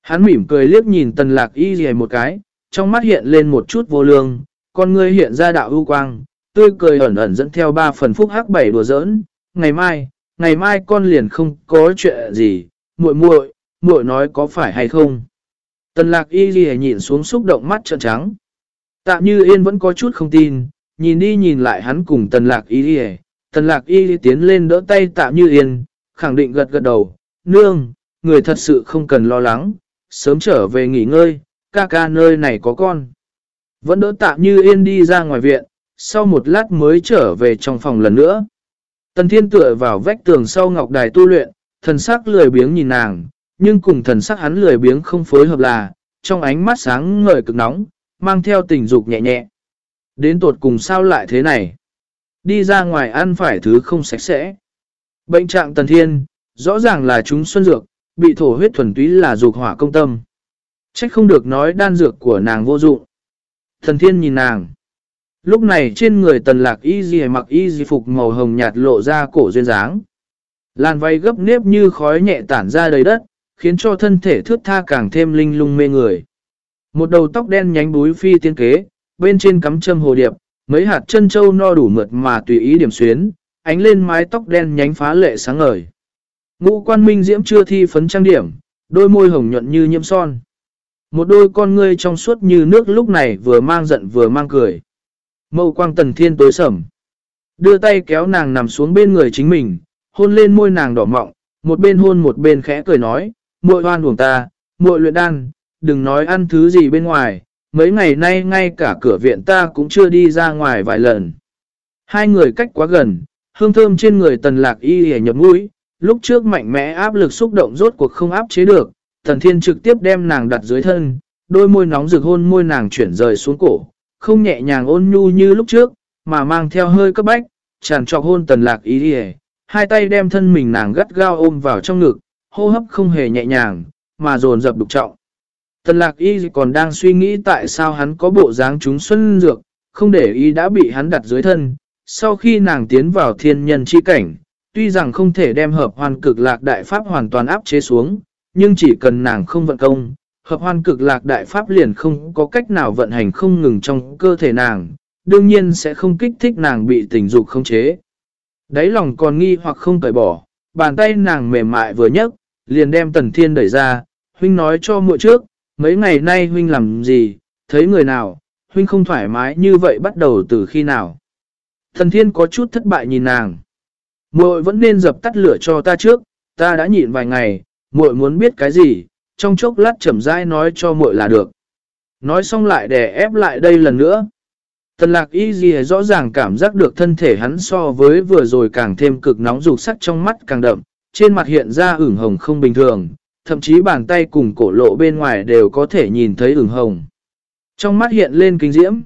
Hắn mỉm cười liếc nhìn tần lạc y gì một cái, trong mắt hiện lên một chút vô lương, con ngươi hiện ra đạo ưu quang, tươi cười ẩn ẩn dẫn theo ba phần phúc hắc bảy đùa giỡn, ngày mai, ngày mai con liền không có chuyện gì, muội muội, muội nói có phải hay không. Tần lạc y gì nhìn xuống xúc động mắt trợn trắng. Tạ như yên vẫn có chút không tin, nhìn đi nhìn lại hắn cùng tần lạc y đi Tần lạc y tiến lên đỡ tay tạ như yên, khẳng định gật gật đầu, nương, người thật sự không cần lo lắng, sớm trở về nghỉ ngơi, ca ca nơi này có con. Vẫn đỡ tạ như yên đi ra ngoài viện, sau một lát mới trở về trong phòng lần nữa. Tần thiên tựa vào vách tường sau ngọc đài tu luyện, thần sắc lười biếng nhìn nàng, nhưng cùng thần sắc hắn lười biếng không phối hợp là, trong ánh mắt sáng ngời cực nóng, mang theo tình dục nhẹ nhẹ. Đến tột cùng sao lại thế này? Đi ra ngoài ăn phải thứ không sạch sẽ. Bệnh trạng tần thiên, rõ ràng là chúng xuân dược, bị thổ huyết thuần túy là dục hỏa công tâm. Trách không được nói đan dược của nàng vô dụng. Thần thiên nhìn nàng. Lúc này trên người tần lạc y gì mặc y gì phục màu hồng nhạt lộ ra cổ duyên dáng. Làn vay gấp nếp như khói nhẹ tản ra đầy đất, khiến cho thân thể thước tha càng thêm linh lung mê người. Một đầu tóc đen nhánh búi phi tiên kế, bên trên cắm châm hồ điệp, mấy hạt chân châu no đủ mượt mà tùy ý điểm xuyến, ánh lên mái tóc đen nhánh phá lệ sáng ngời. Ngũ quan minh diễm chưa thi phấn trang điểm, đôi môi hồng nhuận như nhiễm son. Một đôi con ngươi trong suốt như nước lúc này vừa mang giận vừa mang cười. Mâu quang tần thiên tối sầm. Đưa tay kéo nàng nằm xuống bên người chính mình, hôn lên môi nàng đỏ mọng, một bên hôn một bên khẽ cười nói, muội hoan buồng ta, muội luyện đan, đừng nói ăn thứ gì bên ngoài, mấy ngày nay ngay cả cửa viện ta cũng chưa đi ra ngoài vài lần. Hai người cách quá gần, hương thơm trên người tần lạc y hề nhập mũi, lúc trước mạnh mẽ áp lực xúc động rốt cuộc không áp chế được, tần thiên trực tiếp đem nàng đặt dưới thân, đôi môi nóng rực hôn môi nàng chuyển rời xuống cổ, không nhẹ nhàng ôn nhu như lúc trước, mà mang theo hơi cấp bách, tràn trọc hôn tần lạc ý đi hai tay đem thân mình nàng gắt gao ôm vào trong ngực, hô hấp không hề nhẹ nhàng, mà dồn dập đục trọng. Tần lạc y còn đang suy nghĩ tại sao hắn có bộ dáng chúng xuân dược, không để ý đã bị hắn đặt dưới thân. Sau khi nàng tiến vào thiên nhân chi cảnh, tuy rằng không thể đem hợp hoàn cực lạc đại pháp hoàn toàn áp chế xuống, nhưng chỉ cần nàng không vận công, hợp hoàn cực lạc đại pháp liền không có cách nào vận hành không ngừng trong cơ thể nàng, đương nhiên sẽ không kích thích nàng bị tình dục khống chế. Đáy lòng còn nghi hoặc không cởi bỏ, bàn tay nàng mềm mại vừa nhấc, liền đem tần thiên đẩy ra, huynh nói cho muội trước, mấy ngày nay huynh làm gì, thấy người nào, huynh không thoải mái như vậy bắt đầu từ khi nào. Thần thiên có chút thất bại nhìn nàng muội vẫn nên dập tắt lửa cho ta trước, ta đã nhịn vài ngày, muội muốn biết cái gì, trong chốc lát chậm rãi nói cho muội là được. Nói xong lại đè ép lại đây lần nữa. Tần lạc y gì rõ ràng cảm giác được thân thể hắn so với vừa rồi càng thêm cực nóng rục sắc trong mắt càng đậm, trên mặt hiện ra ửng hồng không bình thường, thậm chí bàn tay cùng cổ lộ bên ngoài đều có thể nhìn thấy ửng hồng. Trong mắt hiện lên kinh diễm.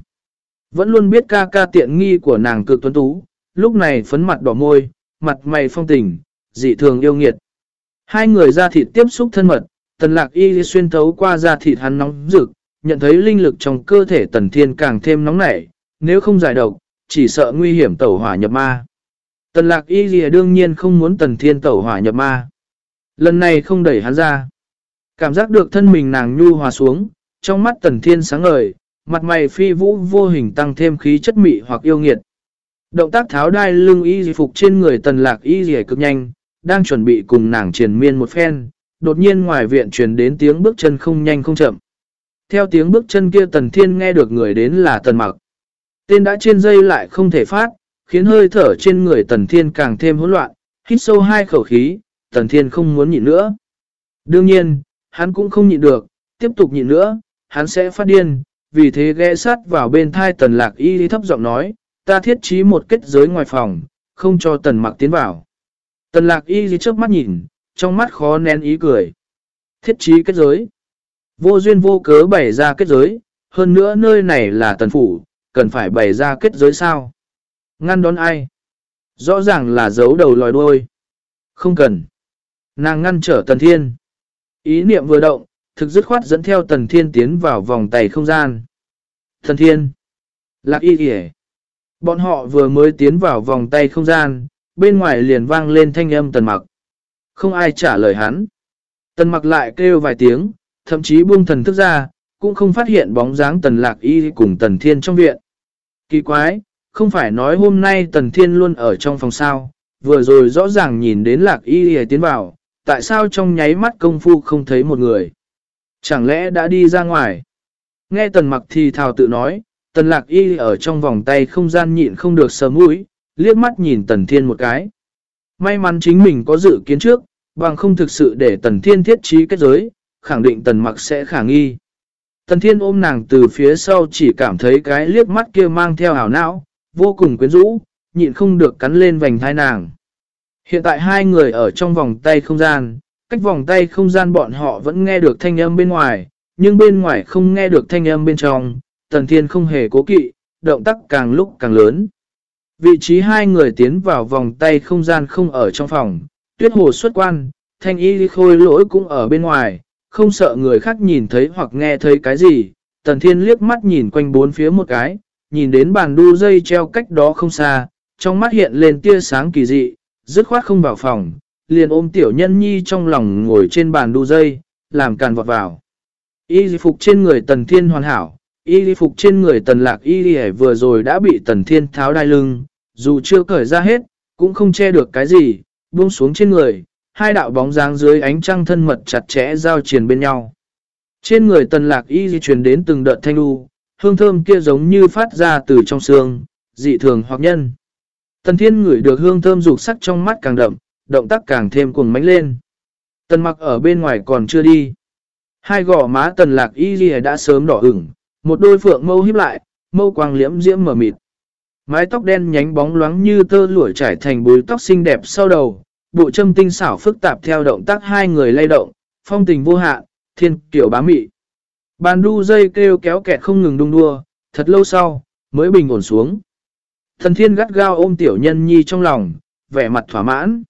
Vẫn luôn biết ca ca tiện nghi của nàng cực tuấn tú, lúc này phấn mặt đỏ môi, mặt mày phong tình, dị thường yêu nghiệt. Hai người ra thịt tiếp xúc thân mật, tần lạc y xuyên thấu qua da thịt hắn nóng rực, nhận thấy linh lực trong cơ thể tần thiên càng thêm nóng nảy, nếu không giải độc, chỉ sợ nguy hiểm tẩu hỏa nhập ma. Tần lạc y gì đương nhiên không muốn tần thiên tẩu hỏa nhập ma. Lần này không đẩy hắn ra. Cảm giác được thân mình nàng nhu hòa xuống, trong mắt tần thiên sáng ngời, mặt mày phi vũ vô hình tăng thêm khí chất mị hoặc yêu nghiệt. Động tác tháo đai lưng y phục trên người tần lạc y gì cực nhanh, đang chuẩn bị cùng nàng triển miên một phen, đột nhiên ngoài viện truyền đến tiếng bước chân không nhanh không chậm. Theo tiếng bước chân kia tần thiên nghe được người đến là tần mặc. Tên đã trên dây lại không thể phát, khiến hơi thở trên người tần thiên càng thêm hỗn loạn, hít sâu hai khẩu khí, tần thiên không muốn nhịn nữa. Đương nhiên, hắn cũng không nhịn được, tiếp tục nhịn nữa, hắn sẽ phát điên, vì thế ghé sát vào bên thai tần lạc y thấp giọng nói, ta thiết trí một kết giới ngoài phòng, không cho tần mặc tiến vào. Tần lạc y trước mắt nhìn, trong mắt khó nén ý cười. Thiết trí kết giới. Vô duyên vô cớ bày ra kết giới, hơn nữa nơi này là tần phủ, cần phải bày ra kết giới sao. Ngăn đón ai? Rõ ràng là giấu đầu lòi đuôi. Không cần. Nàng ngăn trở tần thiên. Ý niệm vừa động, thực dứt khoát dẫn theo tần thiên tiến vào vòng tay không gian. Tần thiên. Lạc y kìa. Bọn họ vừa mới tiến vào vòng tay không gian, bên ngoài liền vang lên thanh âm tần mặc. Không ai trả lời hắn. Tần mặc lại kêu vài tiếng, thậm chí buông thần thức ra, cũng không phát hiện bóng dáng tần lạc y cùng tần thiên trong viện. Kỳ quái, không phải nói hôm nay tần thiên luôn ở trong phòng sao, vừa rồi rõ ràng nhìn đến lạc y tiến vào, tại sao trong nháy mắt công phu không thấy một người? Chẳng lẽ đã đi ra ngoài? Nghe tần mặc thì thào tự nói, tần lạc y ở trong vòng tay không gian nhịn không được sờ mũi, liếc mắt nhìn tần thiên một cái. May mắn chính mình có dự kiến trước, bằng không thực sự để tần thiên thiết trí kết giới, khẳng định tần mặc sẽ khả nghi. Tần thiên ôm nàng từ phía sau chỉ cảm thấy cái liếc mắt kia mang theo hào não, vô cùng quyến rũ, nhịn không được cắn lên vành thai nàng. Hiện tại hai người ở trong vòng tay không gian, cách vòng tay không gian bọn họ vẫn nghe được thanh âm bên ngoài, nhưng bên ngoài không nghe được thanh âm bên trong, tần thiên không hề cố kỵ, động tác càng lúc càng lớn. Vị trí hai người tiến vào vòng tay không gian không ở trong phòng, tuyết hồ xuất quan, thanh y khôi lỗi cũng ở bên ngoài, không sợ người khác nhìn thấy hoặc nghe thấy cái gì. Tần thiên liếc mắt nhìn quanh bốn phía một cái, nhìn đến bàn đu dây treo cách đó không xa, trong mắt hiện lên tia sáng kỳ dị, dứt khoát không vào phòng, liền ôm tiểu nhân nhi trong lòng ngồi trên bàn đu dây, làm càn vọt vào. Y phục trên người tần thiên hoàn hảo, y phục trên người tần lạc y vừa rồi đã bị tần thiên tháo đai lưng, dù chưa cởi ra hết, cũng không che được cái gì, buông xuống trên người, hai đạo bóng dáng dưới ánh trăng thân mật chặt chẽ giao triền bên nhau. Trên người tần lạc y di truyền đến từng đợt thanh đu, hương thơm kia giống như phát ra từ trong xương, dị thường hoặc nhân. Tần thiên ngửi được hương thơm rục sắc trong mắt càng đậm, động tác càng thêm cuồng mánh lên. Tần mặc ở bên ngoài còn chưa đi. Hai gò má tần lạc y di đã sớm đỏ ửng, một đôi phượng mâu híp lại, mâu quang liễm diễm mở mịt. Mái tóc đen nhánh bóng loáng như tơ lụa trải thành búi tóc xinh đẹp sau đầu, bộ châm tinh xảo phức tạp theo động tác hai người lay động, phong tình vô hạn, thiên kiểu bá mị. Bàn đu dây kêu kéo kẹt không ngừng đung đua, thật lâu sau, mới bình ổn xuống. Thần thiên gắt gao ôm tiểu nhân nhi trong lòng, vẻ mặt thỏa mãn.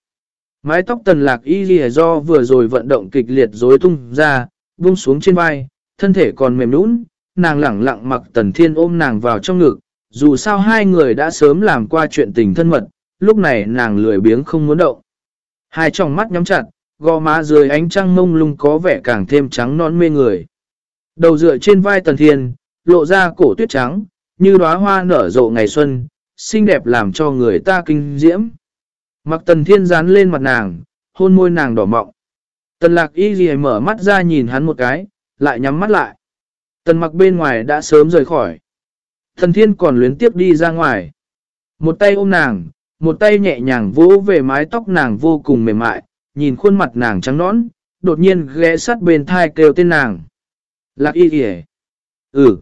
Mái tóc tần lạc y ghi do vừa rồi vận động kịch liệt rối tung ra, buông xuống trên vai, thân thể còn mềm nũng, nàng lẳng lặng mặc tần thiên ôm nàng vào trong ngực, dù sao hai người đã sớm làm qua chuyện tình thân mật, lúc này nàng lười biếng không muốn động. Hai tròng mắt nhắm chặt, gò má dưới ánh trăng mông lung có vẻ càng thêm trắng non mê người. Đầu dựa trên vai tần thiên, lộ ra cổ tuyết trắng, như đóa hoa nở rộ ngày xuân, xinh đẹp làm cho người ta kinh diễm. Mặc tần thiên dán lên mặt nàng, hôn môi nàng đỏ mọng. Tần lạc y gì mở mắt ra nhìn hắn một cái, lại nhắm mắt lại. Tần mặc bên ngoài đã sớm rời khỏi. Thần thiên còn luyến tiếp đi ra ngoài. Một tay ôm nàng, một tay nhẹ nhàng vỗ về mái tóc nàng vô cùng mềm mại, nhìn khuôn mặt nàng trắng nõn, đột nhiên ghé sát bên thai kêu tên nàng. Lạc y kìa. Ừ.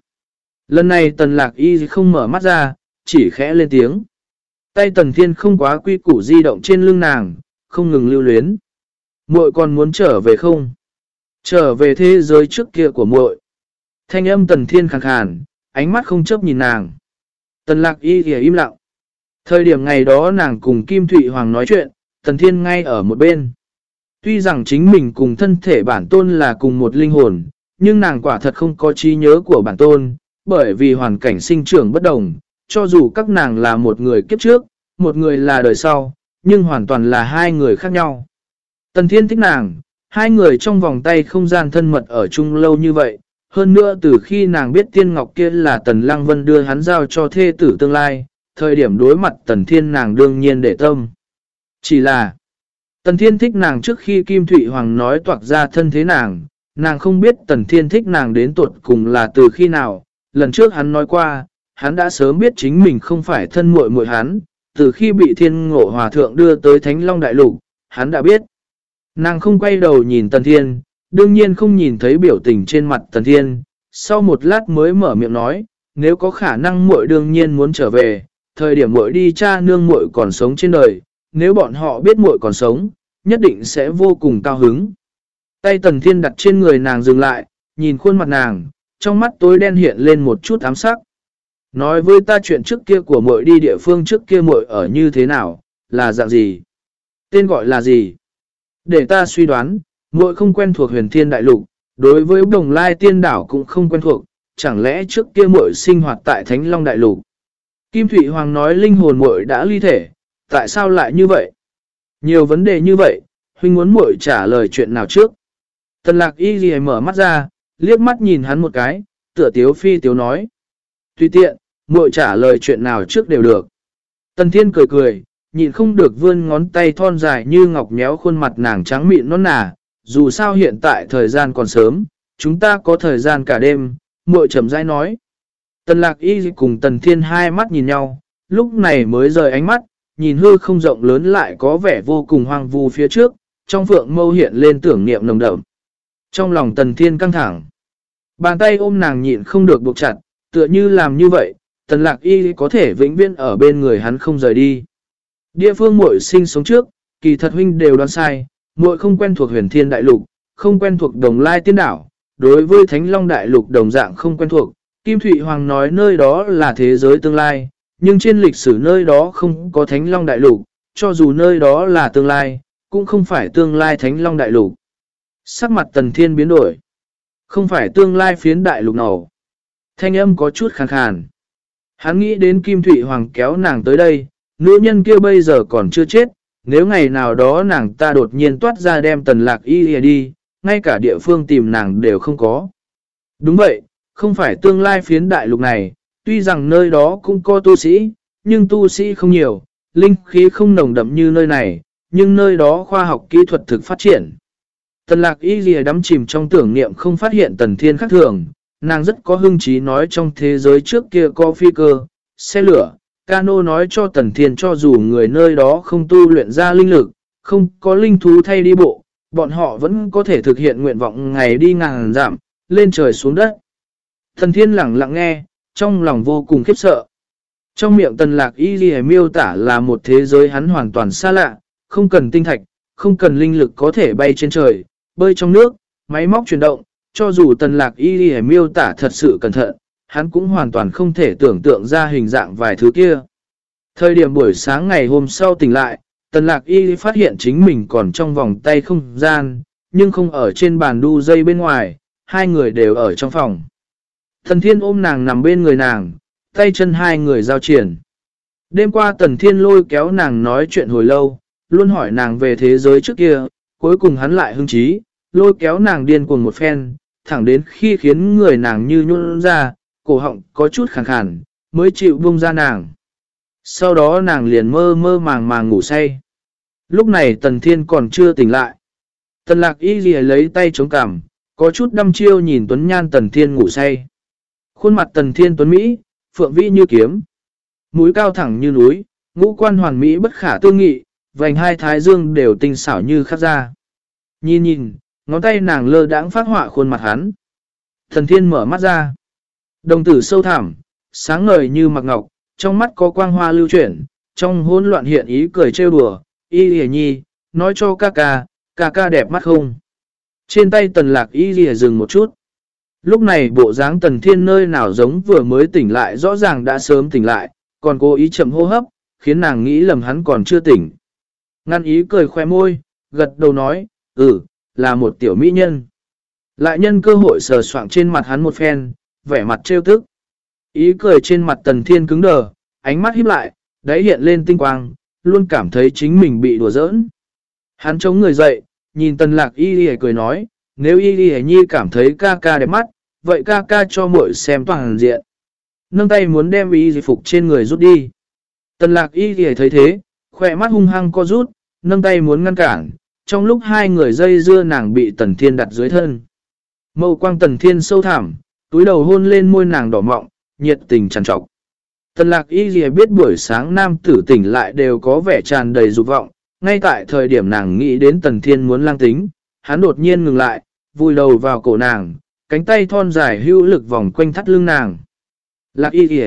Lần này tần lạc y không mở mắt ra, chỉ khẽ lên tiếng. Tay tần thiên không quá quy củ di động trên lưng nàng, không ngừng lưu luyến. muội còn muốn trở về không? Trở về thế giới trước kia của muội Thanh âm tần thiên khàn khàn, ánh mắt không chấp nhìn nàng. Tần lạc y thì im lặng. Thời điểm ngày đó nàng cùng Kim Thụy Hoàng nói chuyện, tần thiên ngay ở một bên. Tuy rằng chính mình cùng thân thể bản tôn là cùng một linh hồn, nhưng nàng quả thật không có trí nhớ của bản tôn, bởi vì hoàn cảnh sinh trưởng bất đồng, cho dù các nàng là một người kiếp trước, một người là đời sau, nhưng hoàn toàn là hai người khác nhau. Tần Thiên thích nàng, hai người trong vòng tay không gian thân mật ở chung lâu như vậy, hơn nữa từ khi nàng biết Tiên Ngọc kia là Tần Lăng Vân đưa hắn giao cho thê tử tương lai, thời điểm đối mặt Tần Thiên nàng đương nhiên để tâm. Chỉ là, Tần Thiên thích nàng trước khi Kim Thụy Hoàng nói toạc ra thân thế nàng, nàng không biết Tần Thiên thích nàng đến tuột cùng là từ khi nào, lần trước hắn nói qua, hắn đã sớm biết chính mình không phải thân muội muội hắn, từ khi bị thiên ngộ hòa thượng đưa tới Thánh Long Đại Lục, hắn đã biết. Nàng không quay đầu nhìn Tần Thiên, đương nhiên không nhìn thấy biểu tình trên mặt Tần Thiên, sau một lát mới mở miệng nói, nếu có khả năng muội đương nhiên muốn trở về, thời điểm muội đi cha nương muội còn sống trên đời, nếu bọn họ biết muội còn sống, nhất định sẽ vô cùng cao hứng. Tay Tần Thiên đặt trên người nàng dừng lại, nhìn khuôn mặt nàng, trong mắt tối đen hiện lên một chút ám sắc. Nói với ta chuyện trước kia của muội đi địa phương trước kia muội ở như thế nào, là dạng gì? Tên gọi là gì? Để ta suy đoán, muội không quen thuộc huyền thiên đại lục, đối với đồng lai tiên đảo cũng không quen thuộc, chẳng lẽ trước kia muội sinh hoạt tại Thánh Long đại lục? Kim Thụy Hoàng nói linh hồn muội đã ly thể, tại sao lại như vậy? Nhiều vấn đề như vậy, huynh muốn muội trả lời chuyện nào trước? Tần lạc y gì mở mắt ra, liếc mắt nhìn hắn một cái, tựa tiếu phi tiếu nói. Tùy tiện, muội trả lời chuyện nào trước đều được. Tần thiên cười cười, nhìn không được vươn ngón tay thon dài như ngọc méo khuôn mặt nàng trắng mịn non nà. Dù sao hiện tại thời gian còn sớm, chúng ta có thời gian cả đêm, muội chậm rãi nói. Tần lạc y cùng tần thiên hai mắt nhìn nhau, lúc này mới rời ánh mắt, nhìn hư không rộng lớn lại có vẻ vô cùng hoang vu phía trước, trong phượng mâu hiện lên tưởng niệm nồng đậm. Trong lòng tần thiên căng thẳng, bàn tay ôm nàng nhịn không được buộc chặt, tựa như làm như vậy, tần lạc y có thể vĩnh viễn ở bên người hắn không rời đi. Địa phương muội sinh sống trước, kỳ thật huynh đều đoán sai, muội không quen thuộc huyền thiên đại lục, không quen thuộc đồng lai tiên đảo, đối với thánh long đại lục đồng dạng không quen thuộc. Kim Thụy Hoàng nói nơi đó là thế giới tương lai, nhưng trên lịch sử nơi đó không có thánh long đại lục, cho dù nơi đó là tương lai, cũng không phải tương lai thánh long đại lục. Sắc mặt tần thiên biến đổi. Không phải tương lai phiến đại lục nào. Thanh âm có chút khàn khàn. Hắn nghĩ đến Kim Thụy Hoàng kéo nàng tới đây, nữ nhân kia bây giờ còn chưa chết, nếu ngày nào đó nàng ta đột nhiên toát ra đem tần lạc y đi, ngay cả địa phương tìm nàng đều không có. Đúng vậy, không phải tương lai phiến đại lục này, tuy rằng nơi đó cũng có tu sĩ, nhưng tu sĩ không nhiều, linh khí không nồng đậm như nơi này, nhưng nơi đó khoa học kỹ thuật thực phát triển. Tần lạc y lìa đắm chìm trong tưởng niệm không phát hiện tần thiên khác thường, nàng rất có hưng trí nói trong thế giới trước kia có phi cơ, xe lửa, cano nói cho tần thiên cho dù người nơi đó không tu luyện ra linh lực, không có linh thú thay đi bộ, bọn họ vẫn có thể thực hiện nguyện vọng ngày đi ngàn giảm, lên trời xuống đất. Tần thiên lặng lặng nghe, trong lòng vô cùng khiếp sợ. Trong miệng tần lạc y ghi miêu tả là một thế giới hắn hoàn toàn xa lạ, không cần tinh thạch, không cần linh lực có thể bay trên trời, bơi trong nước, máy móc chuyển động, cho dù tần lạc y ghi miêu tả thật sự cẩn thận, hắn cũng hoàn toàn không thể tưởng tượng ra hình dạng vài thứ kia. Thời điểm buổi sáng ngày hôm sau tỉnh lại, tần lạc y phát hiện chính mình còn trong vòng tay không gian, nhưng không ở trên bàn đu dây bên ngoài, hai người đều ở trong phòng. Thần thiên ôm nàng nằm bên người nàng, tay chân hai người giao triển. Đêm qua tần thiên lôi kéo nàng nói chuyện hồi lâu, luôn hỏi nàng về thế giới trước kia, cuối cùng hắn lại hưng trí, lôi kéo nàng điên cuồng một phen, thẳng đến khi khiến người nàng như nhuôn ra, cổ họng có chút khàn khàn, mới chịu buông ra nàng. Sau đó nàng liền mơ mơ màng màng ngủ say. Lúc này tần thiên còn chưa tỉnh lại. Tần lạc y ghi lấy tay chống cằm, có chút đăm chiêu nhìn Tuấn Nhan tần thiên ngủ say. Khuôn mặt tần thiên tuấn Mỹ, phượng vĩ như kiếm. Mũi cao thẳng như núi, ngũ quan hoàn mỹ bất khả tư nghị, vành hai thái dương đều tinh xảo như khắc ra. Nhìn nhìn, ngón tay nàng lơ đãng phát họa khuôn mặt hắn. Thần thiên mở mắt ra. Đồng tử sâu thẳm, sáng ngời như mặc ngọc, trong mắt có quang hoa lưu chuyển, trong hỗn loạn hiện ý cười trêu đùa, y lìa nhi, nói cho ca ca, ca ca đẹp mắt không. Trên tay tần lạc y lìa dừng một chút. Lúc này bộ dáng tần thiên nơi nào giống vừa mới tỉnh lại rõ ràng đã sớm tỉnh lại, còn cố ý chậm hô hấp, khiến nàng nghĩ lầm hắn còn chưa tỉnh. Ngăn ý cười khoe môi, gật đầu nói, ừ, là một tiểu mỹ nhân. Lại nhân cơ hội sờ soạng trên mặt hắn một phen, vẻ mặt trêu tức. Ý cười trên mặt tần thiên cứng đờ, ánh mắt híp lại, đáy hiện lên tinh quang, luôn cảm thấy chính mình bị đùa giỡn. Hắn chống người dậy, nhìn tần lạc y đi cười nói, nếu y đi nhi cảm thấy ca ca đẹp mắt, vậy ca ca cho muội xem toàn diện. Nâng tay muốn đem y phục trên người rút đi. Tần lạc y thì thấy thế, khỏe mắt hung hăng co rút, nâng tay muốn ngăn cản, trong lúc hai người dây dưa nàng bị tần thiên đặt dưới thân. Mâu quang tần thiên sâu thảm, túi đầu hôn lên môi nàng đỏ mọng, nhiệt tình tràn trọc. Tần lạc y gì biết buổi sáng nam tử tỉnh lại đều có vẻ tràn đầy dục vọng, ngay tại thời điểm nàng nghĩ đến tần thiên muốn lang tính, hắn đột nhiên ngừng lại, vùi đầu vào cổ nàng, cánh tay thon dài hữu lực vòng quanh thắt lưng nàng. Lạc y gì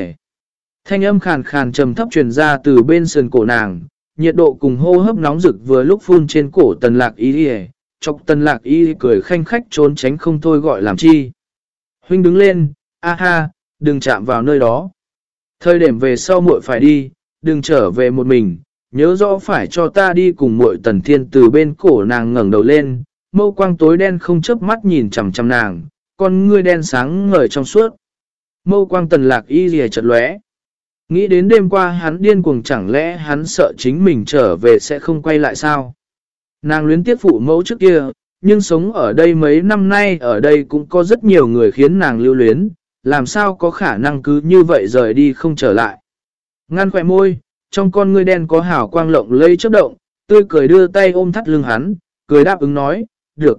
Thanh âm khàn khàn trầm thấp truyền ra từ bên sườn cổ nàng, nhiệt độ cùng hô hấp nóng rực vừa lúc phun trên cổ tần lạc y gì chọc tần lạc y cười khanh khách trốn tránh không thôi gọi làm chi. Huynh đứng lên, a ha, đừng chạm vào nơi đó. Thời điểm về sau muội phải đi, đừng trở về một mình, nhớ rõ phải cho ta đi cùng muội tần thiên từ bên cổ nàng ngẩng đầu lên, mâu quang tối đen không chớp mắt nhìn chằm chằm nàng, con ngươi đen sáng ngời trong suốt. Mâu quang tần lạc y rìa chật lóe. Nghĩ đến đêm qua hắn điên cuồng chẳng lẽ hắn sợ chính mình trở về sẽ không quay lại sao? Nàng luyến tiếc phụ mẫu trước kia, nhưng sống ở đây mấy năm nay ở đây cũng có rất nhiều người khiến nàng lưu luyến, làm sao có khả năng cứ như vậy rời đi không trở lại. Ngăn khỏe môi, trong con ngươi đen có hào quang lộng lây chớp động, tươi cười đưa tay ôm thắt lưng hắn, cười đáp ứng nói, được.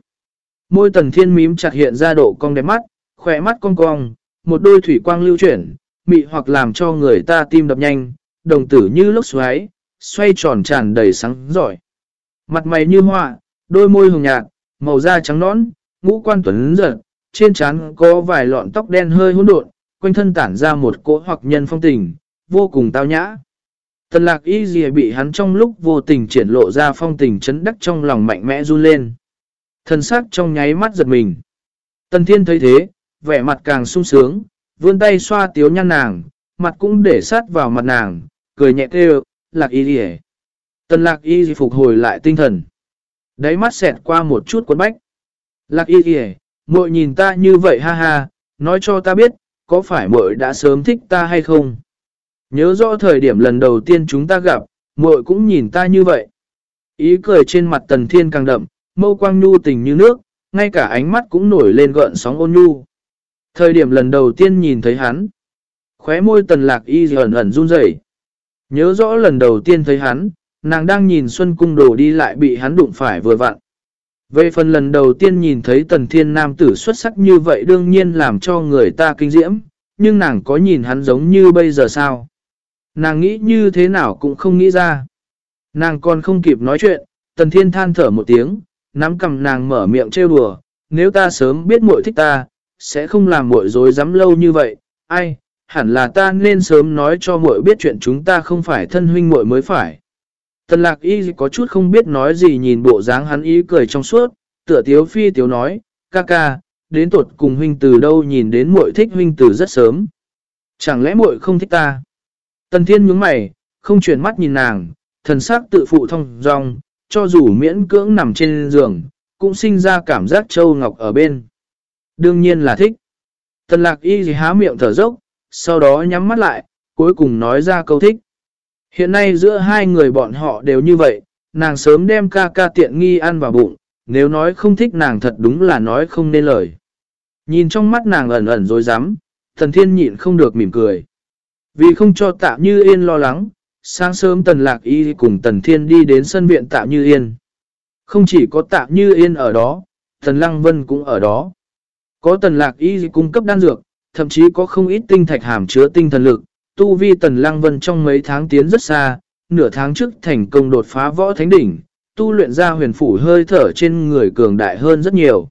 Môi tần thiên mím chặt hiện ra độ cong đẹp mắt, khỏe mắt cong cong, một đôi thủy quang lưu chuyển, mị hoặc làm cho người ta tim đập nhanh, đồng tử như lốc xoáy, xoay tròn tràn đầy sáng giỏi. Mặt mày như họa, đôi môi hồng nhạt, màu da trắng nõn, ngũ quan tuấn giật, trên trán có vài lọn tóc đen hơi hỗn độn, quanh thân tản ra một cỗ hoặc nhân phong tình, vô cùng tao nhã. Tần lạc y gì bị hắn trong lúc vô tình triển lộ ra phong tình chấn đắc trong lòng mạnh mẽ run lên. Thần sắc trong nháy mắt giật mình. Tần thiên thấy thế, vẻ mặt càng sung sướng, vươn tay xoa tiếu nhăn nàng, mặt cũng để sát vào mặt nàng, cười nhẹ kêu, lạc y gì Tần lạc y gì phục hồi lại tinh thần. Đáy mắt xẹt qua một chút quấn bách. Lạc y kìa, muội nhìn ta như vậy ha ha, nói cho ta biết, có phải muội đã sớm thích ta hay không? Nhớ rõ thời điểm lần đầu tiên chúng ta gặp, muội cũng nhìn ta như vậy. Ý cười trên mặt tần thiên càng đậm, mâu quang nhu tình như nước, ngay cả ánh mắt cũng nổi lên gợn sóng ôn nhu. Thời điểm lần đầu tiên nhìn thấy hắn, khóe môi tần lạc y ẩn ẩn run rẩy. Nhớ rõ lần đầu tiên thấy hắn, Nàng đang nhìn Xuân Cung đồ đi lại bị hắn đụng phải vừa vặn. Về phần lần đầu tiên nhìn thấy tần thiên nam tử xuất sắc như vậy đương nhiên làm cho người ta kinh diễm, nhưng nàng có nhìn hắn giống như bây giờ sao? Nàng nghĩ như thế nào cũng không nghĩ ra. Nàng còn không kịp nói chuyện, tần thiên than thở một tiếng, nắm cầm nàng mở miệng trêu đùa, nếu ta sớm biết muội thích ta, sẽ không làm muội dối dám lâu như vậy, ai, hẳn là ta nên sớm nói cho muội biết chuyện chúng ta không phải thân huynh muội mới phải. Tần lạc y có chút không biết nói gì nhìn bộ dáng hắn ý cười trong suốt, tựa tiếu phi tiếu nói, ca ca, đến tuột cùng huynh từ đâu nhìn đến muội thích huynh từ rất sớm. Chẳng lẽ muội không thích ta? Tần thiên nhướng mày, không chuyển mắt nhìn nàng, thần sắc tự phụ thông dong, cho dù miễn cưỡng nằm trên giường, cũng sinh ra cảm giác châu ngọc ở bên. Đương nhiên là thích. Tần lạc y há miệng thở dốc, sau đó nhắm mắt lại, cuối cùng nói ra câu thích. Hiện nay giữa hai người bọn họ đều như vậy, nàng sớm đem ca ca tiện nghi ăn vào bụng, nếu nói không thích nàng thật đúng là nói không nên lời. Nhìn trong mắt nàng ẩn ẩn dối rắm thần thiên nhịn không được mỉm cười. Vì không cho tạ như yên lo lắng, sáng sớm tần lạc y cùng tần thiên đi đến sân viện tạ như yên. Không chỉ có tạ như yên ở đó, tần lăng vân cũng ở đó. Có tần lạc y cung cấp đan dược, thậm chí có không ít tinh thạch hàm chứa tinh thần lực, tu vi tần lăng vân trong mấy tháng tiến rất xa, nửa tháng trước thành công đột phá võ thánh đỉnh, tu luyện ra huyền phủ hơi thở trên người cường đại hơn rất nhiều.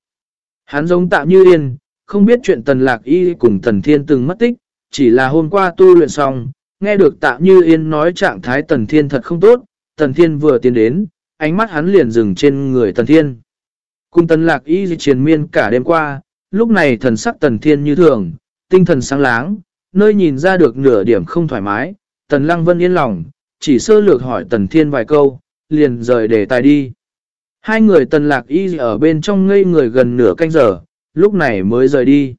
Hắn giống Tạm như yên, không biết chuyện tần lạc y cùng tần thiên từng mất tích, chỉ là hôm qua tu luyện xong, nghe được Tạm như yên nói trạng thái tần thiên thật không tốt, tần thiên vừa tiến đến, ánh mắt hắn liền dừng trên người tần thiên. Cùng tần lạc y triền miên cả đêm qua, lúc này thần sắc tần thiên như thường, tinh thần sáng láng, nơi nhìn ra được nửa điểm không thoải mái, tần lăng vân yên lòng, chỉ sơ lược hỏi tần thiên vài câu, liền rời để tài đi. Hai người tần lạc y ở bên trong ngây người gần nửa canh giờ, lúc này mới rời đi.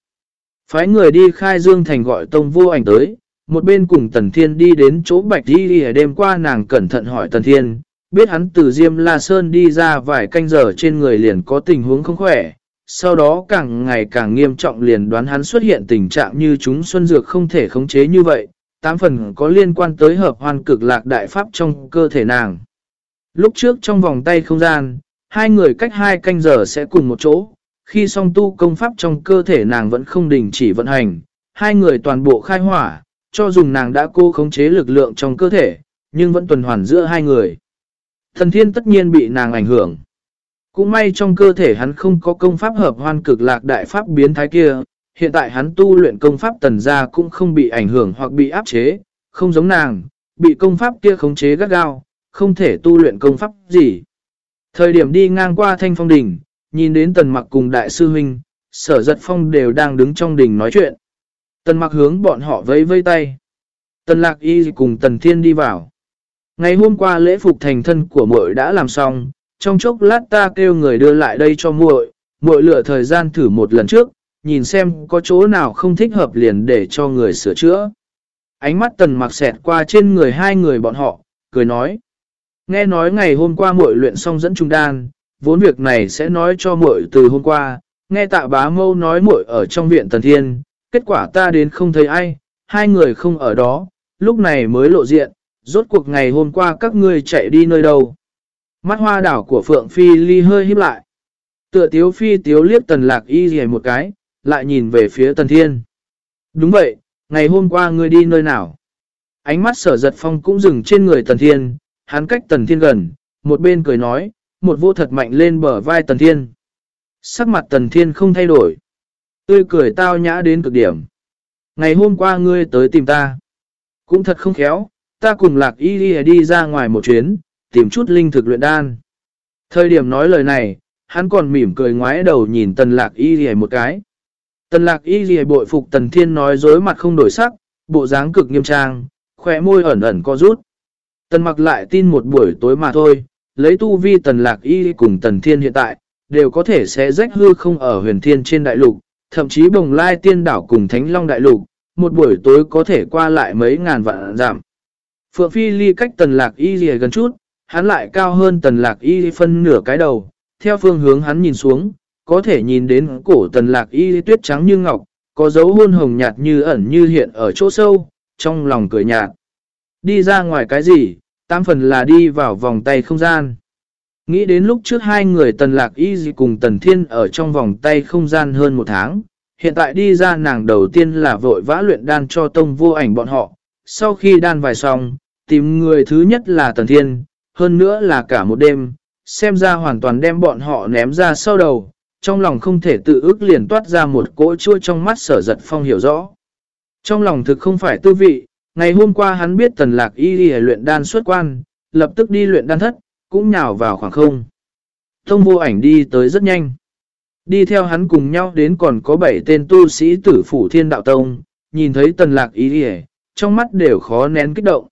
Phái người đi khai dương thành gọi tông vô ảnh tới, một bên cùng tần thiên đi đến chỗ bạch y ở đêm qua nàng cẩn thận hỏi tần thiên, biết hắn từ Diêm La Sơn đi ra vài canh giờ trên người liền có tình huống không khỏe, sau đó càng ngày càng nghiêm trọng liền đoán hắn xuất hiện tình trạng như chúng xuân dược không thể khống chế như vậy, tám phần có liên quan tới hợp hoàn cực lạc đại pháp trong cơ thể nàng. Lúc trước trong vòng tay không gian, hai người cách hai canh giờ sẽ cùng một chỗ, khi song tu công pháp trong cơ thể nàng vẫn không đình chỉ vận hành, hai người toàn bộ khai hỏa, cho dùng nàng đã cô khống chế lực lượng trong cơ thể, nhưng vẫn tuần hoàn giữa hai người. Thần thiên tất nhiên bị nàng ảnh hưởng. Cũng may trong cơ thể hắn không có công pháp hợp hoan cực lạc đại pháp biến thái kia, hiện tại hắn tu luyện công pháp tần gia cũng không bị ảnh hưởng hoặc bị áp chế, không giống nàng, bị công pháp kia khống chế gắt gao, không thể tu luyện công pháp gì. Thời điểm đi ngang qua thanh phong đỉnh, nhìn đến tần mặc cùng đại sư huynh, sở giật phong đều đang đứng trong đỉnh nói chuyện. Tần mặc hướng bọn họ vẫy vây tay. Tần lạc y cùng tần thiên đi vào. Ngày hôm qua lễ phục thành thân của muội đã làm xong, trong chốc lát ta kêu người đưa lại đây cho muội, muội lựa thời gian thử một lần trước, nhìn xem có chỗ nào không thích hợp liền để cho người sửa chữa. Ánh mắt tần mặc xẹt qua trên người hai người bọn họ, cười nói. Nghe nói ngày hôm qua muội luyện xong dẫn trung đan, vốn việc này sẽ nói cho muội từ hôm qua, nghe tạ bá mâu nói muội ở trong viện tần thiên, kết quả ta đến không thấy ai, hai người không ở đó, lúc này mới lộ diện, rốt cuộc ngày hôm qua các ngươi chạy đi nơi đâu. Mắt hoa đảo của Phượng Phi Ly hơi híp lại. Tựa tiếu phi tiếu liếc tần lạc y dì một cái, lại nhìn về phía tần thiên. Đúng vậy, ngày hôm qua ngươi đi nơi nào? Ánh mắt sở giật phong cũng dừng trên người tần thiên, hắn cách tần thiên gần, một bên cười nói, một vô thật mạnh lên bờ vai tần thiên. Sắc mặt tần thiên không thay đổi. Tươi cười tao nhã đến cực điểm. Ngày hôm qua ngươi tới tìm ta. Cũng thật không khéo, ta cùng lạc y đi, đi ra ngoài một chuyến, tìm chút linh thực luyện đan. Thời điểm nói lời này, hắn còn mỉm cười ngoái đầu nhìn tần lạc y gì một cái. Tần lạc y gì bội phục tần thiên nói dối mặt không đổi sắc, bộ dáng cực nghiêm trang, khỏe môi ẩn ẩn co rút. Tần mặc lại tin một buổi tối mà thôi, lấy tu vi tần lạc y cùng tần thiên hiện tại, đều có thể sẽ rách hư không ở huyền thiên trên đại lục, thậm chí bồng lai tiên đảo cùng thánh long đại lục, một buổi tối có thể qua lại mấy ngàn vạn giảm. Phượng Phi ly cách tần lạc y gì gần chút, hắn lại cao hơn tần lạc y phân nửa cái đầu, theo phương hướng hắn nhìn xuống, có thể nhìn đến cổ tần lạc y tuyết trắng như ngọc, có dấu hôn hồng nhạt như ẩn như hiện ở chỗ sâu, trong lòng cười nhạt. Đi ra ngoài cái gì, tam phần là đi vào vòng tay không gian. Nghĩ đến lúc trước hai người tần lạc y cùng tần thiên ở trong vòng tay không gian hơn một tháng, hiện tại đi ra nàng đầu tiên là vội vã luyện đan cho tông vô ảnh bọn họ. Sau khi đan vài xong, tìm người thứ nhất là tần thiên, hơn nữa là cả một đêm, xem ra hoàn toàn đem bọn họ ném ra sau đầu, trong lòng không thể tự ước liền toát ra một cỗ chua trong mắt sở giật phong hiểu rõ. Trong lòng thực không phải tư vị, ngày hôm qua hắn biết tần lạc y đi luyện đan xuất quan, lập tức đi luyện đan thất, cũng nhào vào khoảng không. thông vô ảnh đi tới rất nhanh. Đi theo hắn cùng nhau đến còn có 7 tên tu sĩ tử phủ thiên đạo tông, nhìn thấy tần lạc y đi trong mắt đều khó nén kích động.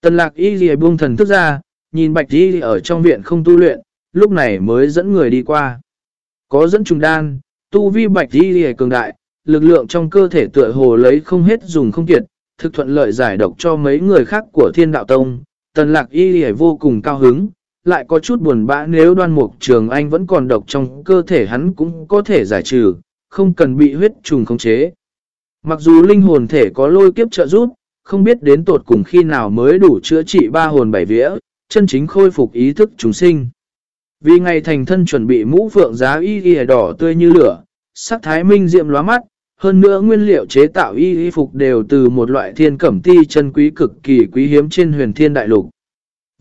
Tần lạc y đi buông thần thức ra, nhìn bạch y ở trong viện không tu luyện, lúc này mới dẫn người đi qua. Có dẫn trùng đan, tu vi bạch y cường đại, lực lượng trong cơ thể tựa hồ lấy không hết dùng không kiệt, thực thuận lợi giải độc cho mấy người khác của thiên đạo tông. Tần lạc y vô cùng cao hứng, lại có chút buồn bã nếu đoan mục trường anh vẫn còn độc trong cơ thể hắn cũng có thể giải trừ, không cần bị huyết trùng khống chế. Mặc dù linh hồn thể có lôi kiếp trợ giúp, không biết đến tột cùng khi nào mới đủ chữa trị ba hồn bảy vía, chân chính khôi phục ý thức chúng sinh. Vì ngày thành thân chuẩn bị mũ phượng giá y y đỏ tươi như lửa, sắc thái minh diệm lóa mắt, hơn nữa nguyên liệu chế tạo y y phục đều từ một loại thiên cẩm ti chân quý cực kỳ quý hiếm trên huyền thiên đại lục.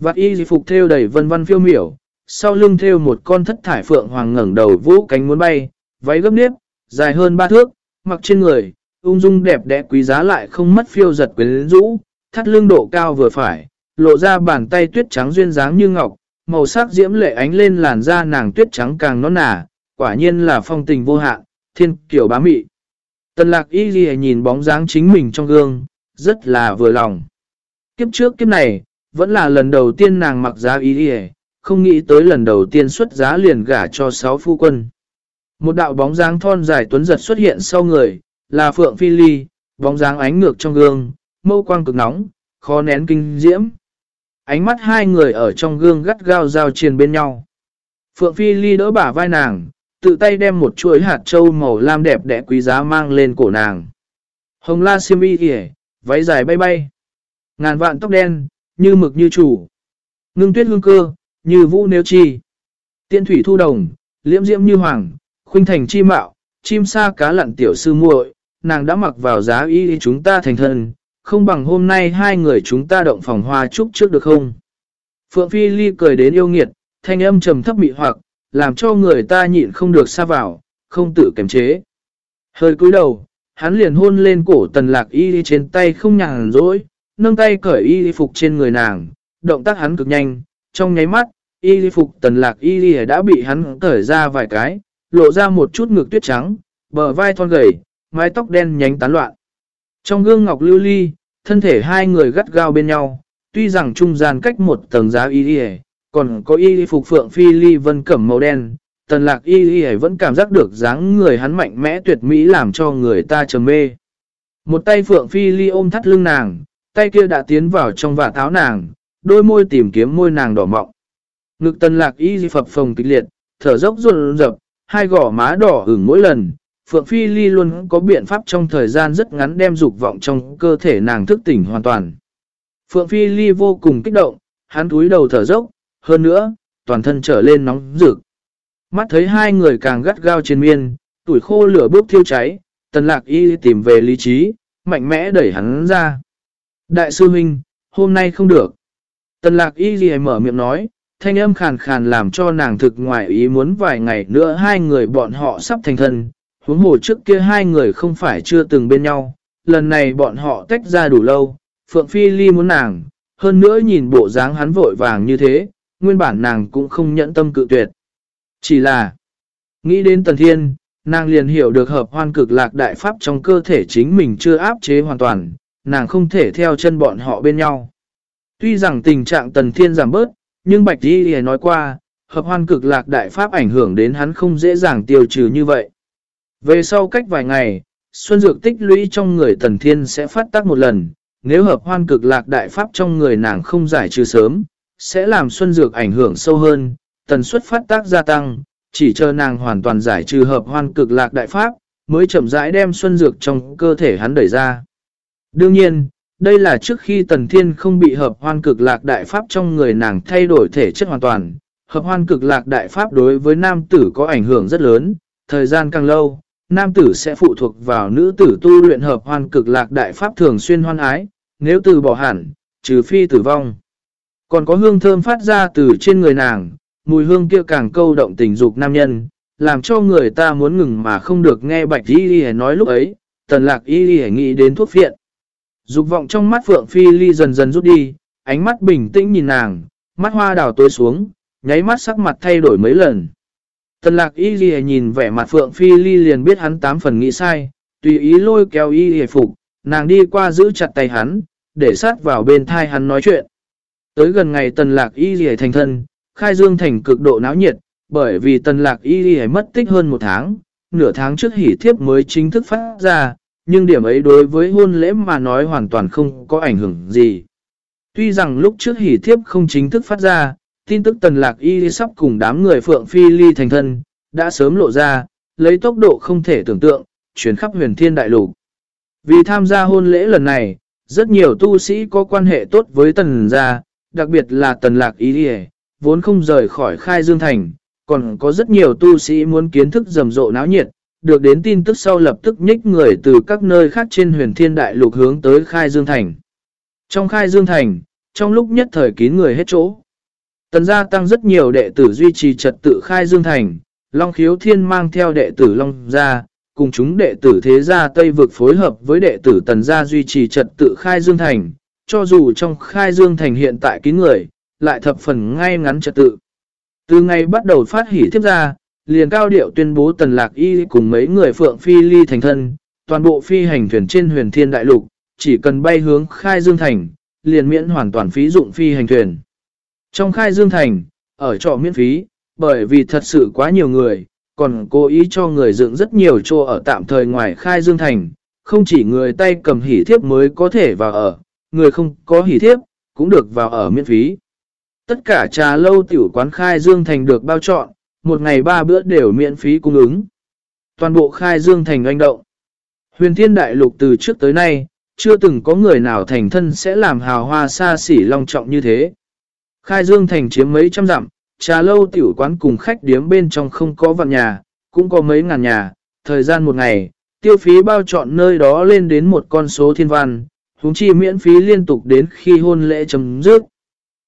Vạt y y phục theo đầy vân vân phiêu miểu, sau lưng theo một con thất thải phượng hoàng ngẩng đầu vũ cánh muốn bay, váy gấp nếp, dài hơn ba thước, mặc trên người, ung dung đẹp đẽ quý giá lại không mất phiêu giật quyến rũ, thắt lưng độ cao vừa phải, lộ ra bàn tay tuyết trắng duyên dáng như ngọc, màu sắc diễm lệ ánh lên làn da nàng tuyết trắng càng non nả, quả nhiên là phong tình vô hạn, thiên kiểu bá mị. Tần lạc y ghi nhìn bóng dáng chính mình trong gương, rất là vừa lòng. Kiếp trước kiếp này, vẫn là lần đầu tiên nàng mặc giá y ghi không nghĩ tới lần đầu tiên xuất giá liền gả cho sáu phu quân. Một đạo bóng dáng thon dài tuấn giật xuất hiện sau người, là Phượng Phi Ly, bóng dáng ánh ngược trong gương, mâu quang cực nóng, khó nén kinh diễm. Ánh mắt hai người ở trong gương gắt gao giao triền bên nhau. Phượng Phi Ly đỡ bả vai nàng, tự tay đem một chuỗi hạt trâu màu lam đẹp đẽ quý giá mang lên cổ nàng. Hồng la xiêm y kìa, váy dài bay bay. Ngàn vạn tóc đen, như mực như chủ. Ngưng tuyết hương cơ, như vũ nếu chi. Tiên thủy thu đồng, liễm diễm như hoàng, khuynh thành chi mạo, chim sa cá lặn tiểu sư muội, nàng đã mặc vào giá y chúng ta thành thân, không bằng hôm nay hai người chúng ta động phòng hoa chúc trước được không? Phượng Phi Ly cười đến yêu nghiệt, thanh âm trầm thấp mị hoặc, làm cho người ta nhịn không được xa vào, không tự kiềm chế. Hơi cúi đầu, hắn liền hôn lên cổ tần lạc y trên tay không nhàn rỗi, nâng tay cởi y phục trên người nàng, động tác hắn cực nhanh, trong nháy mắt, y phục tần lạc y đã bị hắn cởi ra vài cái, lộ ra một chút ngực tuyết trắng, bờ vai thon gầy, mái tóc đen nhánh tán loạn. Trong gương ngọc lưu ly, thân thể hai người gắt gao bên nhau, tuy rằng trung gian cách một tầng giá y y còn có y phục phượng phi ly vân cẩm màu đen, tần lạc y y vẫn cảm giác được dáng người hắn mạnh mẽ tuyệt mỹ làm cho người ta trầm mê. Một tay phượng phi ly ôm thắt lưng nàng, tay kia đã tiến vào trong vả tháo nàng, đôi môi tìm kiếm môi nàng đỏ mọng. Ngực tần lạc y phập phồng kịch liệt, thở dốc ruột rập, hai gỏ má đỏ hửng mỗi lần, Phượng Phi Ly luôn có biện pháp trong thời gian rất ngắn đem dục vọng trong cơ thể nàng thức tỉnh hoàn toàn. Phượng Phi Ly vô cùng kích động, hắn túi đầu thở dốc, hơn nữa, toàn thân trở lên nóng rực. Mắt thấy hai người càng gắt gao trên miên, tuổi khô lửa bốc thiêu cháy, tần lạc y tìm về lý trí, mạnh mẽ đẩy hắn ra. Đại sư huynh, hôm nay không được. Tần lạc y gì mở miệng nói, thanh âm khàn khàn làm cho nàng thực ngoài ý muốn vài ngày nữa hai người bọn họ sắp thành thân, huống hồ trước kia hai người không phải chưa từng bên nhau, lần này bọn họ tách ra đủ lâu, Phượng Phi Ly muốn nàng, hơn nữa nhìn bộ dáng hắn vội vàng như thế, nguyên bản nàng cũng không nhẫn tâm cự tuyệt. Chỉ là, nghĩ đến Tần Thiên, nàng liền hiểu được hợp hoan cực lạc đại pháp trong cơ thể chính mình chưa áp chế hoàn toàn, nàng không thể theo chân bọn họ bên nhau. Tuy rằng tình trạng Tần Thiên giảm bớt, nhưng Bạch Di nói qua, hợp hoan cực lạc đại pháp ảnh hưởng đến hắn không dễ dàng tiêu trừ như vậy. Về sau cách vài ngày, xuân dược tích lũy trong người tần thiên sẽ phát tác một lần, nếu hợp hoan cực lạc đại pháp trong người nàng không giải trừ sớm, sẽ làm xuân dược ảnh hưởng sâu hơn, tần suất phát tác gia tăng, chỉ chờ nàng hoàn toàn giải trừ hợp hoan cực lạc đại pháp, mới chậm rãi đem xuân dược trong cơ thể hắn đẩy ra. Đương nhiên, Đây là trước khi Tần Thiên không bị hợp hoan cực lạc đại pháp trong người nàng thay đổi thể chất hoàn toàn. Hợp hoan cực lạc đại pháp đối với nam tử có ảnh hưởng rất lớn, thời gian càng lâu, nam tử sẽ phụ thuộc vào nữ tử tu luyện hợp hoan cực lạc đại pháp thường xuyên hoan ái, nếu từ bỏ hẳn, trừ phi tử vong. Còn có hương thơm phát ra từ trên người nàng, mùi hương kia càng câu động tình dục nam nhân, làm cho người ta muốn ngừng mà không được nghe bạch y đi nói lúc ấy, tần lạc y đi nghĩ đến thuốc viện, Dục vọng trong mắt Phượng Phi Ly dần dần rút đi, ánh mắt bình tĩnh nhìn nàng, mắt hoa đào tối xuống, nháy mắt sắc mặt thay đổi mấy lần. Tần lạc y ghi nhìn vẻ mặt Phượng Phi Ly liền biết hắn tám phần nghĩ sai, tùy ý lôi kéo y ghi phục, nàng đi qua giữ chặt tay hắn, để sát vào bên thai hắn nói chuyện. Tới gần ngày tần lạc y ghi thành thân, khai dương thành cực độ náo nhiệt, bởi vì tần lạc y ghi mất tích hơn một tháng, nửa tháng trước hỉ thiếp mới chính thức phát ra, nhưng điểm ấy đối với hôn lễ mà nói hoàn toàn không có ảnh hưởng gì. Tuy rằng lúc trước hỉ thiếp không chính thức phát ra, tin tức tần lạc y sắp cùng đám người phượng phi ly thành thân, đã sớm lộ ra, lấy tốc độ không thể tưởng tượng, chuyển khắp huyền thiên đại lục. Vì tham gia hôn lễ lần này, rất nhiều tu sĩ có quan hệ tốt với tần gia, đặc biệt là tần lạc y đi vốn không rời khỏi khai dương thành, còn có rất nhiều tu sĩ muốn kiến thức rầm rộ náo nhiệt, được đến tin tức sau lập tức nhích người từ các nơi khác trên huyền thiên đại lục hướng tới khai dương thành. Trong khai dương thành, trong lúc nhất thời kín người hết chỗ. Tần gia tăng rất nhiều đệ tử duy trì trật tự khai dương thành, Long khiếu thiên mang theo đệ tử Long gia, cùng chúng đệ tử thế gia Tây vực phối hợp với đệ tử tần gia duy trì trật tự khai dương thành, cho dù trong khai dương thành hiện tại kín người, lại thập phần ngay ngắn trật tự. Từ ngày bắt đầu phát hỉ thiếp ra, liền cao điệu tuyên bố tần lạc y cùng mấy người phượng phi ly thành thân, toàn bộ phi hành thuyền trên huyền thiên đại lục, chỉ cần bay hướng khai dương thành, liền miễn hoàn toàn phí dụng phi hành thuyền. Trong khai dương thành, ở trọ miễn phí, bởi vì thật sự quá nhiều người, còn cố ý cho người dựng rất nhiều chỗ ở tạm thời ngoài khai dương thành, không chỉ người tay cầm hỉ thiếp mới có thể vào ở, người không có hỉ thiếp, cũng được vào ở miễn phí. Tất cả trà lâu tiểu quán khai dương thành được bao trọn, một ngày ba bữa đều miễn phí cung ứng. Toàn bộ khai dương thành anh động. Huyền thiên đại lục từ trước tới nay, chưa từng có người nào thành thân sẽ làm hào hoa xa xỉ long trọng như thế. Khai dương thành chiếm mấy trăm dặm, trà lâu tiểu quán cùng khách điếm bên trong không có vạn nhà, cũng có mấy ngàn nhà, thời gian một ngày, tiêu phí bao chọn nơi đó lên đến một con số thiên văn, húng chi miễn phí liên tục đến khi hôn lễ chấm dứt.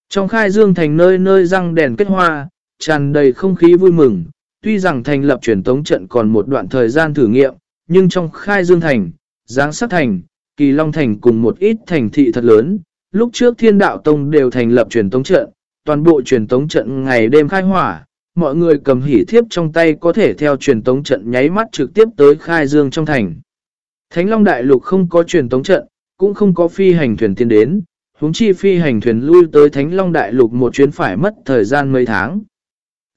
Trong khai dương thành nơi nơi răng đèn kết hoa, tràn đầy không khí vui mừng, tuy rằng thành lập truyền tống trận còn một đoạn thời gian thử nghiệm, nhưng trong khai dương thành, giáng sắc thành, kỳ long thành cùng một ít thành thị thật lớn, lúc trước thiên đạo tông đều thành lập truyền tống trận, toàn bộ truyền tống trận ngày đêm khai hỏa, mọi người cầm hỉ thiếp trong tay có thể theo truyền tống trận nháy mắt trực tiếp tới khai dương trong thành. Thánh Long Đại Lục không có truyền tống trận, cũng không có phi hành thuyền tiến đến, huống chi phi hành thuyền lui tới Thánh Long Đại Lục một chuyến phải mất thời gian mấy tháng.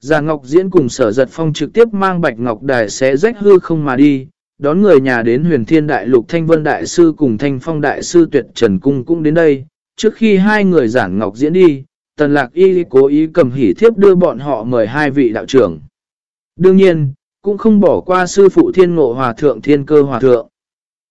Già Ngọc Diễn cùng sở giật phong trực tiếp mang Bạch Ngọc Đài xé rách hư không mà đi, đón người nhà đến huyền thiên đại lục Thanh Vân Đại Sư cùng Thanh Phong Đại Sư Tuyệt Trần Cung cũng đến đây. Trước khi hai người giản Ngọc Diễn đi, Tần Lạc Y cố ý cầm hỉ thiếp đưa bọn họ mời hai vị đạo trưởng. Đương nhiên, cũng không bỏ qua sư phụ thiên ngộ hòa thượng thiên cơ hòa thượng.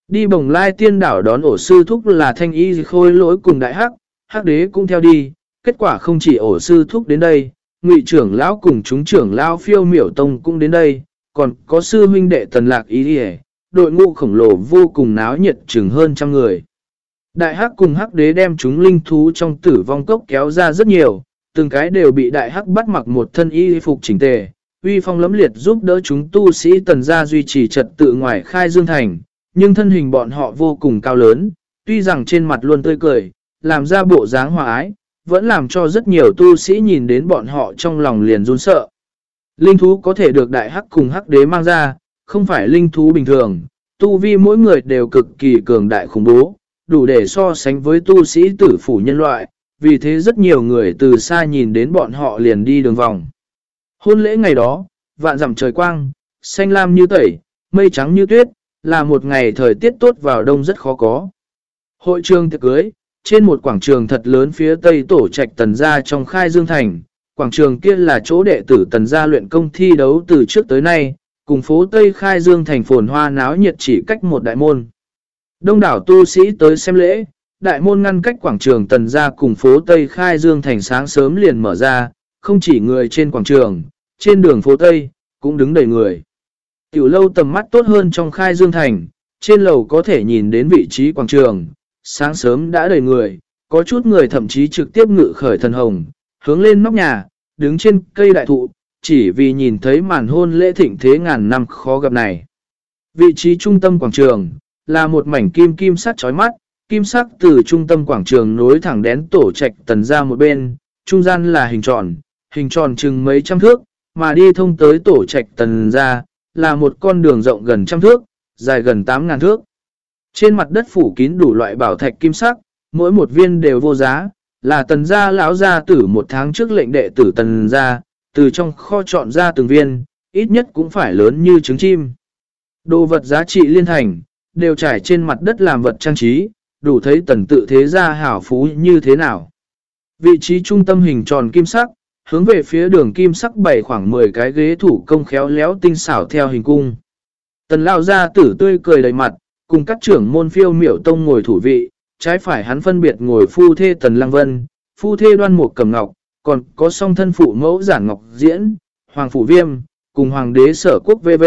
Đi bồng lai tiên đảo đón ổ sư thúc là thanh y khôi lỗi cùng đại hắc, hắc đế cũng theo đi, kết quả không chỉ ổ sư thúc đến đây, ngụy trưởng lão cùng chúng trưởng lão phiêu miểu tông cũng đến đây, còn có sư huynh đệ tần lạc y đi đội ngũ khổng lồ vô cùng náo nhiệt chừng hơn trăm người. Đại hắc cùng hắc đế đem chúng linh thú trong tử vong cốc kéo ra rất nhiều, từng cái đều bị đại hắc bắt mặc một thân y phục chỉnh tề, uy phong lấm liệt giúp đỡ chúng tu sĩ tần gia duy trì trật tự ngoài khai dương thành, nhưng thân hình bọn họ vô cùng cao lớn, tuy rằng trên mặt luôn tươi cười, làm ra bộ dáng hòa ái, vẫn làm cho rất nhiều tu sĩ nhìn đến bọn họ trong lòng liền run sợ. Linh thú có thể được đại hắc cùng hắc đế mang ra, không phải linh thú bình thường, tu vi mỗi người đều cực kỳ cường đại khủng bố, đủ để so sánh với tu sĩ tử phủ nhân loại, vì thế rất nhiều người từ xa nhìn đến bọn họ liền đi đường vòng. Hôn lễ ngày đó, vạn dặm trời quang, xanh lam như tẩy, mây trắng như tuyết, là một ngày thời tiết tốt vào đông rất khó có. Hội trường tiệc cưới, trên một quảng trường thật lớn phía tây tổ trạch tần gia trong khai dương thành, quảng trường kia là chỗ đệ tử tần gia luyện công thi đấu từ trước tới nay, cùng phố Tây khai dương thành phồn hoa náo nhiệt chỉ cách một đại môn. Đông đảo tu sĩ tới xem lễ, đại môn ngăn cách quảng trường tần ra cùng phố Tây Khai Dương thành sáng sớm liền mở ra, không chỉ người trên quảng trường, trên đường phố Tây, cũng đứng đầy người. Tiểu lâu tầm mắt tốt hơn trong Khai Dương thành, trên lầu có thể nhìn đến vị trí quảng trường, sáng sớm đã đầy người, có chút người thậm chí trực tiếp ngự khởi thần hồng, hướng lên nóc nhà, đứng trên cây đại thụ, chỉ vì nhìn thấy màn hôn lễ thịnh thế ngàn năm khó gặp này. Vị trí trung tâm quảng trường, là một mảnh kim kim sắc chói mắt, kim sắc từ trung tâm quảng trường nối thẳng đến tổ trạch tần ra một bên, trung gian là hình tròn, hình tròn chừng mấy trăm thước, mà đi thông tới tổ trạch tần ra, là một con đường rộng gần trăm thước, dài gần 8.000 thước. Trên mặt đất phủ kín đủ loại bảo thạch kim sắc, mỗi một viên đều vô giá, là tần gia lão gia tử một tháng trước lệnh đệ tử tần gia, từ trong kho chọn ra từng viên, ít nhất cũng phải lớn như trứng chim. Đồ vật giá trị liên thành, đều trải trên mặt đất làm vật trang trí, đủ thấy tần tự thế gia hảo phú như thế nào. Vị trí trung tâm hình tròn kim sắc, hướng về phía đường kim sắc bày khoảng 10 cái ghế thủ công khéo léo tinh xảo theo hình cung. Tần lao ra tử tươi cười đầy mặt, cùng các trưởng môn phiêu miểu tông ngồi thủ vị, trái phải hắn phân biệt ngồi phu thê Tần Lăng Vân, phu thê đoan mục cầm ngọc, còn có song thân phụ mẫu giản ngọc diễn, hoàng phủ viêm, cùng hoàng đế sở quốc VV.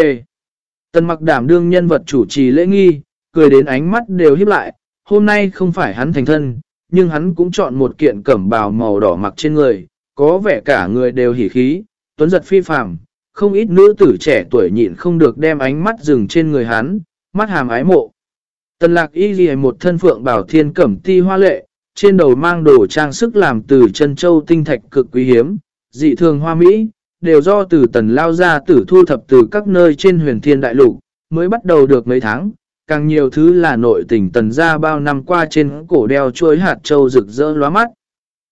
Tần mặc đảm đương nhân vật chủ trì lễ nghi, cười đến ánh mắt đều hiếp lại, hôm nay không phải hắn thành thân, nhưng hắn cũng chọn một kiện cẩm bào màu đỏ mặc trên người, có vẻ cả người đều hỉ khí, tuấn giật phi phàm, không ít nữ tử trẻ tuổi nhịn không được đem ánh mắt dừng trên người hắn, mắt hàm ái mộ. Tần lạc y ghi một thân phượng bảo thiên cẩm ti hoa lệ, trên đầu mang đồ trang sức làm từ chân châu tinh thạch cực quý hiếm, dị thường hoa mỹ, đều do từ tần lao ra tử thu thập từ các nơi trên huyền thiên đại lục, mới bắt đầu được mấy tháng, càng nhiều thứ là nội tình tần ra bao năm qua trên cổ đeo chuối hạt châu rực rỡ lóa mắt.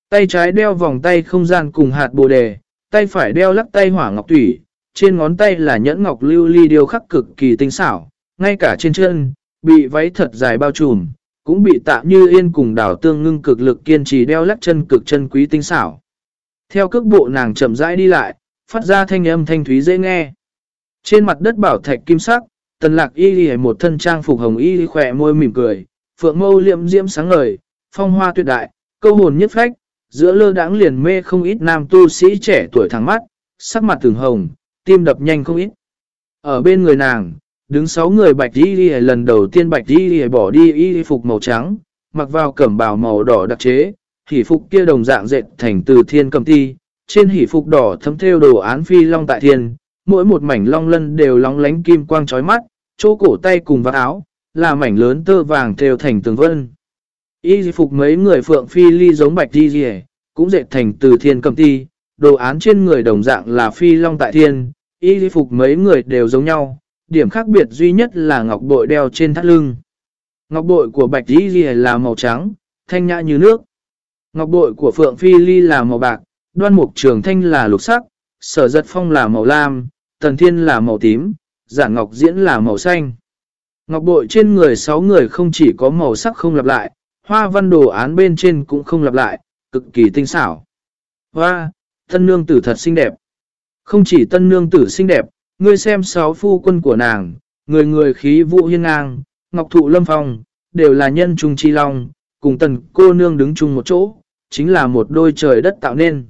Tay trái đeo vòng tay không gian cùng hạt bồ đề, tay phải đeo lắc tay hỏa ngọc thủy, trên ngón tay là nhẫn ngọc lưu ly điêu khắc cực kỳ tinh xảo, ngay cả trên chân, bị váy thật dài bao trùm, cũng bị tạ như yên cùng đảo tương ngưng cực lực kiên trì đeo lắc chân cực chân quý tinh xảo. Theo cước bộ nàng chậm rãi đi lại, phát ra thanh âm thanh thúy dễ nghe. Trên mặt đất bảo thạch kim sắc, tần lạc y ghi một thân trang phục hồng y khỏe môi mỉm cười, phượng mâu liệm diễm sáng ngời, phong hoa tuyệt đại, câu hồn nhất phách, giữa lơ đãng liền mê không ít nam tu sĩ trẻ tuổi thẳng mắt, sắc mặt từng hồng, tim đập nhanh không ít. Ở bên người nàng, đứng sáu người bạch y đi lần đầu tiên bạch y đi bỏ đi y phục màu trắng, mặc vào cẩm bào màu đỏ đặc chế, thì phục kia đồng dạng dệt thành từ thiên cầm ti, trên hỷ phục đỏ thấm theo đồ án phi long tại thiên, mỗi một mảnh long lân đều lóng lánh kim quang trói mắt, chỗ cổ tay cùng vác áo, là mảnh lớn tơ vàng theo thành tường vân. Y phục mấy người phượng phi ly giống bạch đi gì cũng dệt thành từ thiên cầm ti, đồ án trên người đồng dạng là phi long tại thiên, y phục mấy người đều giống nhau, điểm khác biệt duy nhất là ngọc bội đeo trên thắt lưng. Ngọc bội của bạch di gì là màu trắng, thanh nhã như nước. Ngọc bội của phượng phi ly là màu bạc, đoan mục trường thanh là lục sắc, sở giật phong là màu lam, tần thiên là màu tím, giả ngọc diễn là màu xanh. Ngọc bội trên người 6 người không chỉ có màu sắc không lặp lại, hoa văn đồ án bên trên cũng không lặp lại, cực kỳ tinh xảo. Hoa, tân nương tử thật xinh đẹp. Không chỉ tân nương tử xinh đẹp, ngươi xem sáu phu quân của nàng, người người khí vụ hiên ngang, ngọc thụ lâm phong, đều là nhân trung chi long, cùng tần cô nương đứng chung một chỗ, chính là một đôi trời đất tạo nên.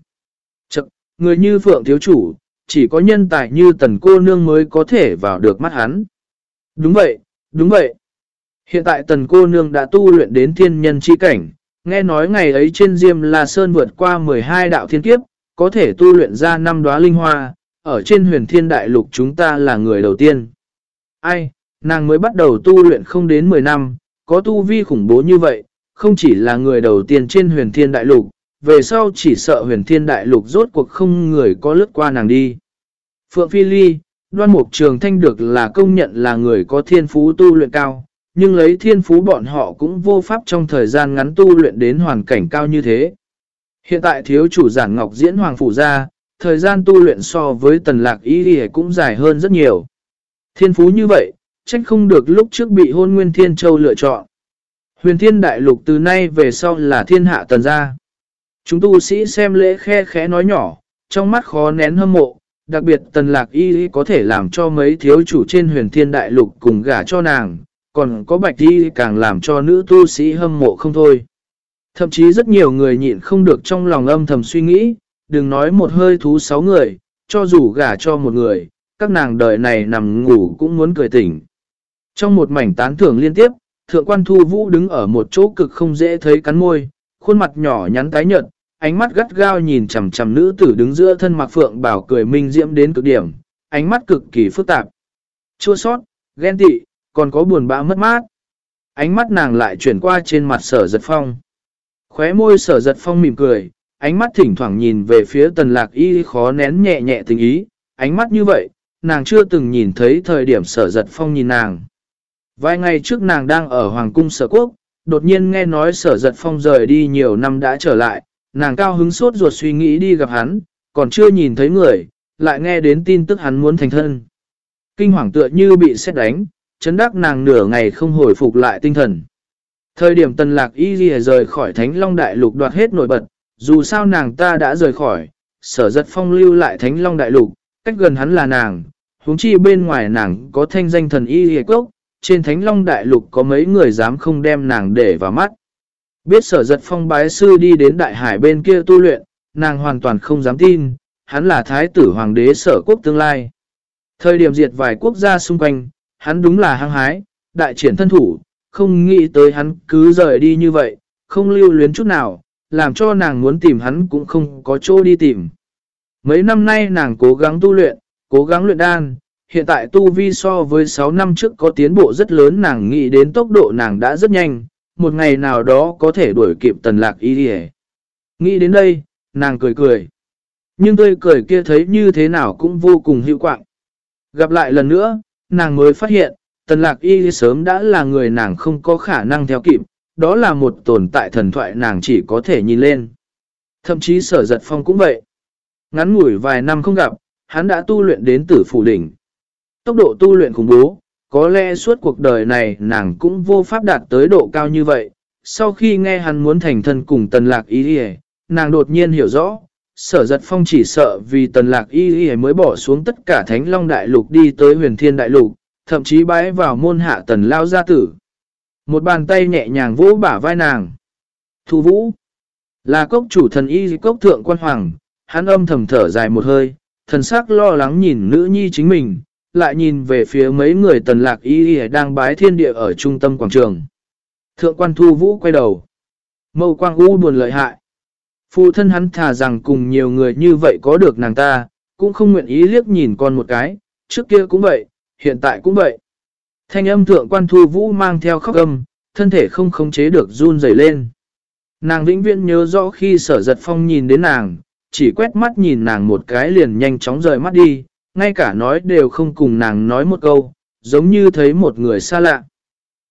Người như phượng thiếu chủ, chỉ có nhân tài như tần cô nương mới có thể vào được mắt hắn. Đúng vậy, đúng vậy. Hiện tại tần cô nương đã tu luyện đến thiên nhân chi cảnh, nghe nói ngày ấy trên Diêm La Sơn vượt qua 12 đạo thiên kiếp, có thể tu luyện ra năm đóa linh hoa, ở trên huyền thiên đại lục chúng ta là người đầu tiên. Ai, nàng mới bắt đầu tu luyện không đến 10 năm, có tu vi khủng bố như vậy, không chỉ là người đầu tiên trên huyền thiên đại lục, về sau chỉ sợ huyền thiên đại lục rốt cuộc không người có lướt qua nàng đi. Phượng Phi Ly, đoan mục trường thanh được là công nhận là người có thiên phú tu luyện cao, nhưng lấy thiên phú bọn họ cũng vô pháp trong thời gian ngắn tu luyện đến hoàn cảnh cao như thế. Hiện tại thiếu chủ giản ngọc diễn hoàng phủ ra, thời gian tu luyện so với tần lạc y đi cũng dài hơn rất nhiều. Thiên phú như vậy, trách không được lúc trước bị hôn nguyên thiên châu lựa chọn. Huyền thiên đại lục từ nay về sau là thiên hạ tần gia. Chúng tu sĩ xem lễ khe khẽ nói nhỏ, trong mắt khó nén hâm mộ, đặc biệt tần lạc y có thể làm cho mấy thiếu chủ trên huyền thiên đại lục cùng gả cho nàng, còn có bạch y càng làm cho nữ tu sĩ hâm mộ không thôi. Thậm chí rất nhiều người nhịn không được trong lòng âm thầm suy nghĩ, đừng nói một hơi thú sáu người, cho dù gả cho một người, các nàng đời này nằm ngủ cũng muốn cười tỉnh. Trong một mảnh tán thưởng liên tiếp, thượng quan thu vũ đứng ở một chỗ cực không dễ thấy cắn môi, khuôn mặt nhỏ nhắn tái nhợt, ánh mắt gắt gao nhìn chằm chằm nữ tử đứng giữa thân mặc phượng bảo cười minh diễm đến cực điểm, ánh mắt cực kỳ phức tạp. Chua sót, ghen tị, còn có buồn bã mất mát. Ánh mắt nàng lại chuyển qua trên mặt sở giật phong. Khóe môi sở giật phong mỉm cười, ánh mắt thỉnh thoảng nhìn về phía tần lạc y khó nén nhẹ nhẹ tình ý. Ánh mắt như vậy, nàng chưa từng nhìn thấy thời điểm sở giật phong nhìn nàng. Vài ngày trước nàng đang ở Hoàng cung sở quốc, đột nhiên nghe nói sở giật phong rời đi nhiều năm đã trở lại, nàng cao hứng sốt ruột suy nghĩ đi gặp hắn, còn chưa nhìn thấy người, lại nghe đến tin tức hắn muốn thành thân. Kinh hoàng tựa như bị xét đánh, chấn đắc nàng nửa ngày không hồi phục lại tinh thần. Thời điểm tần lạc y ghi rời khỏi thánh long đại lục đoạt hết nổi bật, dù sao nàng ta đã rời khỏi, sở giật phong lưu lại thánh long đại lục, cách gần hắn là nàng, huống chi bên ngoài nàng có thanh danh thần y ghi cốc, trên thánh long đại lục có mấy người dám không đem nàng để vào mắt. Biết sở giật phong bái sư đi đến đại hải bên kia tu luyện, nàng hoàn toàn không dám tin, hắn là thái tử hoàng đế sở quốc tương lai. Thời điểm diệt vài quốc gia xung quanh, hắn đúng là hăng hái, đại triển thân thủ, không nghĩ tới hắn cứ rời đi như vậy, không lưu luyến chút nào, làm cho nàng muốn tìm hắn cũng không có chỗ đi tìm. Mấy năm nay nàng cố gắng tu luyện, cố gắng luyện đan, hiện tại tu vi so với 6 năm trước có tiến bộ rất lớn nàng nghĩ đến tốc độ nàng đã rất nhanh, một ngày nào đó có thể đuổi kịp tần lạc y đi Nghĩ đến đây, nàng cười cười. Nhưng tươi cười kia thấy như thế nào cũng vô cùng hữu quạng. Gặp lại lần nữa, nàng mới phát hiện, tần lạc y sớm đã là người nàng không có khả năng theo kịp, đó là một tồn tại thần thoại nàng chỉ có thể nhìn lên. Thậm chí sở giật phong cũng vậy. Ngắn ngủi vài năm không gặp, hắn đã tu luyện đến tử phủ đỉnh. Tốc độ tu luyện khủng bố, có lẽ suốt cuộc đời này nàng cũng vô pháp đạt tới độ cao như vậy. Sau khi nghe hắn muốn thành thân cùng tần lạc y nàng đột nhiên hiểu rõ, sở giật phong chỉ sợ vì tần lạc y y mới bỏ xuống tất cả thánh long đại lục đi tới huyền thiên đại lục, thậm chí bái vào môn hạ tần lao gia tử. Một bàn tay nhẹ nhàng vỗ bả vai nàng. Thu vũ là cốc chủ thần y cốc thượng quan hoàng, hắn âm thầm thở dài một hơi, thần sắc lo lắng nhìn nữ nhi chính mình, lại nhìn về phía mấy người tần lạc y y đang bái thiên địa ở trung tâm quảng trường. Thượng quan thu vũ quay đầu. Mâu quang u buồn lợi hại. Phụ thân hắn thà rằng cùng nhiều người như vậy có được nàng ta, cũng không nguyện ý liếc nhìn con một cái, trước kia cũng vậy, hiện tại cũng vậy. Thanh âm thượng quan thu vũ mang theo khóc âm, thân thể không khống chế được run rẩy lên. Nàng vĩnh viễn nhớ rõ khi sở giật phong nhìn đến nàng, chỉ quét mắt nhìn nàng một cái liền nhanh chóng rời mắt đi, ngay cả nói đều không cùng nàng nói một câu, giống như thấy một người xa lạ.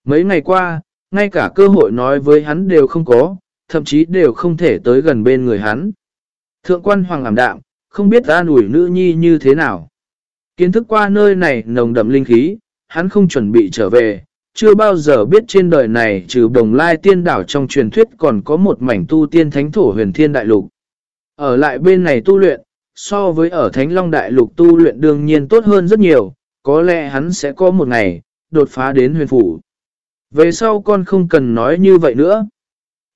Mấy ngày qua, ngay cả cơ hội nói với hắn đều không có, thậm chí đều không thể tới gần bên người hắn. Thượng quan hoàng ảm đạm, không biết an ủi nữ nhi như thế nào. Kiến thức qua nơi này nồng đậm linh khí, hắn không chuẩn bị trở về, chưa bao giờ biết trên đời này trừ đồng lai tiên đảo trong truyền thuyết còn có một mảnh tu tiên thánh thổ huyền thiên đại lục. Ở lại bên này tu luyện, so với ở thánh long đại lục tu luyện đương nhiên tốt hơn rất nhiều, có lẽ hắn sẽ có một ngày, đột phá đến huyền phủ. Về sau con không cần nói như vậy nữa.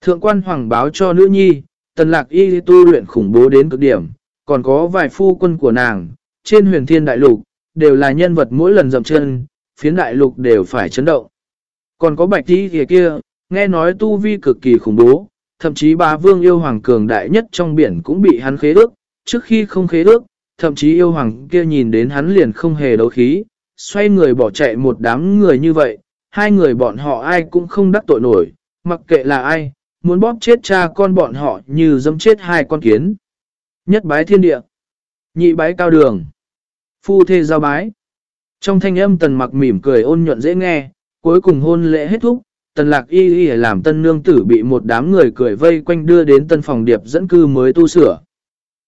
Thượng quan hoàng báo cho nữ nhi, tần lạc y tu luyện khủng bố đến cực điểm, còn có vài phu quân của nàng, trên huyền thiên đại lục, đều là nhân vật mỗi lần dậm chân, phiến đại lục đều phải chấn động. Còn có bạch tí kìa kia, nghe nói tu vi cực kỳ khủng bố, thậm chí ba vương yêu hoàng cường đại nhất trong biển cũng bị hắn khế ước, trước khi không khế ước, thậm chí yêu hoàng kia nhìn đến hắn liền không hề đấu khí, xoay người bỏ chạy một đám người như vậy, hai người bọn họ ai cũng không đắc tội nổi, mặc kệ là ai, muốn bóp chết cha con bọn họ như dâm chết hai con kiến. Nhất bái thiên địa, nhị bái cao đường, phu thê giao bái. Trong thanh âm tần mặc mỉm cười ôn nhuận dễ nghe, cuối cùng hôn lễ hết thúc, tần lạc y y làm tân nương tử bị một đám người cười vây quanh đưa đến tân phòng điệp dẫn cư mới tu sửa.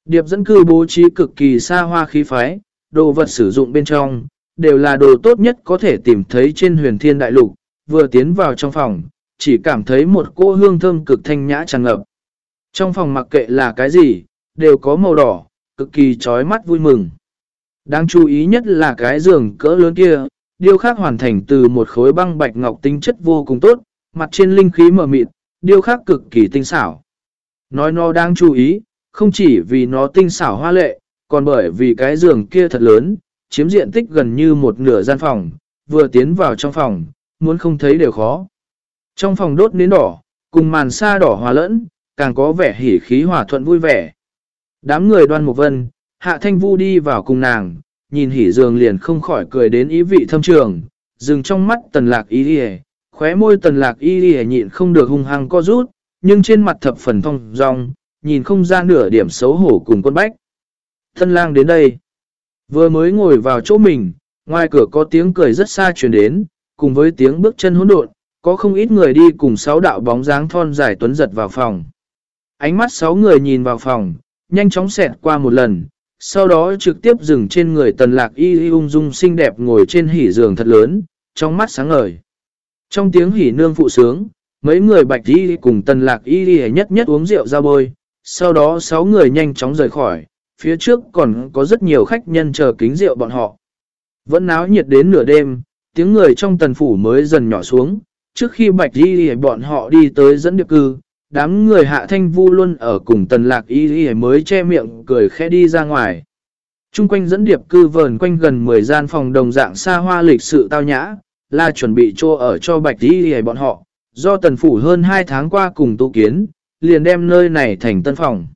Điệp dẫn cư bố trí cực kỳ xa hoa khí phái, đồ vật sử dụng bên trong, đều là đồ tốt nhất có thể tìm thấy trên huyền thiên đại lục, vừa tiến vào trong phòng, chỉ cảm thấy một cô hương thơm cực thanh nhã tràn ngập. Trong phòng mặc kệ là cái gì, đều có màu đỏ, cực kỳ chói mắt vui mừng. Đáng chú ý nhất là cái giường cỡ lớn kia, điêu khắc hoàn thành từ một khối băng bạch ngọc tinh chất vô cùng tốt, mặt trên linh khí mờ mịt, điêu khắc cực kỳ tinh xảo. Nói nó đang chú ý, không chỉ vì nó tinh xảo hoa lệ, còn bởi vì cái giường kia thật lớn, chiếm diện tích gần như một nửa gian phòng, vừa tiến vào trong phòng, muốn không thấy đều khó. Trong phòng đốt nến đỏ, cùng màn sa đỏ hòa lẫn, càng có vẻ hỉ khí hòa thuận vui vẻ. Đám người đoan một vân, hạ thanh vu đi vào cùng nàng, nhìn hỉ giường liền không khỏi cười đến ý vị thâm trường, dừng trong mắt tần lạc y đi khóe môi tần lạc y đi nhịn không được hung hăng co rút, nhưng trên mặt thập phần thông rong, nhìn không ra nửa điểm xấu hổ cùng quân bách. Thân lang đến đây, vừa mới ngồi vào chỗ mình, ngoài cửa có tiếng cười rất xa chuyển đến, cùng với tiếng bước chân hỗn độn, có không ít người đi cùng sáu đạo bóng dáng thon dài tuấn giật vào phòng. Ánh mắt sáu người nhìn vào phòng, nhanh chóng xẹt qua một lần, sau đó trực tiếp dừng trên người tần lạc y y ung dung xinh đẹp ngồi trên hỉ giường thật lớn, trong mắt sáng ngời. Trong tiếng hỉ nương phụ sướng, mấy người bạch y cùng tần lạc y y nhất nhất uống rượu ra bôi, sau đó sáu người nhanh chóng rời khỏi, phía trước còn có rất nhiều khách nhân chờ kính rượu bọn họ. Vẫn náo nhiệt đến nửa đêm, tiếng người trong tần phủ mới dần nhỏ xuống, trước khi bạch y bọn họ đi tới dẫn điệp cư, đám người hạ thanh vu luôn ở cùng tần lạc y y mới che miệng cười khẽ đi ra ngoài. Trung quanh dẫn điệp cư vờn quanh gần 10 gian phòng đồng dạng xa hoa lịch sự tao nhã, là chuẩn bị cho ở cho bạch y y bọn họ, do tần phủ hơn 2 tháng qua cùng tu kiến, liền đem nơi này thành tân phòng.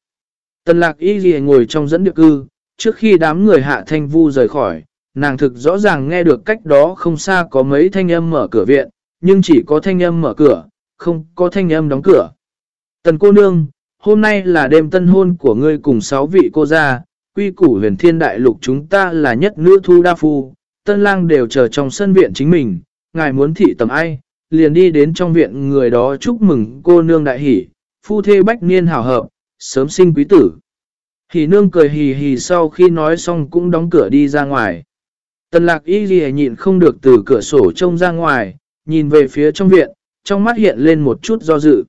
Tần lạc y ghi ngồi trong dẫn địa cư, trước khi đám người hạ thanh vu rời khỏi, nàng thực rõ ràng nghe được cách đó không xa có mấy thanh âm mở cửa viện, nhưng chỉ có thanh âm mở cửa, không có thanh âm đóng cửa. Tần cô nương, hôm nay là đêm tân hôn của ngươi cùng sáu vị cô gia, quy củ huyền thiên đại lục chúng ta là nhất nữ thu đa phu, tân lang đều chờ trong sân viện chính mình, ngài muốn thị tầm ai, liền đi đến trong viện người đó chúc mừng cô nương đại hỷ, phu thê bách niên hảo hợp, sớm sinh quý tử. Hỷ nương cười hì hì sau khi nói xong cũng đóng cửa đi ra ngoài. Tần lạc y ghi nhịn không được từ cửa sổ trông ra ngoài, nhìn về phía trong viện, trong mắt hiện lên một chút do dự.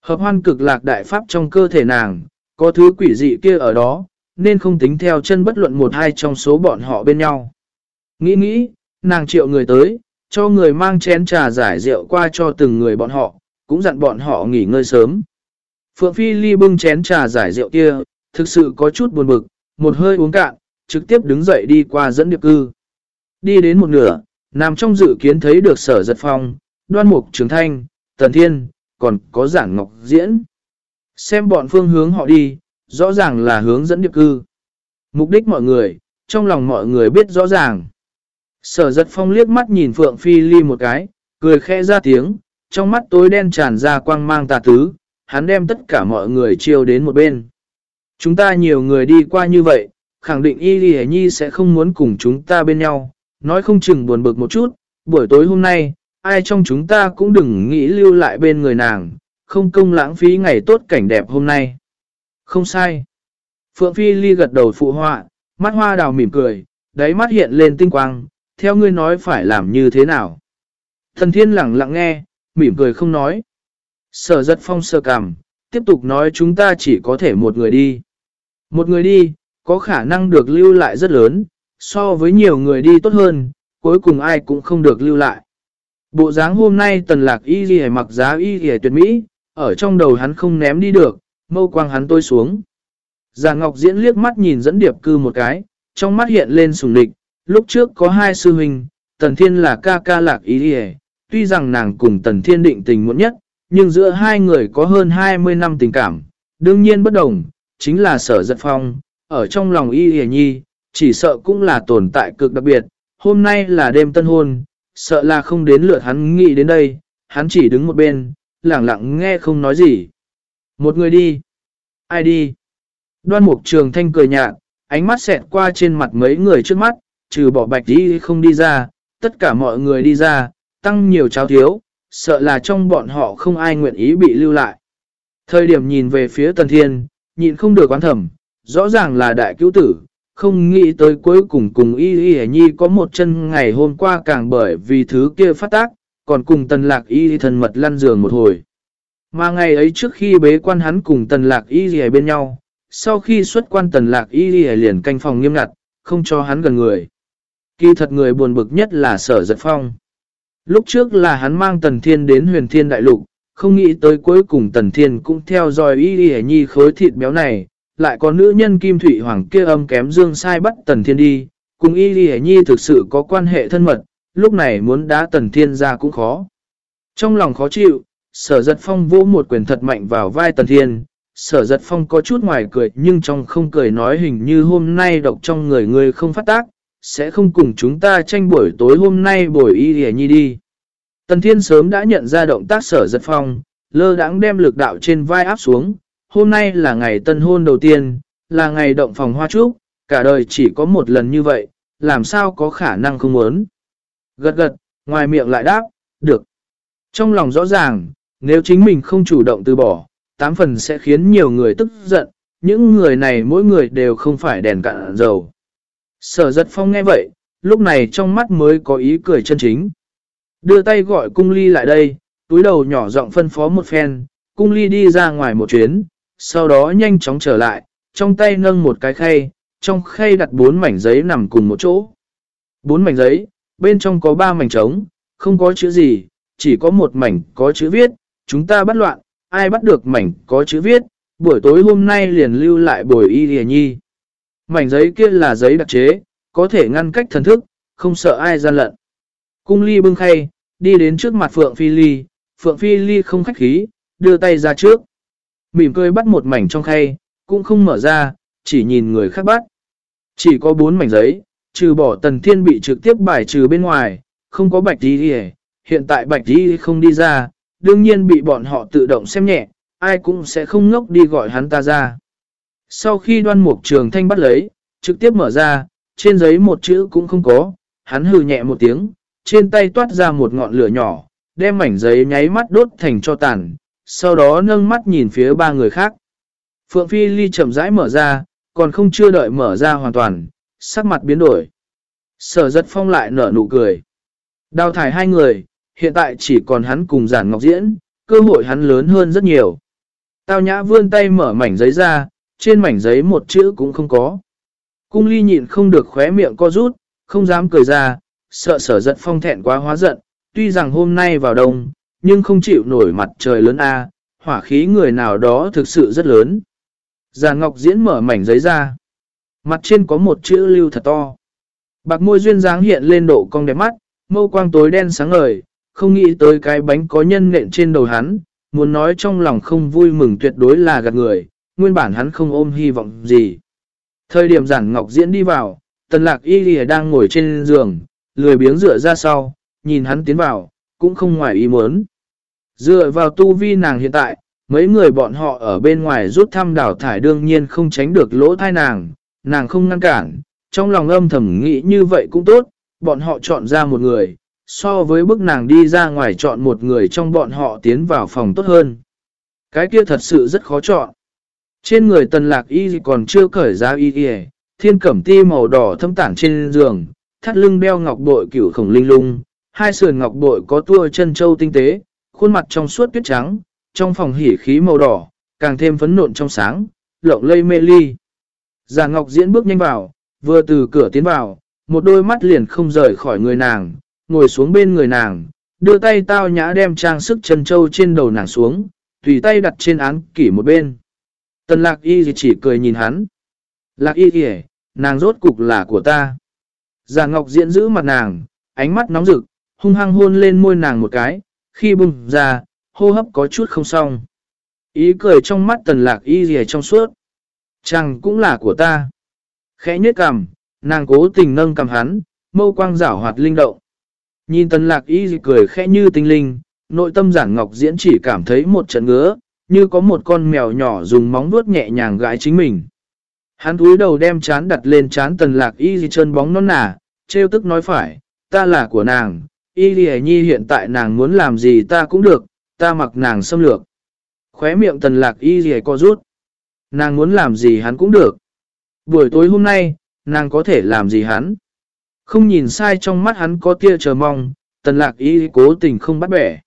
Hợp hoan cực lạc đại pháp trong cơ thể nàng, có thứ quỷ dị kia ở đó, nên không tính theo chân bất luận một hai trong số bọn họ bên nhau. Nghĩ nghĩ, nàng triệu người tới, cho người mang chén trà giải rượu qua cho từng người bọn họ, cũng dặn bọn họ nghỉ ngơi sớm. Phượng Phi Ly bưng chén trà giải rượu kia, thực sự có chút buồn bực, một hơi uống cạn, trực tiếp đứng dậy đi qua dẫn điệp cư. Đi đến một nửa, nằm trong dự kiến thấy được sở giật phong, đoan mục trường thanh, tần thiên, còn có giản ngọc diễn. Xem bọn phương hướng họ đi, rõ ràng là hướng dẫn điệp cư. Mục đích mọi người, trong lòng mọi người biết rõ ràng. Sở giật phong liếc mắt nhìn Phượng Phi Ly một cái, cười khẽ ra tiếng, trong mắt tối đen tràn ra quang mang tà tứ, hắn đem tất cả mọi người chiêu đến một bên. Chúng ta nhiều người đi qua như vậy, khẳng định Y Lì Nhi sẽ không muốn cùng chúng ta bên nhau, nói không chừng buồn bực một chút, buổi tối hôm nay, ai trong chúng ta cũng đừng nghĩ lưu lại bên người nàng, không công lãng phí ngày tốt cảnh đẹp hôm nay. Không sai. Phượng Phi Ly gật đầu phụ họa, mắt hoa đào mỉm cười, đáy mắt hiện lên tinh quang, theo ngươi nói phải làm như thế nào. Thần thiên lặng lặng nghe, mỉm cười không nói. Sở giật phong sơ cảm, tiếp tục nói chúng ta chỉ có thể một người đi. Một người đi, có khả năng được lưu lại rất lớn, so với nhiều người đi tốt hơn, cuối cùng ai cũng không được lưu lại. Bộ dáng hôm nay tần lạc y ghi mặc giá y ghi tuyệt mỹ, ở trong đầu hắn không ném đi được, mâu quang hắn tôi xuống. Già Ngọc Diễn liếc mắt nhìn dẫn điệp cư một cái, trong mắt hiện lên sùng địch, lúc trước có hai sư huynh, tần thiên là ca ca lạc y ghi tuy rằng nàng cùng tần thiên định tình muộn nhất, nhưng giữa hai người có hơn 20 năm tình cảm, đương nhiên bất đồng, chính là sở giật phong, ở trong lòng y hề nhi, chỉ sợ cũng là tồn tại cực đặc biệt, hôm nay là đêm tân hôn, sợ là không đến lượt hắn nghĩ đến đây, hắn chỉ đứng một bên, lẳng lặng nghe không nói gì. Một người đi. Ai đi? Đoan mục trường thanh cười nhạt, ánh mắt xẹt qua trên mặt mấy người trước mắt, trừ bỏ bạch đi không đi ra, tất cả mọi người đi ra, tăng nhiều cháo thiếu, sợ là trong bọn họ không ai nguyện ý bị lưu lại. Thời điểm nhìn về phía tần thiên, nhịn không được quán thẩm, rõ ràng là đại cứu tử, không nghĩ tới cuối cùng cùng y y nhi có một chân ngày hôm qua càng bởi vì thứ kia phát tác, còn cùng tần lạc y thần mật lăn giường một hồi. Mà ngày ấy trước khi bế quan hắn cùng tần lạc y y bên nhau, sau khi xuất quan tần lạc y y liền canh phòng nghiêm ngặt, không cho hắn gần người. kỳ thật người buồn bực nhất là sở giật phong. Lúc trước là hắn mang Tần Thiên đến huyền thiên đại lục, không nghĩ tới cuối cùng Tần Thiên cũng theo dõi y y nhi khối thịt béo này, lại có nữ nhân Kim Thụy Hoàng kia âm kém dương sai bắt Tần Thiên đi, cùng y y nhi thực sự có quan hệ thân mật, lúc này muốn đá Tần Thiên ra cũng khó. Trong lòng khó chịu, sở giật phong vô một quyền thật mạnh vào vai Tần Thiên, sở giật phong có chút ngoài cười nhưng trong không cười nói hình như hôm nay độc trong người người không phát tác, sẽ không cùng chúng ta tranh buổi tối hôm nay buổi y hề nhi đi. Tần Thiên sớm đã nhận ra động tác sở giật phong, lơ đãng đem lực đạo trên vai áp xuống. Hôm nay là ngày tân hôn đầu tiên, là ngày động phòng hoa trúc, cả đời chỉ có một lần như vậy, làm sao có khả năng không muốn. Gật gật, ngoài miệng lại đáp, được. Trong lòng rõ ràng, nếu chính mình không chủ động từ bỏ, tám phần sẽ khiến nhiều người tức giận, những người này mỗi người đều không phải đèn cạn dầu. Sở giật phong nghe vậy, lúc này trong mắt mới có ý cười chân chính. Đưa tay gọi cung ly lại đây, túi đầu nhỏ giọng phân phó một phen, cung ly đi ra ngoài một chuyến, sau đó nhanh chóng trở lại, trong tay nâng một cái khay, trong khay đặt bốn mảnh giấy nằm cùng một chỗ. Bốn mảnh giấy, bên trong có ba mảnh trống, không có chữ gì, chỉ có một mảnh có chữ viết, chúng ta bắt loạn, ai bắt được mảnh có chữ viết, buổi tối hôm nay liền lưu lại bồi y lìa nhi. Mảnh giấy kia là giấy đặc chế, có thể ngăn cách thần thức, không sợ ai gian lận. Cung ly bưng khay, đi đến trước mặt Phượng Phi Ly, Phượng Phi Ly không khách khí, đưa tay ra trước. Mỉm cười bắt một mảnh trong khay, cũng không mở ra, chỉ nhìn người khác bắt. Chỉ có bốn mảnh giấy, trừ bỏ tần thiên bị trực tiếp bài trừ bên ngoài, không có bạch đi đi hiện tại bạch đi không đi ra, đương nhiên bị bọn họ tự động xem nhẹ, ai cũng sẽ không ngốc đi gọi hắn ta ra. Sau khi đoan mục trường thanh bắt lấy, trực tiếp mở ra, trên giấy một chữ cũng không có, hắn hừ nhẹ một tiếng, trên tay toát ra một ngọn lửa nhỏ, đem mảnh giấy nháy mắt đốt thành cho tàn, sau đó nâng mắt nhìn phía ba người khác. Phượng Phi Ly chậm rãi mở ra, còn không chưa đợi mở ra hoàn toàn, sắc mặt biến đổi. Sở giật phong lại nở nụ cười. Đào thải hai người, hiện tại chỉ còn hắn cùng giản ngọc diễn, cơ hội hắn lớn hơn rất nhiều. Tao nhã vươn tay mở mảnh giấy ra, trên mảnh giấy một chữ cũng không có. Cung ly nhịn không được khóe miệng co rút, không dám cười ra, sợ sở giật phong thẹn quá hóa giận, tuy rằng hôm nay vào đông, nhưng không chịu nổi mặt trời lớn A, hỏa khí người nào đó thực sự rất lớn. Già Ngọc Diễn mở mảnh giấy ra. Mặt trên có một chữ lưu thật to. Bạc môi duyên dáng hiện lên độ cong đẹp mắt, mâu quang tối đen sáng ngời, không nghĩ tới cái bánh có nhân nện trên đầu hắn, muốn nói trong lòng không vui mừng tuyệt đối là gạt người, nguyên bản hắn không ôm hy vọng gì. Thời điểm giản ngọc diễn đi vào, tần lạc y lìa đang ngồi trên giường, lười biếng dựa ra sau, nhìn hắn tiến vào, cũng không ngoài ý muốn. Dựa vào tu vi nàng hiện tại, mấy người bọn họ ở bên ngoài rút thăm đảo thải đương nhiên không tránh được lỗ thai nàng, nàng không ngăn cản, trong lòng âm thầm nghĩ như vậy cũng tốt, bọn họ chọn ra một người, so với bức nàng đi ra ngoài chọn một người trong bọn họ tiến vào phòng tốt hơn. Cái kia thật sự rất khó chọn. Trên người tần lạc y còn chưa cởi ra y y, thiên cẩm ti màu đỏ thâm tản trên giường, thắt lưng đeo ngọc bội cửu khổng linh lung, hai sườn ngọc bội có tua chân châu tinh tế, khuôn mặt trong suốt tuyết trắng, trong phòng hỉ khí màu đỏ, càng thêm phấn nộn trong sáng, lộng lây mê ly. Già Ngọc Diễn bước nhanh vào, vừa từ cửa tiến vào, một đôi mắt liền không rời khỏi người nàng, ngồi xuống bên người nàng, đưa tay tao nhã đem trang sức chân châu trên đầu nàng xuống, tùy tay đặt trên án kỷ một bên. Tần lạc y chỉ cười nhìn hắn. Lạc y kìa, nàng rốt cục là của ta. Già Ngọc Diễn giữ mặt nàng, ánh mắt nóng rực, hung hăng hôn lên môi nàng một cái, khi bùng ra, hô hấp có chút không xong. Ý cười trong mắt tần lạc y rìa trong suốt. Chàng cũng là của ta. Khẽ nhếch cằm, nàng cố tình nâng cằm hắn, mâu quang rảo hoạt linh động. Nhìn tần lạc y cười khẽ như tinh linh, nội tâm giản ngọc diễn chỉ cảm thấy một trận ngứa, như có một con mèo nhỏ dùng móng vuốt nhẹ nhàng gãi chính mình. Hắn túi đầu đem chán đặt lên chán tần lạc y gì chân bóng non nà, trêu tức nói phải, ta là của nàng, y gì nhi hiện tại nàng muốn làm gì ta cũng được, ta mặc nàng xâm lược. Khóe miệng tần lạc y gì co rút. Nàng muốn làm gì hắn cũng được. Buổi tối hôm nay, nàng có thể làm gì hắn. Không nhìn sai trong mắt hắn có tia chờ mong, tần lạc y cố tình không bắt bẻ.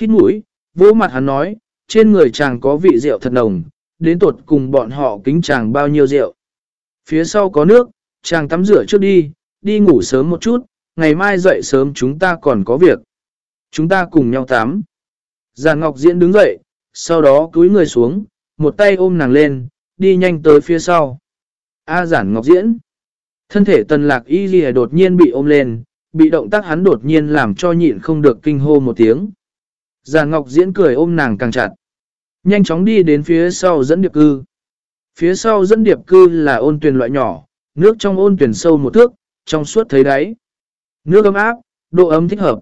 Hít mũi, vỗ mặt hắn nói, trên người chàng có vị rượu thật nồng, đến tột cùng bọn họ kính chàng bao nhiêu rượu. Phía sau có nước, chàng tắm rửa trước đi, đi ngủ sớm một chút, ngày mai dậy sớm chúng ta còn có việc. Chúng ta cùng nhau tắm. Giàn Ngọc Diễn đứng dậy, sau đó cúi người xuống, một tay ôm nàng lên, đi nhanh tới phía sau. A giản Ngọc Diễn. Thân thể tần lạc y ghi đột nhiên bị ôm lên, bị động tác hắn đột nhiên làm cho nhịn không được kinh hô một tiếng. Giản Ngọc Diễn cười ôm nàng càng chặt. Nhanh chóng đi đến phía sau dẫn điệp cư. Phía sau dẫn điệp cư là ôn tuyển loại nhỏ, nước trong ôn tuyển sâu một thước, trong suốt thấy đáy. Nước ấm áp, độ ấm thích hợp.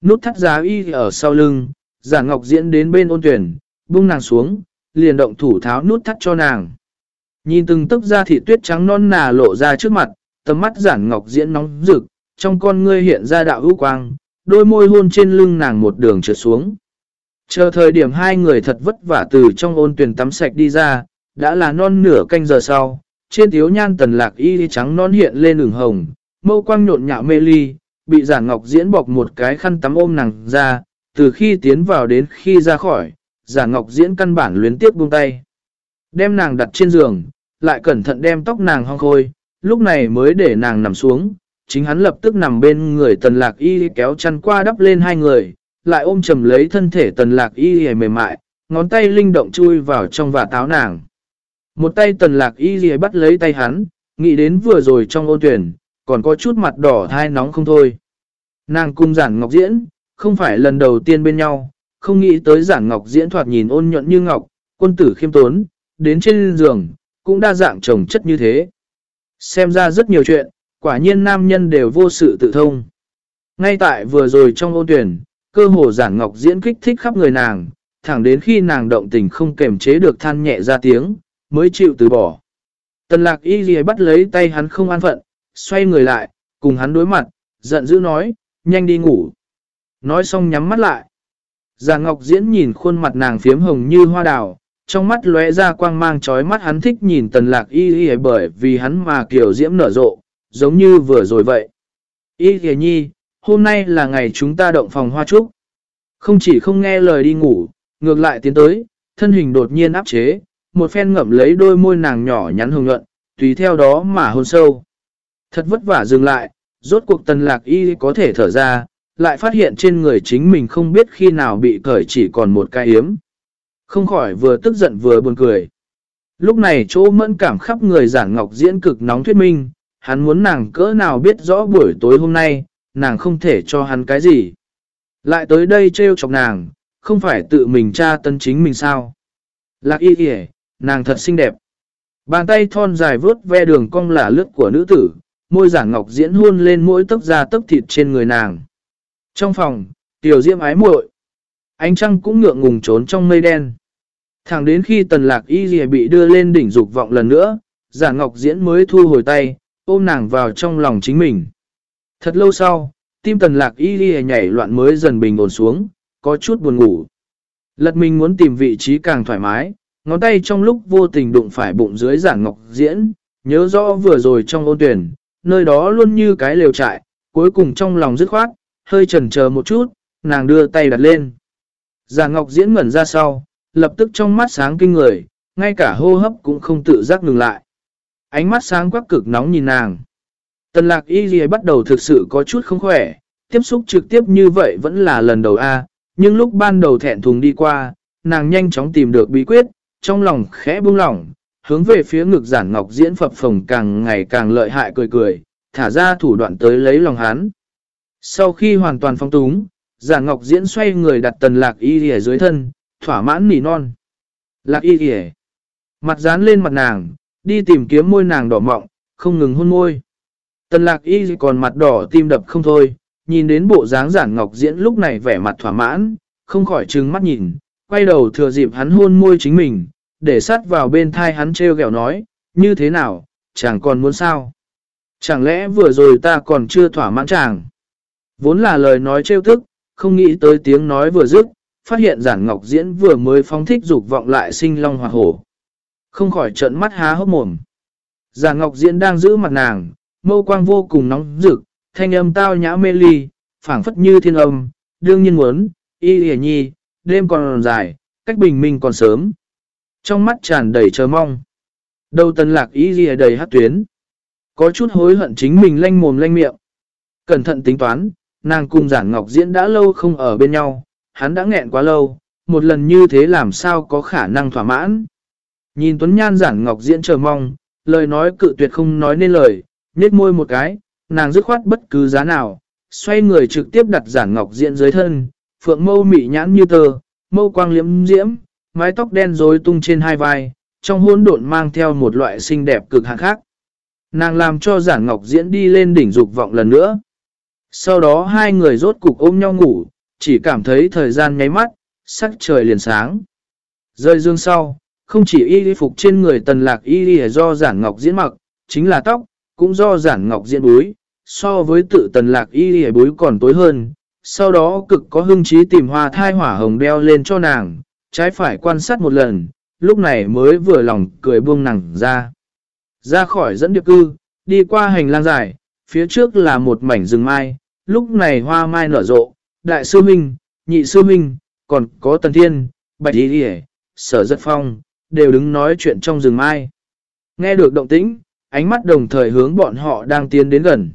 Nút thắt giá y ở sau lưng, giả ngọc diễn đến bên ôn tuyển, bung nàng xuống, liền động thủ tháo nút thắt cho nàng. Nhìn từng tức ra thị tuyết trắng non nà lộ ra trước mặt, tầm mắt giản ngọc diễn nóng rực, trong con ngươi hiện ra đạo hữu quang, đôi môi hôn trên lưng nàng một đường trượt xuống. Chờ thời điểm hai người thật vất vả từ trong ôn tuyển tắm sạch đi ra, đã là non nửa canh giờ sau, trên thiếu nhan tần lạc y trắng non hiện lên ửng hồng, mâu quang nhộn nhạo mê ly, bị giả ngọc diễn bọc một cái khăn tắm ôm nàng ra, từ khi tiến vào đến khi ra khỏi, giả ngọc diễn căn bản luyến tiếp buông tay. Đem nàng đặt trên giường, lại cẩn thận đem tóc nàng hong khôi, lúc này mới để nàng nằm xuống, chính hắn lập tức nằm bên người tần lạc y kéo chăn qua đắp lên hai người, lại ôm chầm lấy thân thể tần lạc y mềm mại, ngón tay linh động chui vào trong và táo nàng. Một tay tần lạc y bắt lấy tay hắn, nghĩ đến vừa rồi trong ô tuyển, còn có chút mặt đỏ thai nóng không thôi. Nàng cung giản ngọc diễn, không phải lần đầu tiên bên nhau, không nghĩ tới giản ngọc diễn thoạt nhìn ôn nhuận như ngọc, quân tử khiêm tốn, đến trên giường, cũng đa dạng trồng chất như thế. Xem ra rất nhiều chuyện, quả nhiên nam nhân đều vô sự tự thông. Ngay tại vừa rồi trong ô tuyển, cơ hồ giản ngọc diễn kích thích khắp người nàng, thẳng đến khi nàng động tình không kềm chế được than nhẹ ra tiếng, mới chịu từ bỏ. Tần lạc y ghi bắt lấy tay hắn không an phận, xoay người lại, cùng hắn đối mặt, giận dữ nói, nhanh đi ngủ. Nói xong nhắm mắt lại. Già Ngọc Diễn nhìn khuôn mặt nàng phiếm hồng như hoa đào, trong mắt lóe ra quang mang trói mắt hắn thích nhìn tần lạc y y bởi vì hắn mà kiểu diễm nở rộ, giống như vừa rồi vậy. Y kìa nhi, hôm nay là ngày chúng ta động phòng hoa trúc. Không chỉ không nghe lời đi ngủ, ngược lại tiến tới, thân hình đột nhiên áp chế, một phen ngậm lấy đôi môi nàng nhỏ nhắn hồng nhuận, tùy theo đó mà hôn sâu. Thật vất vả dừng lại, rốt cuộc tần lạc y có thể thở ra, lại phát hiện trên người chính mình không biết khi nào bị cởi chỉ còn một cái yếm Không khỏi vừa tức giận vừa buồn cười. Lúc này chỗ mẫn cảm khắp người giản ngọc diễn cực nóng thuyết minh, hắn muốn nàng cỡ nào biết rõ buổi tối hôm nay, nàng không thể cho hắn cái gì. Lại tới đây trêu chọc nàng, không phải tự mình tra tân chính mình sao. Lạc y kìa, nàng thật xinh đẹp. Bàn tay thon dài vướt ve đường cong lả lướt của nữ tử, môi giản ngọc diễn hôn lên mỗi tấc da tấc thịt trên người nàng. Trong phòng, tiểu diễm ái muội Ánh trăng cũng ngượng ngùng trốn trong mây đen. Thẳng đến khi tần lạc y dì bị đưa lên đỉnh dục vọng lần nữa, giả ngọc diễn mới thu hồi tay, ôm nàng vào trong lòng chính mình. Thật lâu sau, tim tần lạc y dì nhảy loạn mới dần bình ổn xuống, có chút buồn ngủ. Lật mình muốn tìm vị trí càng thoải mái, ngón tay trong lúc vô tình đụng phải bụng dưới giả ngọc diễn, nhớ rõ vừa rồi trong ôn tuyển, nơi đó luôn như cái lều trại, cuối cùng trong lòng dứt khoát, hơi chần chờ một chút, nàng đưa tay đặt lên. Giả ngọc diễn ngẩn ra sau, lập tức trong mắt sáng kinh người, ngay cả hô hấp cũng không tự giác ngừng lại. Ánh mắt sáng quắc cực nóng nhìn nàng. Tần lạc y gì bắt đầu thực sự có chút không khỏe, tiếp xúc trực tiếp như vậy vẫn là lần đầu A, nhưng lúc ban đầu thẹn thùng đi qua, nàng nhanh chóng tìm được bí quyết, trong lòng khẽ buông lỏng, hướng về phía ngực giản ngọc diễn phập phồng càng ngày càng lợi hại cười cười, thả ra thủ đoạn tới lấy lòng hắn. Sau khi hoàn toàn phong túng, giản ngọc diễn xoay người đặt tần lạc y rìa dưới thân, thỏa mãn nỉ non. Lạc y rìa, mặt dán lên mặt nàng, đi tìm kiếm môi nàng đỏ mọng, không ngừng hôn môi. Tần lạc y còn mặt đỏ tim đập không thôi, nhìn đến bộ dáng giản ngọc diễn lúc này vẻ mặt thỏa mãn, không khỏi trừng mắt nhìn, quay đầu thừa dịp hắn hôn môi chính mình, để sát vào bên thai hắn treo gẹo nói, như thế nào, chàng còn muốn sao? Chẳng lẽ vừa rồi ta còn chưa thỏa mãn chàng? Vốn là lời nói trêu thức, không nghĩ tới tiếng nói vừa dứt, phát hiện giản ngọc diễn vừa mới phóng thích dục vọng lại sinh long hoặc hổ. Không khỏi trận mắt há hốc mồm. Giả ngọc diễn đang giữ mặt nàng, mâu quang vô cùng nóng rực, thanh âm tao nhã mê ly, phảng phất như thiên âm, đương nhiên muốn, y hề nhi, đêm còn dài, cách bình minh còn sớm. Trong mắt tràn đầy chờ mong. Đầu tần lạc ý hề đầy hát tuyến. Có chút hối hận chính mình lanh mồm lanh miệng. Cẩn thận tính toán, nàng cùng giản ngọc diễn đã lâu không ở bên nhau, hắn đã nghẹn quá lâu, một lần như thế làm sao có khả năng thỏa mãn. Nhìn Tuấn Nhan giản ngọc diễn chờ mong, lời nói cự tuyệt không nói nên lời, nhếch môi một cái, nàng dứt khoát bất cứ giá nào, xoay người trực tiếp đặt giản ngọc diễn dưới thân, phượng mâu mị nhãn như tờ, mâu quang liễm diễm, mái tóc đen rối tung trên hai vai, trong hỗn độn mang theo một loại xinh đẹp cực hạn khác. Nàng làm cho giản ngọc diễn đi lên đỉnh dục vọng lần nữa. Sau đó hai người rốt cục ôm nhau ngủ, chỉ cảm thấy thời gian nháy mắt, sắc trời liền sáng. Rơi dương sau, không chỉ y phục trên người tần lạc y do giản ngọc diễn mặc, chính là tóc, cũng do giản ngọc diễn búi, so với tự tần lạc y búi còn tối hơn. Sau đó cực có hưng trí tìm hoa thai hỏa hồng đeo lên cho nàng, trái phải quan sát một lần, lúc này mới vừa lòng cười buông nàng ra. Ra khỏi dẫn điệp cư, đi qua hành lang dài, phía trước là một mảnh rừng mai, lúc này hoa mai nở rộ, đại sư minh, nhị sư minh, còn có tần thiên, bạch đi đi sở giật phong, đều đứng nói chuyện trong rừng mai. Nghe được động tĩnh, ánh mắt đồng thời hướng bọn họ đang tiến đến gần.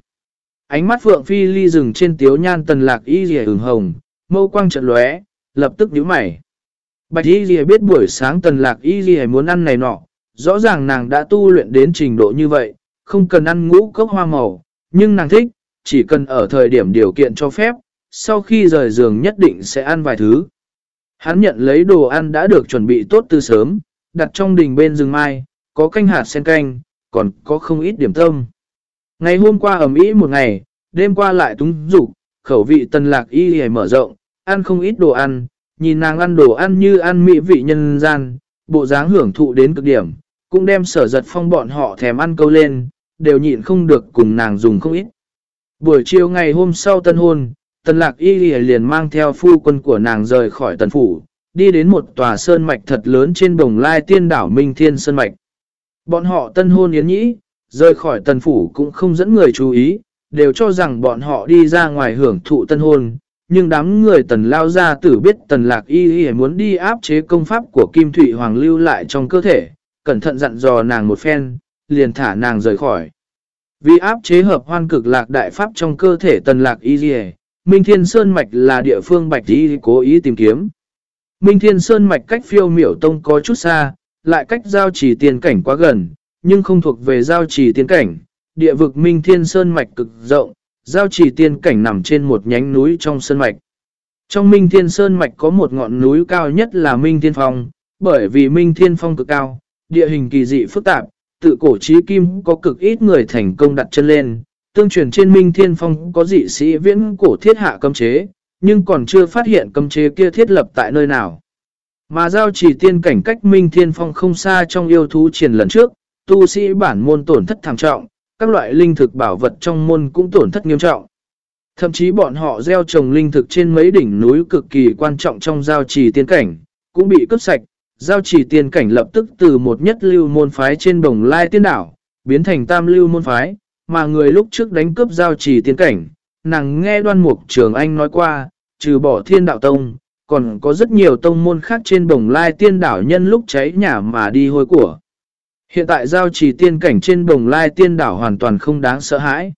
Ánh mắt Phượng Phi ly rừng trên tiếu nhan tần lạc y rìa ửng hồng, mâu quang trận lóe, lập tức nhíu mày. Bạch y rìa biết buổi sáng tần lạc y rìa muốn ăn này nọ, rõ ràng nàng đã tu luyện đến trình độ như vậy, không cần ăn ngũ cốc hoa màu, nhưng nàng thích, chỉ cần ở thời điểm điều kiện cho phép, sau khi rời giường nhất định sẽ ăn vài thứ. Hắn nhận lấy đồ ăn đã được chuẩn bị tốt từ sớm, đặt trong đình bên rừng mai, có canh hạt sen canh, còn có không ít điểm tâm. Ngày hôm qua ẩm ý một ngày, đêm qua lại túng rủ khẩu vị tần lạc y hề mở rộng, ăn không ít đồ ăn, nhìn nàng ăn đồ ăn như ăn mỹ vị nhân gian, bộ dáng hưởng thụ đến cực điểm, cũng đem sở giật phong bọn họ thèm ăn câu lên, đều nhịn không được cùng nàng dùng không ít. Buổi chiều ngày hôm sau tân hôn, tần lạc y liền mang theo phu quân của nàng rời khỏi tần phủ, đi đến một tòa sơn mạch thật lớn trên đồng lai tiên đảo Minh Thiên Sơn Mạch. Bọn họ tân hôn yến nhĩ, rời khỏi tần phủ cũng không dẫn người chú ý, đều cho rằng bọn họ đi ra ngoài hưởng thụ tân hôn. Nhưng đám người tần lao ra tử biết tần lạc y y muốn đi áp chế công pháp của Kim Thụy Hoàng lưu lại trong cơ thể, cẩn thận dặn dò nàng một phen, liền thả nàng rời khỏi. Vì áp chế hợp hoan cực lạc đại pháp trong cơ thể tần lạc y y, Minh Thiên Sơn Mạch là địa phương bạch y cố ý tìm kiếm. Minh Thiên Sơn Mạch cách phiêu miểu tông có chút xa, lại cách giao trì tiền cảnh quá gần, nhưng không thuộc về giao trì tiền cảnh. Địa vực Minh Thiên Sơn Mạch cực rộng, giao trì tiền cảnh nằm trên một nhánh núi trong Sơn Mạch. Trong Minh Thiên Sơn Mạch có một ngọn núi cao nhất là Minh Thiên Phong, bởi vì Minh Thiên Phong cực cao, địa hình kỳ dị phức tạp, tự cổ trí kim có cực ít người thành công đặt chân lên. Tương truyền trên Minh Thiên Phong có dị sĩ viễn cổ thiết hạ cấm chế, nhưng còn chưa phát hiện cấm chế kia thiết lập tại nơi nào. Mà giao chỉ tiên cảnh cách Minh Thiên Phong không xa trong yêu thú triển lần trước, tu sĩ bản môn tổn thất thảm trọng, các loại linh thực bảo vật trong môn cũng tổn thất nghiêm trọng. Thậm chí bọn họ gieo trồng linh thực trên mấy đỉnh núi cực kỳ quan trọng trong giao trì tiên cảnh, cũng bị cướp sạch. Giao trì tiên cảnh lập tức từ một nhất lưu môn phái trên đồng lai tiên đảo, biến thành tam lưu môn phái, mà người lúc trước đánh cướp giao trì tiên cảnh, nàng nghe đoan mục trường anh nói qua, trừ bỏ thiên đạo tông, còn có rất nhiều tông môn khác trên bồng lai tiên đảo nhân lúc cháy nhà mà đi hôi của. Hiện tại giao trì tiên cảnh trên bồng lai tiên đảo hoàn toàn không đáng sợ hãi.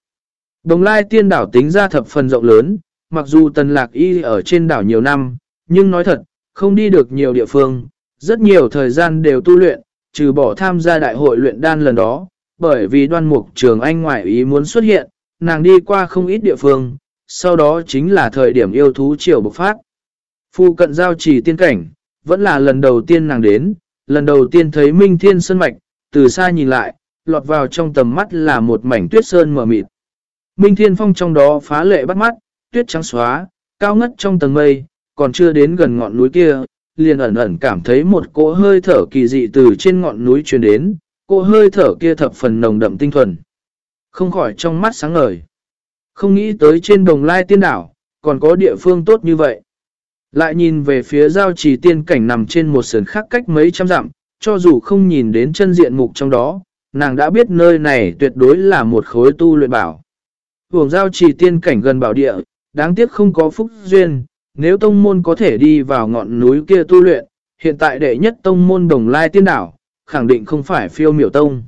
Bồng lai tiên đảo tính ra thập phần rộng lớn, mặc dù tần lạc y ở trên đảo nhiều năm, nhưng nói thật, không đi được nhiều địa phương, rất nhiều thời gian đều tu luyện, trừ bỏ tham gia đại hội luyện đan lần đó, bởi vì đoan mục trường anh ngoại ý muốn xuất hiện, nàng đi qua không ít địa phương, sau đó chính là thời điểm yêu thú triều bộc phát. Phu cận giao trì tiên cảnh, vẫn là lần đầu tiên nàng đến, lần đầu tiên thấy Minh Thiên Sơn Mạch, từ xa nhìn lại, lọt vào trong tầm mắt là một mảnh tuyết sơn mờ mịt. Minh Thiên Phong trong đó phá lệ bắt mắt, tuyết trắng xóa, cao ngất trong tầng mây, còn chưa đến gần ngọn núi kia, liền ẩn ẩn cảm thấy một cỗ hơi thở kỳ dị từ trên ngọn núi truyền đến, cỗ hơi thở kia thập phần nồng đậm tinh thuần. Không khỏi trong mắt sáng ngời. Không nghĩ tới trên đồng lai tiên đảo, còn có địa phương tốt như vậy. Lại nhìn về phía giao trì tiên cảnh nằm trên một sườn khác cách mấy trăm dặm, cho dù không nhìn đến chân diện mục trong đó, nàng đã biết nơi này tuyệt đối là một khối tu luyện bảo. Vùng giao trì tiên cảnh gần bảo địa, đáng tiếc không có phúc duyên, nếu tông môn có thể đi vào ngọn núi kia tu luyện, hiện tại đệ nhất tông môn đồng lai tiên đảo, khẳng định không phải phiêu miểu tông.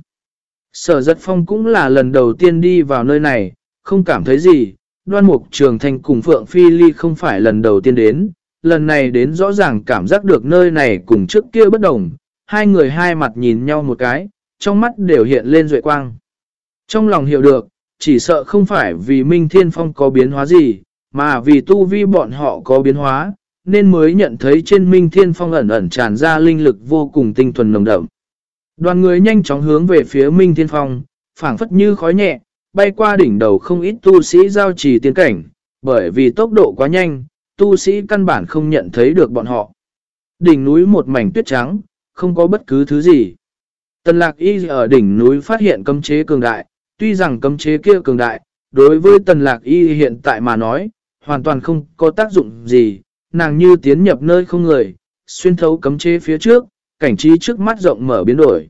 Sở giật phong cũng là lần đầu tiên đi vào nơi này, không cảm thấy gì, đoan mục trường Thanh cùng Phượng Phi Ly không phải lần đầu tiên đến, lần này đến rõ ràng cảm giác được nơi này cùng trước kia bất đồng, hai người hai mặt nhìn nhau một cái, trong mắt đều hiện lên duệ quang. Trong lòng hiểu được, chỉ sợ không phải vì Minh Thiên Phong có biến hóa gì, mà vì tu vi bọn họ có biến hóa, nên mới nhận thấy trên Minh Thiên Phong ẩn ẩn tràn ra linh lực vô cùng tinh thuần nồng đậm. Đoàn người nhanh chóng hướng về phía Minh Thiên Phong, phảng phất như khói nhẹ, bay qua đỉnh đầu không ít tu sĩ giao trì tiến cảnh, bởi vì tốc độ quá nhanh, tu sĩ căn bản không nhận thấy được bọn họ. Đỉnh núi một mảnh tuyết trắng, không có bất cứ thứ gì. Tần lạc y ở đỉnh núi phát hiện cấm chế cường đại, tuy rằng cấm chế kia cường đại, đối với tần lạc y hiện tại mà nói, hoàn toàn không có tác dụng gì, nàng như tiến nhập nơi không người, xuyên thấu cấm chế phía trước, cảnh trí trước mắt rộng mở biến đổi.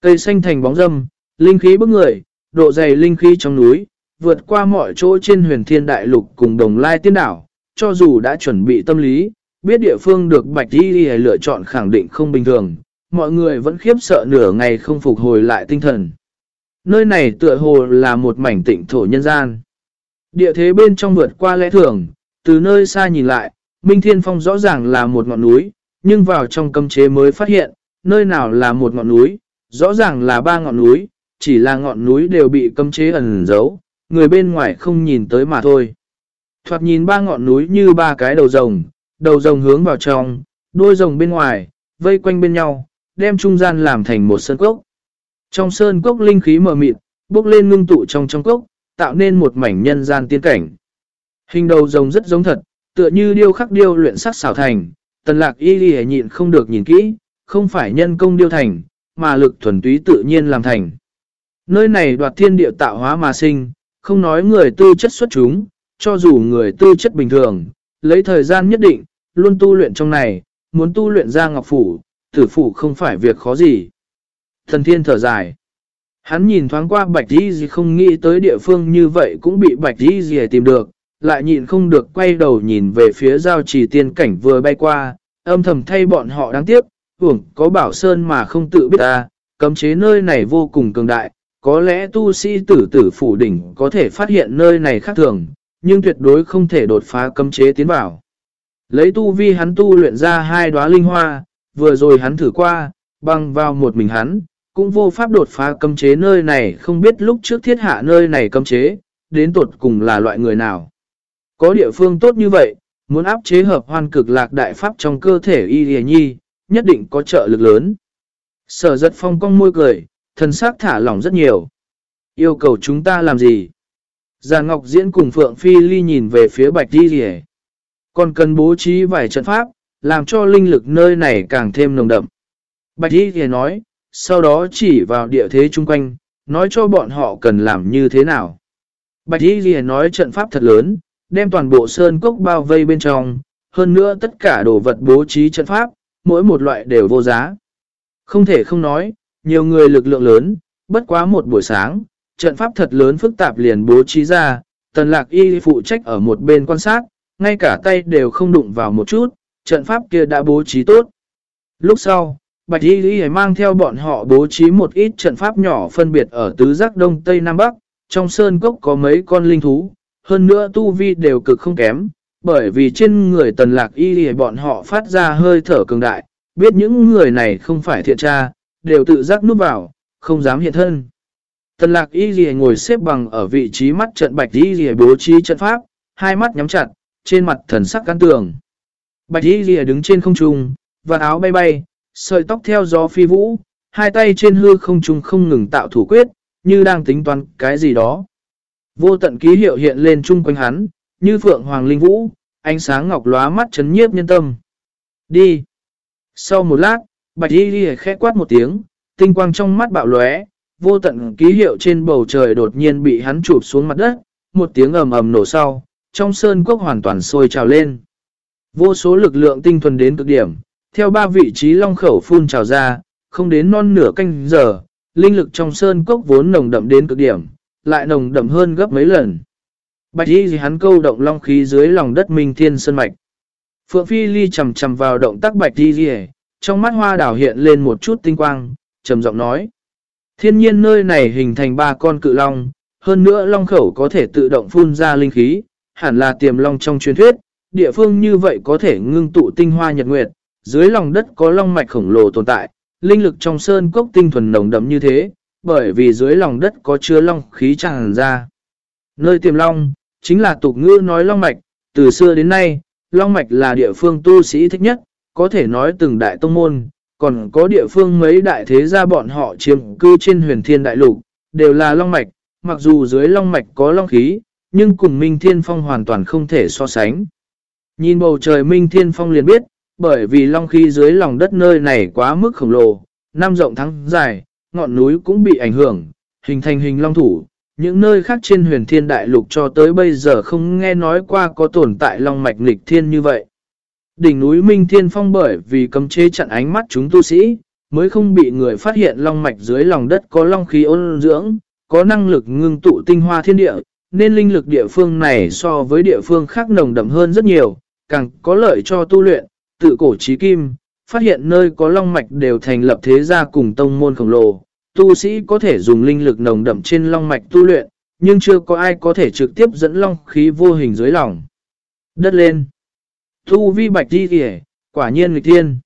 Cây xanh thành bóng râm, linh khí bức người, độ dày linh khí trong núi, vượt qua mọi chỗ trên huyền thiên đại lục cùng đồng lai tiên đảo, cho dù đã chuẩn bị tâm lý, biết địa phương được Bạch đi lựa chọn khẳng định không bình thường, mọi người vẫn khiếp sợ nửa ngày không phục hồi lại tinh thần. Nơi này tựa hồ là một mảnh tịnh thổ nhân gian. Địa thế bên trong vượt qua lẽ thường, từ nơi xa nhìn lại, Minh Thiên Phong rõ ràng là một ngọn núi, nhưng vào trong cấm chế mới phát hiện, nơi nào là một ngọn núi, rõ ràng là ba ngọn núi, chỉ là ngọn núi đều bị cấm chế ẩn giấu, người bên ngoài không nhìn tới mà thôi. Thoạt nhìn ba ngọn núi như ba cái đầu rồng, đầu rồng hướng vào trong, đuôi rồng bên ngoài, vây quanh bên nhau, đem trung gian làm thành một sơn cốc. Trong sơn cốc linh khí mờ mịt, bốc lên ngưng tụ trong trong cốc, tạo nên một mảnh nhân gian tiên cảnh. Hình đầu rồng rất giống thật, tựa như điêu khắc điêu luyện sắc xảo thành, tần lạc y ghi nhịn không được nhìn kỹ, không phải nhân công điêu thành, mà lực thuần túy tự nhiên làm thành. Nơi này đoạt thiên địa tạo hóa mà sinh, không nói người tư chất xuất chúng, cho dù người tư chất bình thường, lấy thời gian nhất định, luôn tu luyện trong này, muốn tu luyện ra ngọc phủ, tử phủ không phải việc khó gì. Thần thiên thở dài. Hắn nhìn thoáng qua bạch đi gì không nghĩ tới địa phương như vậy cũng bị bạch đi gì tìm được, lại nhịn không được quay đầu nhìn về phía giao trì tiên cảnh vừa bay qua, âm thầm thay bọn họ đáng tiếc, hưởng có bảo sơn mà không tự biết ta, cấm chế nơi này vô cùng cường đại, có lẽ tu sĩ tử tử phủ đỉnh có thể phát hiện nơi này khác thường, nhưng tuyệt đối không thể đột phá cấm chế tiến vào. Lấy tu vi hắn tu luyện ra hai đóa linh hoa, vừa rồi hắn thử qua, băng vào một mình hắn, cũng vô pháp đột phá cấm chế nơi này không biết lúc trước thiết hạ nơi này cấm chế, đến tột cùng là loại người nào. Có địa phương tốt như vậy, muốn áp chế hợp hoan cực lạc đại pháp trong cơ thể y hề nhi, nhất định có trợ lực lớn. Sở giật phong cong môi cười, thần sắc thả lỏng rất nhiều. Yêu cầu chúng ta làm gì? Già Ngọc Diễn cùng Phượng Phi Ly nhìn về phía Bạch Di Rìa. Còn cần bố trí vài trận pháp, làm cho linh lực nơi này càng thêm nồng đậm. Bạch Di Rìa nói, sau đó chỉ vào địa thế chung quanh, nói cho bọn họ cần làm như thế nào. Bạch Y Ghi nói trận pháp thật lớn, đem toàn bộ sơn cốc bao vây bên trong, hơn nữa tất cả đồ vật bố trí trận pháp, mỗi một loại đều vô giá. Không thể không nói, nhiều người lực lượng lớn, bất quá một buổi sáng, trận pháp thật lớn phức tạp liền bố trí ra, tần lạc y phụ trách ở một bên quan sát, ngay cả tay đều không đụng vào một chút, trận pháp kia đã bố trí tốt. Lúc sau, Bạch Y Lý mang theo bọn họ bố trí một ít trận pháp nhỏ phân biệt ở tứ giác đông tây nam bắc, trong sơn cốc có mấy con linh thú, hơn nữa tu vi đều cực không kém, bởi vì trên người tần lạc y Lý bọn họ phát ra hơi thở cường đại, biết những người này không phải thiện tra, đều tự giác núp vào, không dám hiện thân. Tần lạc y Lý ngồi xếp bằng ở vị trí mắt trận Bạch Y Lý bố trí trận pháp, hai mắt nhắm chặt, trên mặt thần sắc căn tường. Bạch Y Lý đứng trên không trung, và áo bay bay, sợi tóc theo gió phi vũ, hai tay trên hư không trung không ngừng tạo thủ quyết, như đang tính toán cái gì đó. Vô tận ký hiệu hiện lên chung quanh hắn, như phượng hoàng linh vũ, ánh sáng ngọc lóa mắt chấn nhiếp nhân tâm. Đi! Sau một lát, bạch Y đi khẽ quát một tiếng, tinh quang trong mắt bạo lóe, vô tận ký hiệu trên bầu trời đột nhiên bị hắn chụp xuống mặt đất, một tiếng ầm ầm nổ sau, trong sơn quốc hoàn toàn sôi trào lên. Vô số lực lượng tinh thuần đến cực điểm, theo ba vị trí long khẩu phun trào ra, không đến non nửa canh giờ, linh lực trong sơn cốc vốn nồng đậm đến cực điểm, lại nồng đậm hơn gấp mấy lần. Bạch y gì hắn câu động long khí dưới lòng đất minh thiên sơn mạch. Phượng Phi Ly chầm chầm vào động tác bạch y gì trong mắt hoa đảo hiện lên một chút tinh quang, trầm giọng nói. Thiên nhiên nơi này hình thành ba con cự long, hơn nữa long khẩu có thể tự động phun ra linh khí, hẳn là tiềm long trong truyền thuyết, địa phương như vậy có thể ngưng tụ tinh hoa nhật nguyệt, dưới lòng đất có long mạch khổng lồ tồn tại, linh lực trong sơn cốc tinh thuần nồng đậm như thế, bởi vì dưới lòng đất có chứa long khí tràn ra. Nơi tiềm long, chính là tục ngữ nói long mạch, từ xưa đến nay, long mạch là địa phương tu sĩ thích nhất, có thể nói từng đại tông môn, còn có địa phương mấy đại thế gia bọn họ chiếm cư trên huyền thiên đại lục, đều là long mạch, mặc dù dưới long mạch có long khí, nhưng cùng Minh Thiên Phong hoàn toàn không thể so sánh. Nhìn bầu trời Minh Thiên Phong liền biết, bởi vì long khí dưới lòng đất nơi này quá mức khổng lồ, năm rộng thắng dài, ngọn núi cũng bị ảnh hưởng, hình thành hình long thủ. Những nơi khác trên huyền thiên đại lục cho tới bây giờ không nghe nói qua có tồn tại long mạch nghịch thiên như vậy. Đỉnh núi Minh Thiên Phong bởi vì cấm chế chặn ánh mắt chúng tu sĩ, mới không bị người phát hiện long mạch dưới lòng đất có long khí ôn dưỡng, có năng lực ngưng tụ tinh hoa thiên địa, nên linh lực địa phương này so với địa phương khác nồng đậm hơn rất nhiều, càng có lợi cho tu luyện, tự cổ trí kim, phát hiện nơi có long mạch đều thành lập thế gia cùng tông môn khổng lồ. Tu sĩ có thể dùng linh lực nồng đậm trên long mạch tu luyện, nhưng chưa có ai có thể trực tiếp dẫn long khí vô hình dưới lòng. Đất lên. Tu vi bạch đi kìa, quả nhiên nghịch thiên.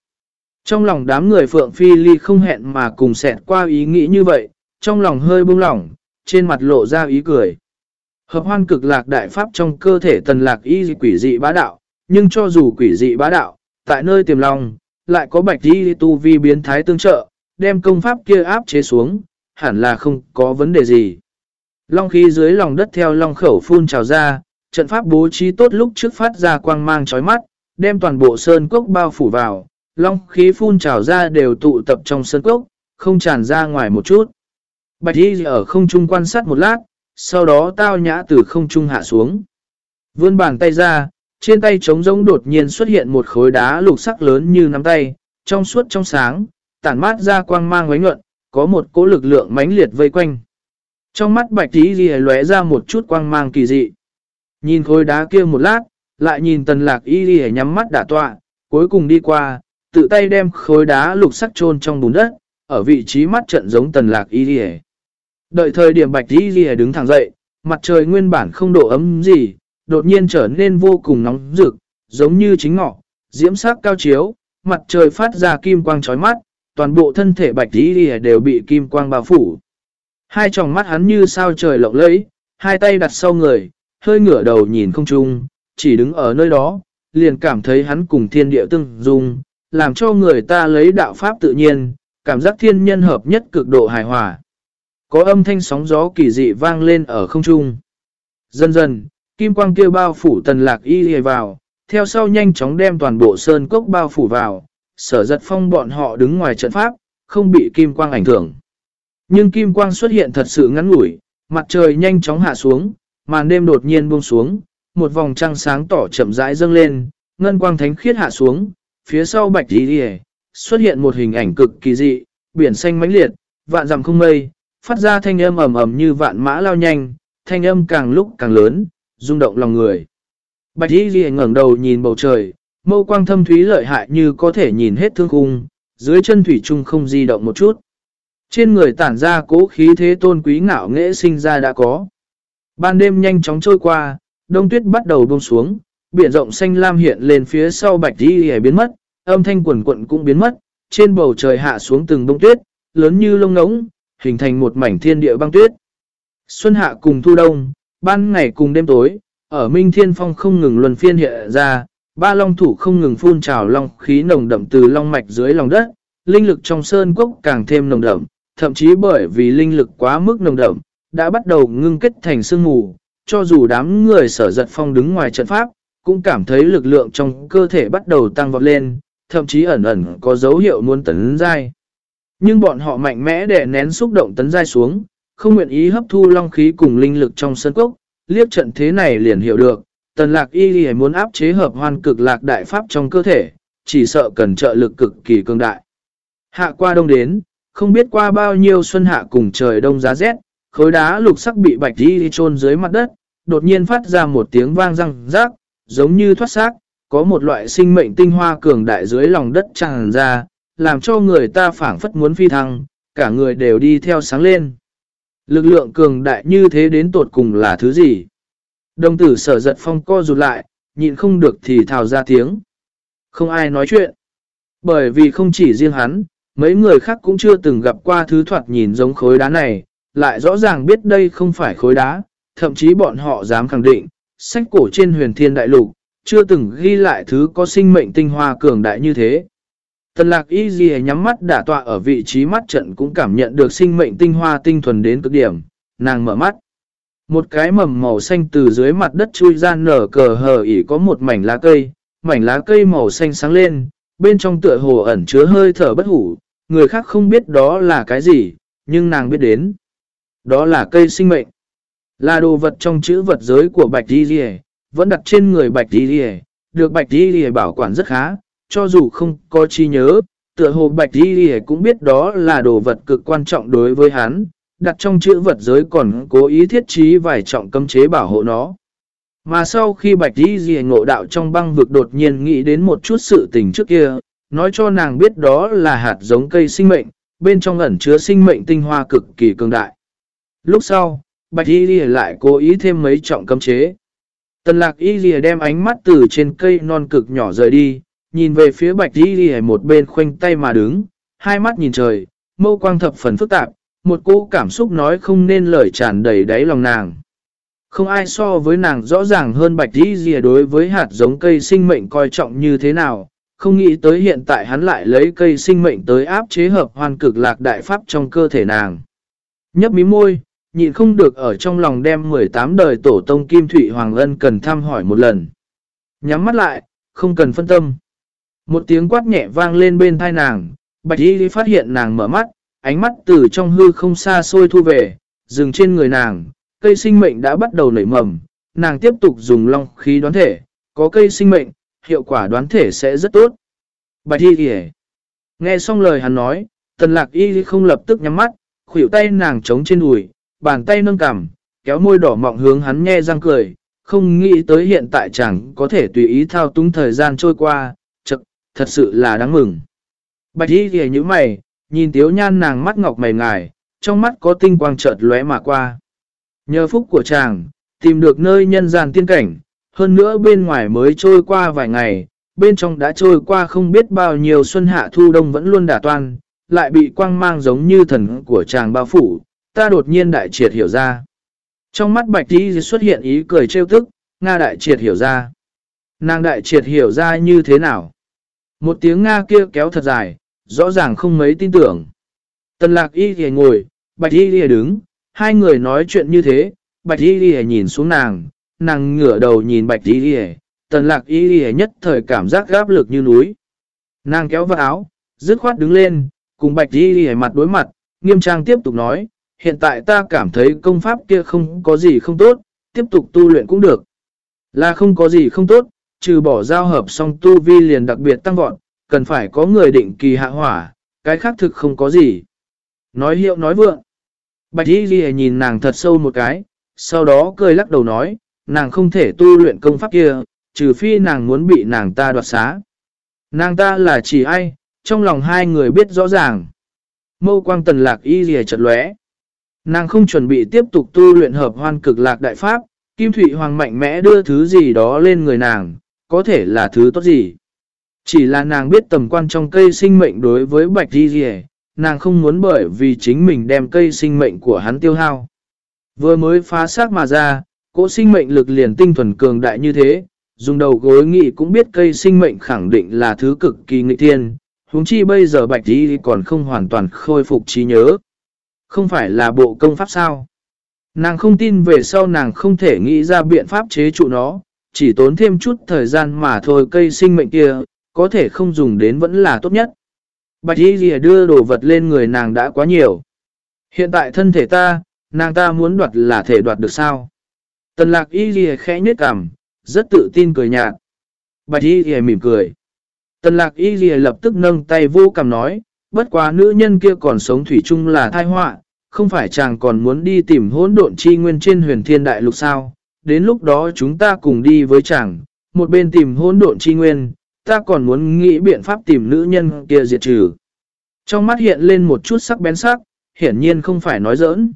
Trong lòng đám người Phượng Phi Ly không hẹn mà cùng xẹt qua ý nghĩ như vậy, trong lòng hơi bông lỏng, trên mặt lộ ra ý cười. Hợp hoan cực lạc đại pháp trong cơ thể tần lạc y quỷ dị bá đạo, nhưng cho dù quỷ dị bá đạo, tại nơi tiềm lòng, lại có bạch y tu vi biến thái tương trợ, đem công pháp kia áp chế xuống, hẳn là không có vấn đề gì. Long khí dưới lòng đất theo long khẩu phun trào ra, trận pháp bố trí tốt lúc trước phát ra quang mang chói mắt, đem toàn bộ sơn cốc bao phủ vào, long khí phun trào ra đều tụ tập trong sơn cốc, không tràn ra ngoài một chút. Bạch y ở không trung quan sát một lát, sau đó tao nhã từ không trung hạ xuống. Vươn bàn tay ra, trên tay trống rỗng đột nhiên xuất hiện một khối đá lục sắc lớn như nắm tay, trong suốt trong sáng, tản mát ra quang mang ánh nhuận, có một cỗ lực lượng mãnh liệt vây quanh. Trong mắt bạch tí ghi lóe ra một chút quang mang kỳ dị. Nhìn khối đá kia một lát, lại nhìn tần lạc y đi nhắm mắt đả tọa, cuối cùng đi qua, tự tay đem khối đá lục sắc chôn trong bùn đất, ở vị trí mắt trận giống tần lạc y đi Đợi thời điểm bạch y đi đứng thẳng dậy, mặt trời nguyên bản không độ ấm gì, đột nhiên trở nên vô cùng nóng rực, giống như chính ngọ, diễm sắc cao chiếu, mặt trời phát ra kim quang chói mắt, toàn bộ thân thể bạch y đều bị kim quang bao phủ. Hai tròng mắt hắn như sao trời lộng lẫy, hai tay đặt sau người, hơi ngửa đầu nhìn không trung, chỉ đứng ở nơi đó, liền cảm thấy hắn cùng thiên địa tương dung, làm cho người ta lấy đạo pháp tự nhiên, cảm giác thiên nhân hợp nhất cực độ hài hòa. Có âm thanh sóng gió kỳ dị vang lên ở không trung. Dần dần, kim quang kia bao phủ tần lạc y hề vào, theo sau nhanh chóng đem toàn bộ sơn cốc bao phủ vào, sở giật phong bọn họ đứng ngoài trận pháp, không bị kim quang ảnh hưởng. Nhưng kim quang xuất hiện thật sự ngắn ngủi, mặt trời nhanh chóng hạ xuống, màn đêm đột nhiên buông xuống, một vòng trăng sáng tỏ chậm rãi dâng lên, ngân quang thánh khiết hạ xuống, phía sau bạch đi đi xuất hiện một hình ảnh cực kỳ dị, biển xanh mãnh liệt, vạn dặm không mây, phát ra thanh âm ầm ầm như vạn mã lao nhanh, thanh âm càng lúc càng lớn, rung động lòng người. Bạch Y Ghi ngẩng đầu nhìn bầu trời, mâu quang thâm thúy lợi hại như có thể nhìn hết thương khung, dưới chân thủy trung không di động một chút. Trên người tản ra cố khí thế tôn quý ngạo nghệ sinh ra đã có. Ban đêm nhanh chóng trôi qua, đông tuyết bắt đầu buông xuống, biển rộng xanh lam hiện lên phía sau bạch đi hề biến mất, âm thanh quần quận cũng biến mất, trên bầu trời hạ xuống từng bông tuyết, lớn như lông ngỗng, hình thành một mảnh thiên địa băng tuyết. Xuân hạ cùng thu đông, ban ngày cùng đêm tối, ở Minh Thiên Phong không ngừng luân phiên hiện ra, ba long thủ không ngừng phun trào long khí nồng đậm từ long mạch dưới lòng đất, linh lực trong sơn cốc càng thêm nồng đậm, thậm chí bởi vì linh lực quá mức nồng đậm, đã bắt đầu ngưng kết thành sương mù, cho dù đám người sở giật phong đứng ngoài trận pháp, cũng cảm thấy lực lượng trong cơ thể bắt đầu tăng vọt lên, thậm chí ẩn ẩn có dấu hiệu muốn tấn dai. Nhưng bọn họ mạnh mẽ để nén xúc động tấn dai xuống, không nguyện ý hấp thu long khí cùng linh lực trong sân cốc, liếc trận thế này liền hiểu được, tần lạc y lì muốn áp chế hợp hoan cực lạc đại pháp trong cơ thể, chỉ sợ cần trợ lực cực kỳ cương đại. Hạ qua đông đến, không biết qua bao nhiêu xuân hạ cùng trời đông giá rét, khối đá lục sắc bị bạch đi chôn dưới mặt đất, đột nhiên phát ra một tiếng vang răng rác, giống như thoát xác, có một loại sinh mệnh tinh hoa cường đại dưới lòng đất tràn ra, làm cho người ta phản phất muốn phi thăng, cả người đều đi theo sáng lên. Lực lượng cường đại như thế đến tột cùng là thứ gì? Đồng tử sở giật phong co rụt lại, nhịn không được thì thào ra tiếng. Không ai nói chuyện. Bởi vì không chỉ riêng hắn, mấy người khác cũng chưa từng gặp qua thứ thoạt nhìn giống khối đá này, lại rõ ràng biết đây không phải khối đá, thậm chí bọn họ dám khẳng định, sách cổ trên huyền thiên đại lục, chưa từng ghi lại thứ có sinh mệnh tinh hoa cường đại như thế. Tần lạc y gì nhắm mắt đả tọa ở vị trí mắt trận cũng cảm nhận được sinh mệnh tinh hoa tinh thuần đến cực điểm, nàng mở mắt. Một cái mầm màu xanh từ dưới mặt đất chui ra nở cờ hờ ỉ có một mảnh lá cây, mảnh lá cây màu xanh sáng lên, bên trong tựa hồ ẩn chứa hơi thở bất hủ, người khác không biết đó là cái gì, nhưng nàng biết đến. Đó là cây sinh mệnh. Là đồ vật trong chữ vật giới của Bạch Di Lìa, vẫn đặt trên người Bạch Di Lìa, được Bạch Di Lìa bảo quản rất khá, cho dù không có chi nhớ, tựa hồ Bạch Di Lìa cũng biết đó là đồ vật cực quan trọng đối với hắn, đặt trong chữ vật giới còn cố ý thiết trí vài trọng cấm chế bảo hộ nó. Mà sau khi Bạch Di Di ngộ đạo trong băng vực đột nhiên nghĩ đến một chút sự tình trước kia, nói cho nàng biết đó là hạt giống cây sinh mệnh, bên trong ẩn chứa sinh mệnh tinh hoa cực kỳ cường đại. Lúc sau, Bạch Y Lìa lại cố ý thêm mấy trọng cấm chế. Tần lạc Y Lìa đem ánh mắt từ trên cây non cực nhỏ rời đi, nhìn về phía Bạch Y Lìa một bên khoanh tay mà đứng, hai mắt nhìn trời, mâu quang thập phần phức tạp, một cô cảm xúc nói không nên lời tràn đầy đáy lòng nàng. Không ai so với nàng rõ ràng hơn Bạch Y Lìa đối với hạt giống cây sinh mệnh coi trọng như thế nào, không nghĩ tới hiện tại hắn lại lấy cây sinh mệnh tới áp chế hợp hoàn cực lạc đại pháp trong cơ thể nàng. Nhấp mí môi, nhịn không được ở trong lòng đem 18 đời tổ tông Kim Thụy Hoàng Ân cần thăm hỏi một lần. Nhắm mắt lại, không cần phân tâm. Một tiếng quát nhẹ vang lên bên thai nàng, Bạch Y phát hiện nàng mở mắt, ánh mắt từ trong hư không xa xôi thu về, dừng trên người nàng, cây sinh mệnh đã bắt đầu nảy mầm, nàng tiếp tục dùng long khí đoán thể, có cây sinh mệnh, hiệu quả đoán thể sẽ rất tốt. Bạch Y kìa. Nghe xong lời hắn nói, tần lạc y không lập tức nhắm mắt, khuỷu tay nàng trống trên đùi, bàn tay nâng cằm, kéo môi đỏ mọng hướng hắn nhe răng cười, không nghĩ tới hiện tại chẳng có thể tùy ý thao túng thời gian trôi qua, chật, thật sự là đáng mừng. Bạch y kìa như mày, nhìn tiếu nhan nàng mắt ngọc mày ngài, trong mắt có tinh quang chợt lóe mà qua. Nhờ phúc của chàng, tìm được nơi nhân gian tiên cảnh, hơn nữa bên ngoài mới trôi qua vài ngày, bên trong đã trôi qua không biết bao nhiêu xuân hạ thu đông vẫn luôn đả toan, lại bị quang mang giống như thần của chàng bao phủ, ta đột nhiên đại triệt hiểu ra. Trong mắt bạch tí xuất hiện ý cười trêu tức, Nga đại triệt hiểu ra. Nàng đại triệt hiểu ra như thế nào? Một tiếng Nga kia kéo thật dài, rõ ràng không mấy tin tưởng. Tần lạc y thì ngồi, bạch y thì đứng, hai người nói chuyện như thế, bạch y thì nhìn xuống nàng, nàng ngửa đầu nhìn bạch y thì tần lạc y thì nhất thời cảm giác gáp lực như núi. Nàng kéo vào áo, dứt khoát đứng lên, cùng bạch y thì mặt đối mặt, nghiêm trang tiếp tục nói, hiện tại ta cảm thấy công pháp kia không có gì không tốt, tiếp tục tu luyện cũng được. Là không có gì không tốt, trừ bỏ giao hợp song tu vi liền đặc biệt tăng vọt, cần phải có người định kỳ hạ hỏa, cái khác thực không có gì. Nói hiệu nói vượng. Bạch Y Ghi nhìn nàng thật sâu một cái, sau đó cười lắc đầu nói, nàng không thể tu luyện công pháp kia, trừ phi nàng muốn bị nàng ta đoạt xá. Nàng ta là chỉ ai, trong lòng hai người biết rõ ràng. Mâu quang tần lạc y Ghi chật lóe. Nàng không chuẩn bị tiếp tục tu luyện hợp hoan cực lạc đại pháp, Kim Thụy Hoàng mạnh mẽ đưa thứ gì đó lên người nàng, có thể là thứ tốt gì. Chỉ là nàng biết tầm quan trong cây sinh mệnh đối với bạch di rìa, nàng không muốn bởi vì chính mình đem cây sinh mệnh của hắn tiêu hao. Vừa mới phá xác mà ra, cỗ sinh mệnh lực liền tinh thuần cường đại như thế, dùng đầu gối nghị cũng biết cây sinh mệnh khẳng định là thứ cực kỳ nghịch thiên, huống chi bây giờ bạch di còn không hoàn toàn khôi phục trí nhớ. Không phải là bộ công pháp sao? Nàng không tin về sau nàng không thể nghĩ ra biện pháp chế trụ nó, chỉ tốn thêm chút thời gian mà thôi cây sinh mệnh kia, có thể không dùng đến vẫn là tốt nhất. Bạch y lìa đưa đồ vật lên người nàng đã quá nhiều. Hiện tại thân thể ta, nàng ta muốn đoạt là thể đoạt được sao? Tần lạc y lìa khẽ nhết cằm, rất tự tin cười nhạt. Bạch y lìa mỉm cười. Tần lạc y lìa lập tức nâng tay vô cằm nói, bất quá nữ nhân kia còn sống thủy chung là thai họa không phải chàng còn muốn đi tìm hỗn độn chi nguyên trên huyền thiên đại lục sao, đến lúc đó chúng ta cùng đi với chàng, một bên tìm hỗn độn chi nguyên, ta còn muốn nghĩ biện pháp tìm nữ nhân kia diệt trừ. Trong mắt hiện lên một chút sắc bén sắc, hiển nhiên không phải nói giỡn.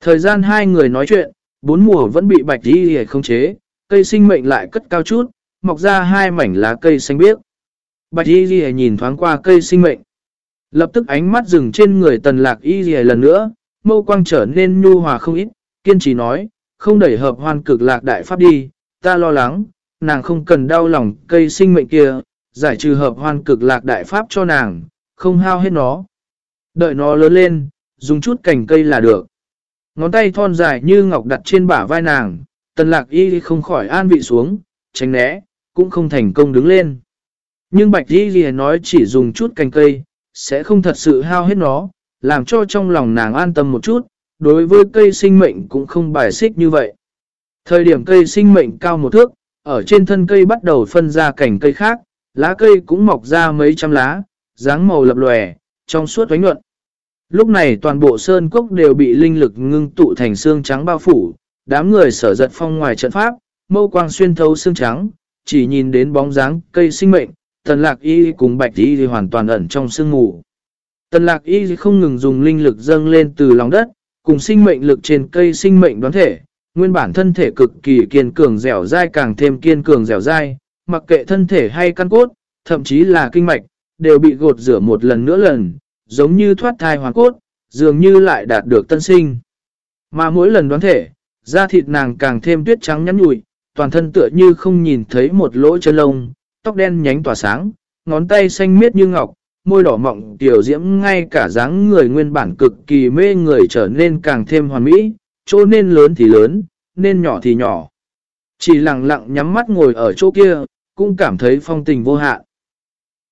Thời gian hai người nói chuyện, bốn mùa vẫn bị bạch đi hề không chế, cây sinh mệnh lại cất cao chút, mọc ra hai mảnh lá cây xanh biếc. Bạch y ghi nhìn thoáng qua cây sinh mệnh. Lập tức ánh mắt dừng trên người tần lạc y ghi lần nữa, mâu quang trở nên nhu hòa không ít, kiên trì nói, không đẩy hợp hoan cực lạc đại pháp đi, ta lo lắng, nàng không cần đau lòng cây sinh mệnh kia, giải trừ hợp hoan cực lạc đại pháp cho nàng, không hao hết nó. Đợi nó lớn lên, dùng chút cành cây là được. Ngón tay thon dài như ngọc đặt trên bả vai nàng, tần lạc y không khỏi an vị xuống, tránh né, cũng không thành công đứng lên. Nhưng bạch y nói chỉ dùng chút cành cây, sẽ không thật sự hao hết nó, làm cho trong lòng nàng an tâm một chút, đối với cây sinh mệnh cũng không bài xích như vậy. Thời điểm cây sinh mệnh cao một thước, ở trên thân cây bắt đầu phân ra cảnh cây khác, lá cây cũng mọc ra mấy trăm lá, dáng màu lập lòe, trong suốt vánh nhuận. Lúc này toàn bộ sơn cốc đều bị linh lực ngưng tụ thành xương trắng bao phủ, đám người sở giật phong ngoài trận pháp, mâu quang xuyên thấu xương trắng, chỉ nhìn đến bóng dáng cây sinh mệnh, tần lạc y cùng bạch y thì hoàn toàn ẩn trong sương ngủ. Tần lạc y không ngừng dùng linh lực dâng lên từ lòng đất, cùng sinh mệnh lực trên cây sinh mệnh đoán thể, nguyên bản thân thể cực kỳ kiên cường dẻo dai càng thêm kiên cường dẻo dai, mặc kệ thân thể hay căn cốt, thậm chí là kinh mạch, đều bị gột rửa một lần nữa lần, giống như thoát thai hoàn cốt, dường như lại đạt được tân sinh. Mà mỗi lần đoán thể, da thịt nàng càng thêm tuyết trắng nhắn nhụi, toàn thân tựa như không nhìn thấy một lỗ chân lông, tóc đen nhánh tỏa sáng, ngón tay xanh miết như ngọc, môi đỏ mọng tiểu diễm ngay cả dáng người nguyên bản cực kỳ mê người trở nên càng thêm hoàn mỹ, chỗ nên lớn thì lớn, nên nhỏ thì nhỏ. Chỉ lặng lặng nhắm mắt ngồi ở chỗ kia, cũng cảm thấy phong tình vô hạn.